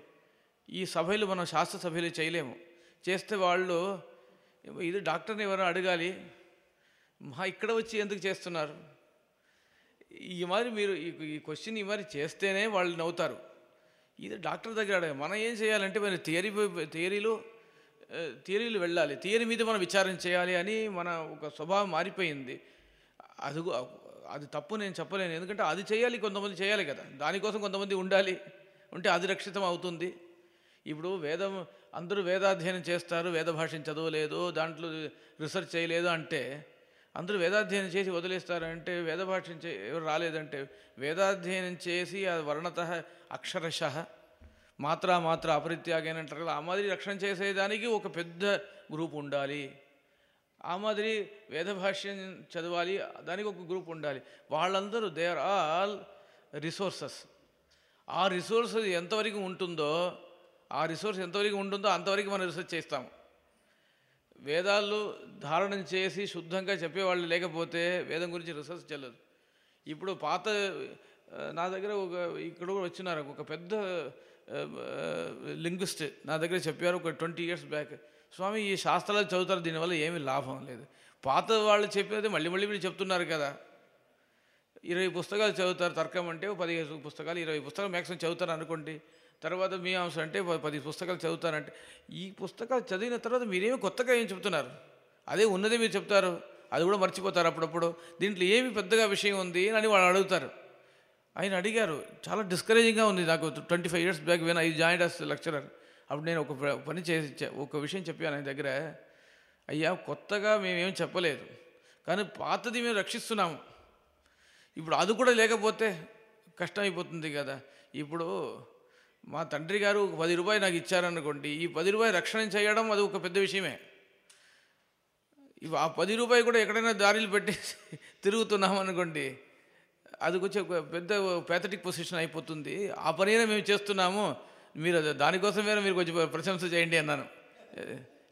ఈ సభలు మనం శాస్త్ర సభలు చేయలేము. చేస్తే వాళ్ళు ఇది డాక్టర్ని ఎవరైనా అడగాలి మా ఇక్కడ వచ్చి ఎందుకు చేస్తున్నారు? ఈ మరి మీరు ఈ క్వశ్చన్ ఈ మరి చేస్తేనే వాళ్ళు నవ్వుతారు. ఇది డాక్టర్ దగ్గర అడగాలి మనం ఏం చేయాలంటే మన థియరీ థియరీలో థియరీలు వెళ్ళాలి. థియరీ మీద మనం విచారం చేయాలి అని మన ఒక స్వభావం మారిపోయింది. అది అది తప్పు నేను చెప్పలేను. ఎందుకంటే అది చేయాలి కొంతమంది చేయాలి కదా. దానికోసం కొంతమంది ఉండాలి. ఉంటే అది రక్షితం అవుతుంది. ఇప్పుడు వేదం అందరూ వేదాధ్యయనం చేస్తారు వేద భాషను చదవలేదు దాంట్లో రీసెర్చ్ చేయలేదు అంటే అందరూ వేదాధ్యయనం చేసి వదిలేస్తారంటే వేద భాషను చే ఎవరు రాలేదంటే వేదాధ్యయనం చేసి ఆ వర్ణత అక్షరశ మాత్ర మాత్ర అపరిత్యాగైన అంటారు కదా ఆ మాదిరి రక్షణ చేసేదానికి ఒక పెద్ద గ్రూప్ ఉండాలి. ఆ మాదిరి వేద భాష్యం చదవాలి దానికి ఒక గ్రూప్ ఉండాలి. వాళ్ళందరూ దే ఆర్ ఆల్ రిసోర్సెస్ ఆ రిసోర్స్ ఎంతవరకు ఉంటుందో ఆ రిసోర్స్ ఎంతవరకు ఉంటుందో అంతవరకు మనం రీసెర్చ్ చేస్తాము. వేదాలు ధారణం చేసి శుద్ధంగా చెప్పేవాళ్ళు లేకపోతే వేదం గురించి రీసెర్చ్ చెల్లదు ఇప్పుడు పాత నా దగ్గర ఒక ఇక్కడ కూడా వచ్చినారు. ఒక పెద్ద లింగ్విస్ట్ నా దగ్గర చెప్పారు ఒక ట్వంటీ ఇయర్స్ బ్యాక్. స్వామి ఈ శాస్త్రాలు చదువుతారు దీనివల్ల ఏమీ లాభం లేదు. పాత వాళ్ళు చెప్పేది మళ్ళీ మళ్ళీ వీళ్ళు చెప్తున్నారు కదా. ఇరవై పుస్తకాలు చదువుతారు తర్కం అంటే పదిహేను పుస్తకాలు ఇరవై పుస్తకాలు మ్యాక్సిమం చదువుతారు అనుకోండి. తర్వాత మీమాంస అంటే ప- పది పుస్తకాలు చదువుతారంటే ఈ పుస్తకాలు చదివిన తర్వాత మీరేమి కొత్తగా ఏం చెప్తున్నారు? అదే ఉన్నదే మీరు చెప్తారు. అది కూడా మర్చిపోతారు అప్పుడప్పుడు. దీంట్లో ఏమి పెద్దగా విషయం ఉంది అని వాళ్ళు అడుగుతారు. ఆయన అడిగారు చాలా డిస్కరేజింగ్గా ఉంది నాకు twenty five years back when I join as lecturer అప్పుడు నేను ఒక పని చేసి ఒక విషయం చెప్పాను ఆయన దగ్గర. అయ్యా కొత్తగా మేమేం చెప్పలేదు. కానీ పాతది మేము రక్షిస్తున్నాము. ఇప్పుడు అది కూడా లేకపోతే కష్టం అయిపోతుంది కదా. ఇప్పుడు మా తండ్రి గారు ఒక పది రూపాయలు నాకు ఇచ్చారనుకోండి ఈ పది రూపాయలు రక్షణ చేయడం అది ఒక పెద్ద విషయమే. ఆ పది రూపాయలు కూడా ఎక్కడైనా దారిలు పెట్టి తిరుగుతున్నాం అనుకోండి అది కొంచెం ఒక పెద్ద పేథటిక్ పొజిషన్ అయిపోతుంది. ఆ పనైనా మేము చేస్తున్నాము మీరు అది- దానికోసమైనా మీరు కొంచెం ప్రశంస చేయండి అన్నాను.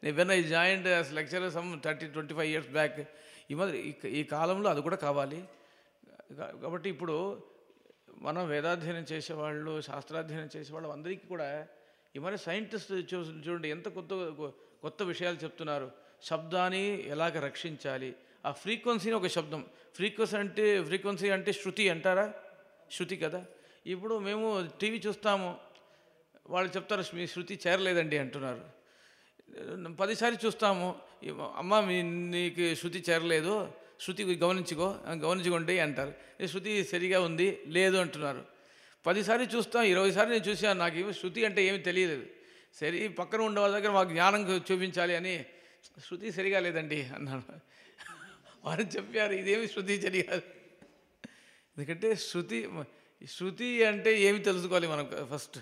నేను when I joined lecture some thirty twenty five years back ఈ మాదిరి ఈ- కాలంలో అది కూడా కావాలి. కాబట్టి ఇప్పుడు మనం వేదాధ్యయనం చేసేవాళ్ళు శాస్త్రాధ్యయనం చేసేవాళ్ళు అందరికీ కూడా ఈ మరి సైంటిస్ట్ చూ చూడండి ఎంత కొత్త కొత్త విషయాలు చెప్తున్నారు. శబ్దాన్ని ఎలాగ రక్షించాలి? ఆ ఫ్రీక్వెన్సీని ఒక శబ్దం. ఫ్రీక్వెన్సీ అంటే ఫ్రీక్వెన్సీ అంటే శృతి అంటారా? శృతి కదా. ఇప్పుడు మేము టీవీ చూస్తాము. వాళ్ళు చెప్తారు మీ శృతి చేరలేదండి అంటున్నారు. పదిసారి చూస్తాము. అమ్మ మీ నీకు శృతి చేరలేదు. శృతి గమనించుకో గమనించుకోండి అంటారు. శృతి సరిగా ఉంది లేదు అంటున్నారు. పదిసారి చూస్తాం ఇరవై సార్లు నేను చూసాను నాకు ఏమి శృతి అంటే ఏమి తెలియలేదు సరే పక్కన ఉండే వాళ్ళ దగ్గర మాకు జ్ఞానం చూపించాలి అని శృతి సరిగా లేదండి అన్నాను వారు చెప్పారు ఇదేమి శృతి సరిగా ఎందుకంటే శృతి శృతి అంటే ఏమి తెలుసుకోవాలి మనం ఫస్ట్?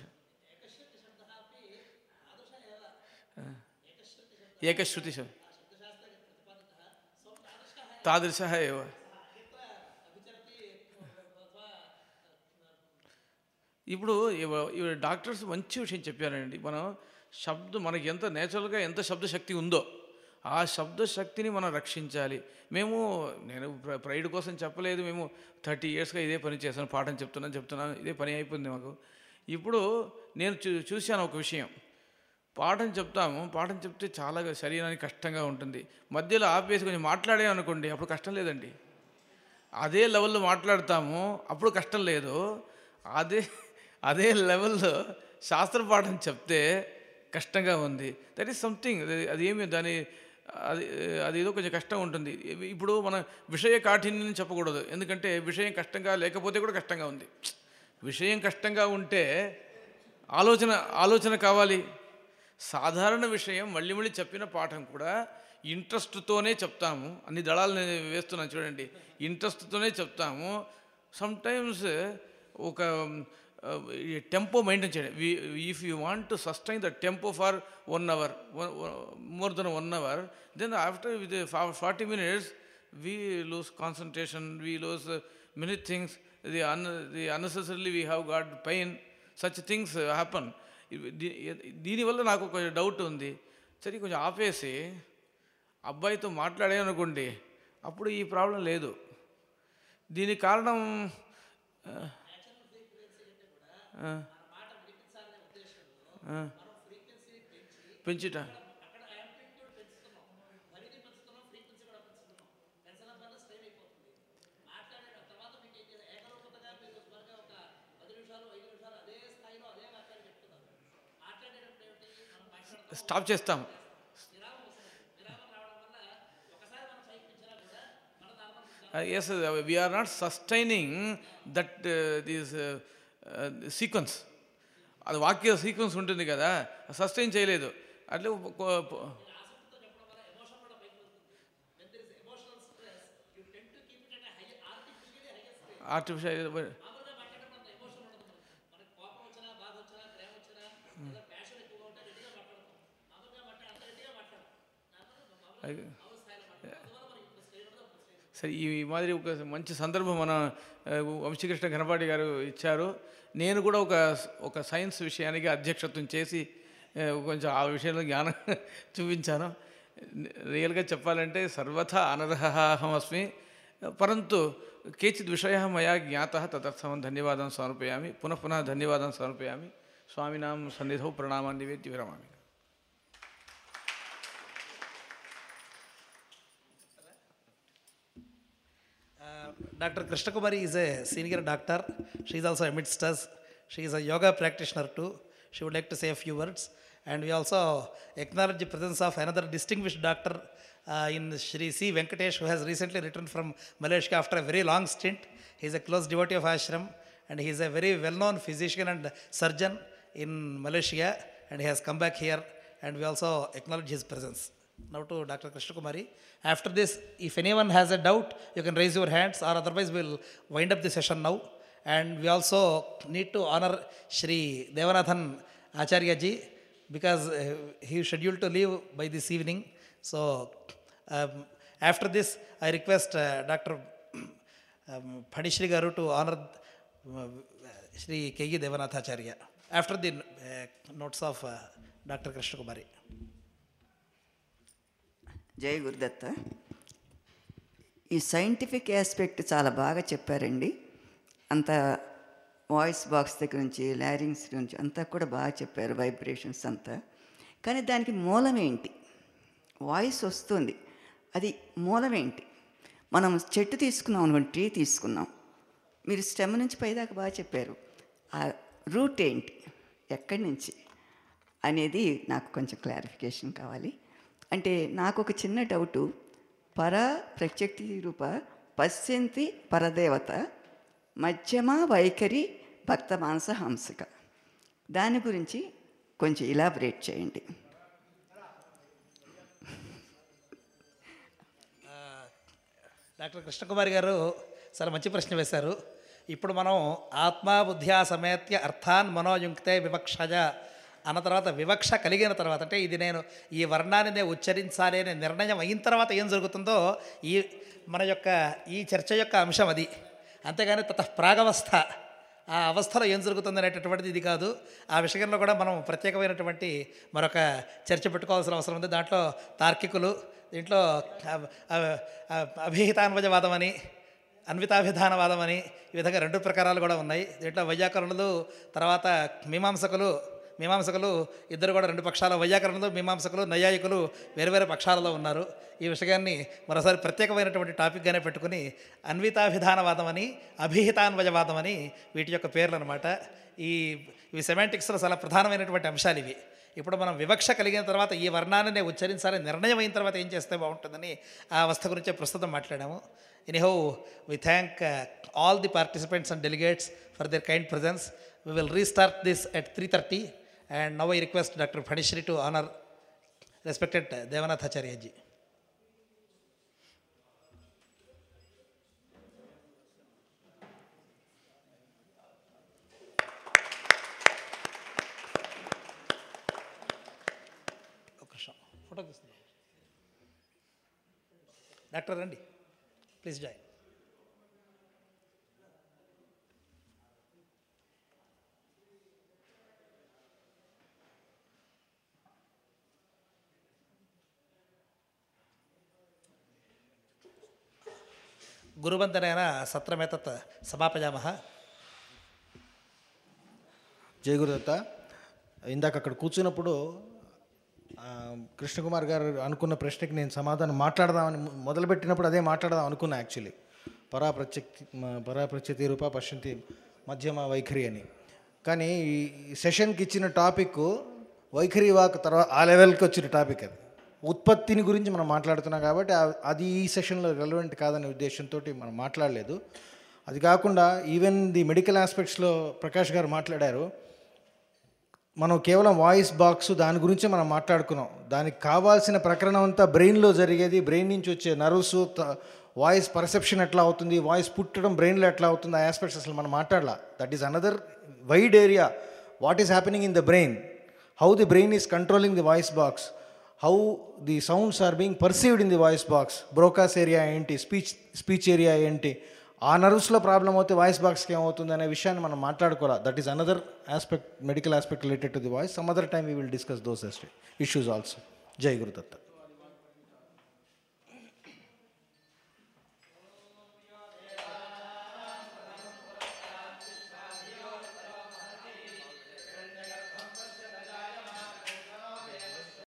ఏకశ్రుతి శ- तादृशः एव। ఇప్పుడు ఇవి డాక్టర్స్ మంచి విషయం చెప్పారండి. మనం శబ్దం మనకి ఎంత నేచురల్గా ఎంత శబ్దశక్తి ఉందో ఆ శబ్దశక్తిని మనం రక్షించాలి. మేము నేను ప్రైడ్ కోసం చెప్పలేదు. మేము థర్టీ ఇయర్స్గా ఇదే పని చేశాను. పాఠం చెప్తున్నాను చెప్తున్నాను ఇదే పని అయిపోయింది మాకు. ఇప్పుడు నేను చూ చూశాను ఒక విషయం. పాఠం చెప్తాము పాఠం చెప్తే చాలా శరీరానికి కష్టంగా ఉంటుంది. మధ్యలో ఆపేసి కొంచెం మాట్లాడాము అనుకోండి అప్పుడు కష్టం లేదండి. అదే లెవెల్లో మాట్లాడతాము అప్పుడు కష్టం లేదు. అదే అదే లెవెల్లో శాస్త్ర పాఠం చెప్తే కష్టంగా ఉంది. దట్ ఈస్ సంథింగ్ అది ఏమి దాని అది అది ఏదో కొంచెం కష్టం ఉంటుంది. ఇప్పుడు మనం విషయ కాఠిన్యం చెప్పకూడదు. ఎందుకంటే విషయం కష్టంగా లేకపోతే కూడా కష్టంగా ఉంది. విషయం కష్టంగా ఉంటే ఆలోచన ఆలోచన కావాలి. సాధారణ విషయం మళ్ళీ మళ్ళీ చెప్పిన పాఠం కూడా ఇంట్రెస్ట్తోనే చెప్తాము. అన్ని దళాలు నేను వేస్తున్నాను చూడండి. ఇంట్రెస్ట్తోనే చెప్తాము. సమ్టైమ్స్ ఒక టెంపో మెయింటైన్ చేయండి. If you want to sustain the tempo for one hour more than one hour then after with forty minutes we lose concentration we lose many things the un the unnecessarily we have got pain such things happen. దీనివల్ల నాకు కొంచెం డౌట్ ఉంది. సరే కొంచెం ఆపేసి అబ్బాయితో మాట్లాడామనుకోండి అప్పుడు ఈ ప్రాబ్లం లేదు. దీనికి కారణం పెంచుట స్టాప్ చేస్తాం. As we're not sustaining that this sequence అది వాక్య సీక్వెన్స్ ఉంటుంది కదా సస్టైన్ చేయలేదు. అట్లే ఆర్టిఫిషియల్ సరే ఈ మాదిరి ఒక మంచి సందర్భం మన వంశీకృష్ణ ఘనపాటి గారు ఇచ్చారు. నేను కూడా ఒక ఒక సైన్స్ విషయానికి అధ్యక్షత్వం చేసి కొంచెం ఆ విషయంలో జ్ఞానం చూపించాను. రియల్గా చెప్పాలంటే సర్వథా అనర్హమస్మి పరంతు కేచిత్ విషయ మయా జ్ఞాత తదర్థం ధన్యవాదం సమర్పయామి. పునః పునః ధన్యవాదం సమర్పయామి. స్వామినాం సన్నిధౌ ప్రణామాన్ని వేద్య విరమామి Dr. Krishna Kumari is a senior doctor. She is also amidst us. She is a yoga practitioner too. She would like to say a few words. And we also acknowledge the presence of another distinguished doctor uh, in Shri C. Venkatesh, who has recently returned from Malaysia after a very long stint. He is a close devotee of ashram and he is a very well-known physician and surgeon in Malaysia and he has come back here and we also acknowledge his presence. Now to Dr. Krishna Kumari. After this, if anyone has a doubt, you can raise your hands or otherwise we'll wind up the session now. And we also need to honor Shri Devanathan Acharya ji because uh, he is scheduled to leave by this evening. So um, after this, I request uh, Dr. um, Phanishri Garu to honor uh, Shri K.G. Devanatacharya. After the uh, notes of uh, Dr. Krishna Kumari. జై గురుదత్త. ఈ సైంటిఫిక్ ఆస్పెక్ట్ చాలా బాగా చెప్పారండి. అంత వాయిస్ బాక్స్ దగ్గర నుంచి ల్యారింగ్స్ నుంచి అంతా కూడా బాగా చెప్పారు వైబ్రేషన్స్ అంతా. కానీ దానికి మూలం ఏంటి? వాయిస్ వస్తుంది. అది మూలం ఏంటి? మనం చెట్టు తీసుకున్నాం అనుకోండి ట్రీ తీసుకున్నాం. మీరు స్టెమ్ నుంచి పైదాకా బాగా చెప్పారు. ఆ రూట్ ఏంటి? ఎక్కడి నుంచి? అనేది నాకు కొంచెం క్లారిఫికేషన్ కావాలి. అంటే నాకు ఒక చిన్న డౌటు. పర ప్రత్యక్తి రూప పశ్యంతి పరదేవత మధ్యమ వైఖరి భక్త మానస హంసక. దాని గురించి కొంచెం ఇలాబరేట్ చేయండి. డాక్టర్ కృష్ణకుమారి గారు చాలా మంచి ప్రశ్న వేశారు. ఇప్పుడు మనం ఆత్మ బుద్ధ్యా సమేత్య అర్థాన్ మనోయుక్తే వివక్షజ అన్న తర్వాత వివక్ష కలిగిన తర్వాత అంటే ఇది నేను ఈ వర్ణాన్ని నేను ఉచ్చరించాలి అనే నిర్ణయం అయిన తర్వాత ఏం జరుగుతుందో ఈ మన యొక్క ఈ చర్చ యొక్క అంశం అది. అంతేగాని తత ప్రాగవస్థ ఆ అవస్థలో ఏం జరుగుతుంది అనేటటువంటిది ఇది కాదు. ఆ విషయంలో కూడా మనం ప్రత్యేకమైనటువంటి మరొక చర్చ పెట్టుకోవాల్సిన అవసరం ఉంది. దాంట్లో తార్కికులు దీంట్లో అ- అభిహితాన్వజవాదం అని అన్వితాభిధానవాదం అని ఈ విధంగా రెండు ప్రకారాలు కూడా ఉన్నాయి. దీంట్లో వైయాకరణులు తర్వాత మీమాంసకులు మీమాంసకులు ఇద్దరు కూడా రెండు పక్షాల వైయాకరణులు మీమాంసకులు నైయాయికులు వేరు వేరే పక్షాలలో ఉన్నారు. ఈ విషయాన్ని మరోసారి ప్రత్యేకమైనటువంటి టాపిక్గానే పెట్టుకుని అన్వితాభిధానవాదం అని అభిహితాన్వయవాదం అని వీటి యొక్క పేర్లు అనమాట ఈ ఇవి సెమాంటిక్స్లో చాలా ప్రధానమైనటువంటి అంశాలు ఇవి. ఇప్పుడు మనం వివక్ష కలిగిన తర్వాత ఈ వర్ణాన్ని ఉచ్చరించాలని నిర్ణయం అయిన తర్వాత ఏం చేస్తే బాగుంటుందని ఆ అవస్థ గురించే ప్రస్తుతం మాట్లాడాము. Anyhow we thank all the participants and delegates for their kind presence we will restart this at 3.30 and now I request Dr. Phanishri to honor respected uh, Devanath Acharya ji. ఒక నిమిషం. ఫోటో తీస్తున్నా డాక్టర్ రండి ప్లీజ్ జాయిన్ గురువందనైన సత్రమేతత్ సమాపయామः. జయ గురుదత్త. ఇందాక అక్కడ కూర్చున్నప్పుడు కృష్ణకుమార్ గారు అనుకున్న ప్రశ్నకి నేను సమాధానం మాట్లాడదామని మొదలుపెట్టినప్పుడు అదే మాట్లాడదాం అనుకున్నా యాక్చువల్లీ. పరాప్రత్యక్తి పరాప్రత్యతి రూప పశ్యంతి మధ్యమ వైఖరి అని. కానీ ఈ సెషన్కి ఇచ్చిన టాపిక్ వైఖరి వాక్ తర్వాత ఆ లెవెల్కి వచ్చిన టాపిక్ అది. ఉత్పత్తిని గురించి మనం మాట్లాడుతున్నాం కాబట్టి అది ఈ సెషన్లో రెలవెంట్ కాదనే ఉద్దేశంతో మనం మాట్లాడలేదు. అది కాకుండా ఈవెన్ ది మెడికల్ ఆస్పెక్ట్స్లో ప్రకాష్ గారు మాట్లాడారు మనం కేవలం వాయిస్ బాక్స్ దాని గురించే మనం మాట్లాడుకున్నాం. దానికి కావాల్సిన ప్రకరణం అంతా బ్రెయిన్లో జరిగేది బ్రెయిన్ నుంచి వచ్చే నర్వ్స్ వాయిస్ పర్సెప్షన్ ఎట్లా అవుతుంది వాయిస్ పుట్టడం బ్రెయిన్లో ఎట్లా అవుతుంది ఆ ఆస్పెక్ట్స్ అసలు మనం మాట్లాడాల. That is another wide area what is happening in the brain how the brain is controlling the voice box how the sounds are being perceived in the voice box Broca's area ఏంటి? స్పీచ్ స్పీచ్ ఏరియా ఏంటి? ఆ నర్వ్స్లో ప్రాబ్లం అవుతే వాయిస్ బాక్స్కి ఏమవుతుంది అనే విషయాన్ని మనం మాట్లాడుకోవాలి? That is another aspect medical aspect related to the voice some other time we will discuss those issues also జై గురుదత్త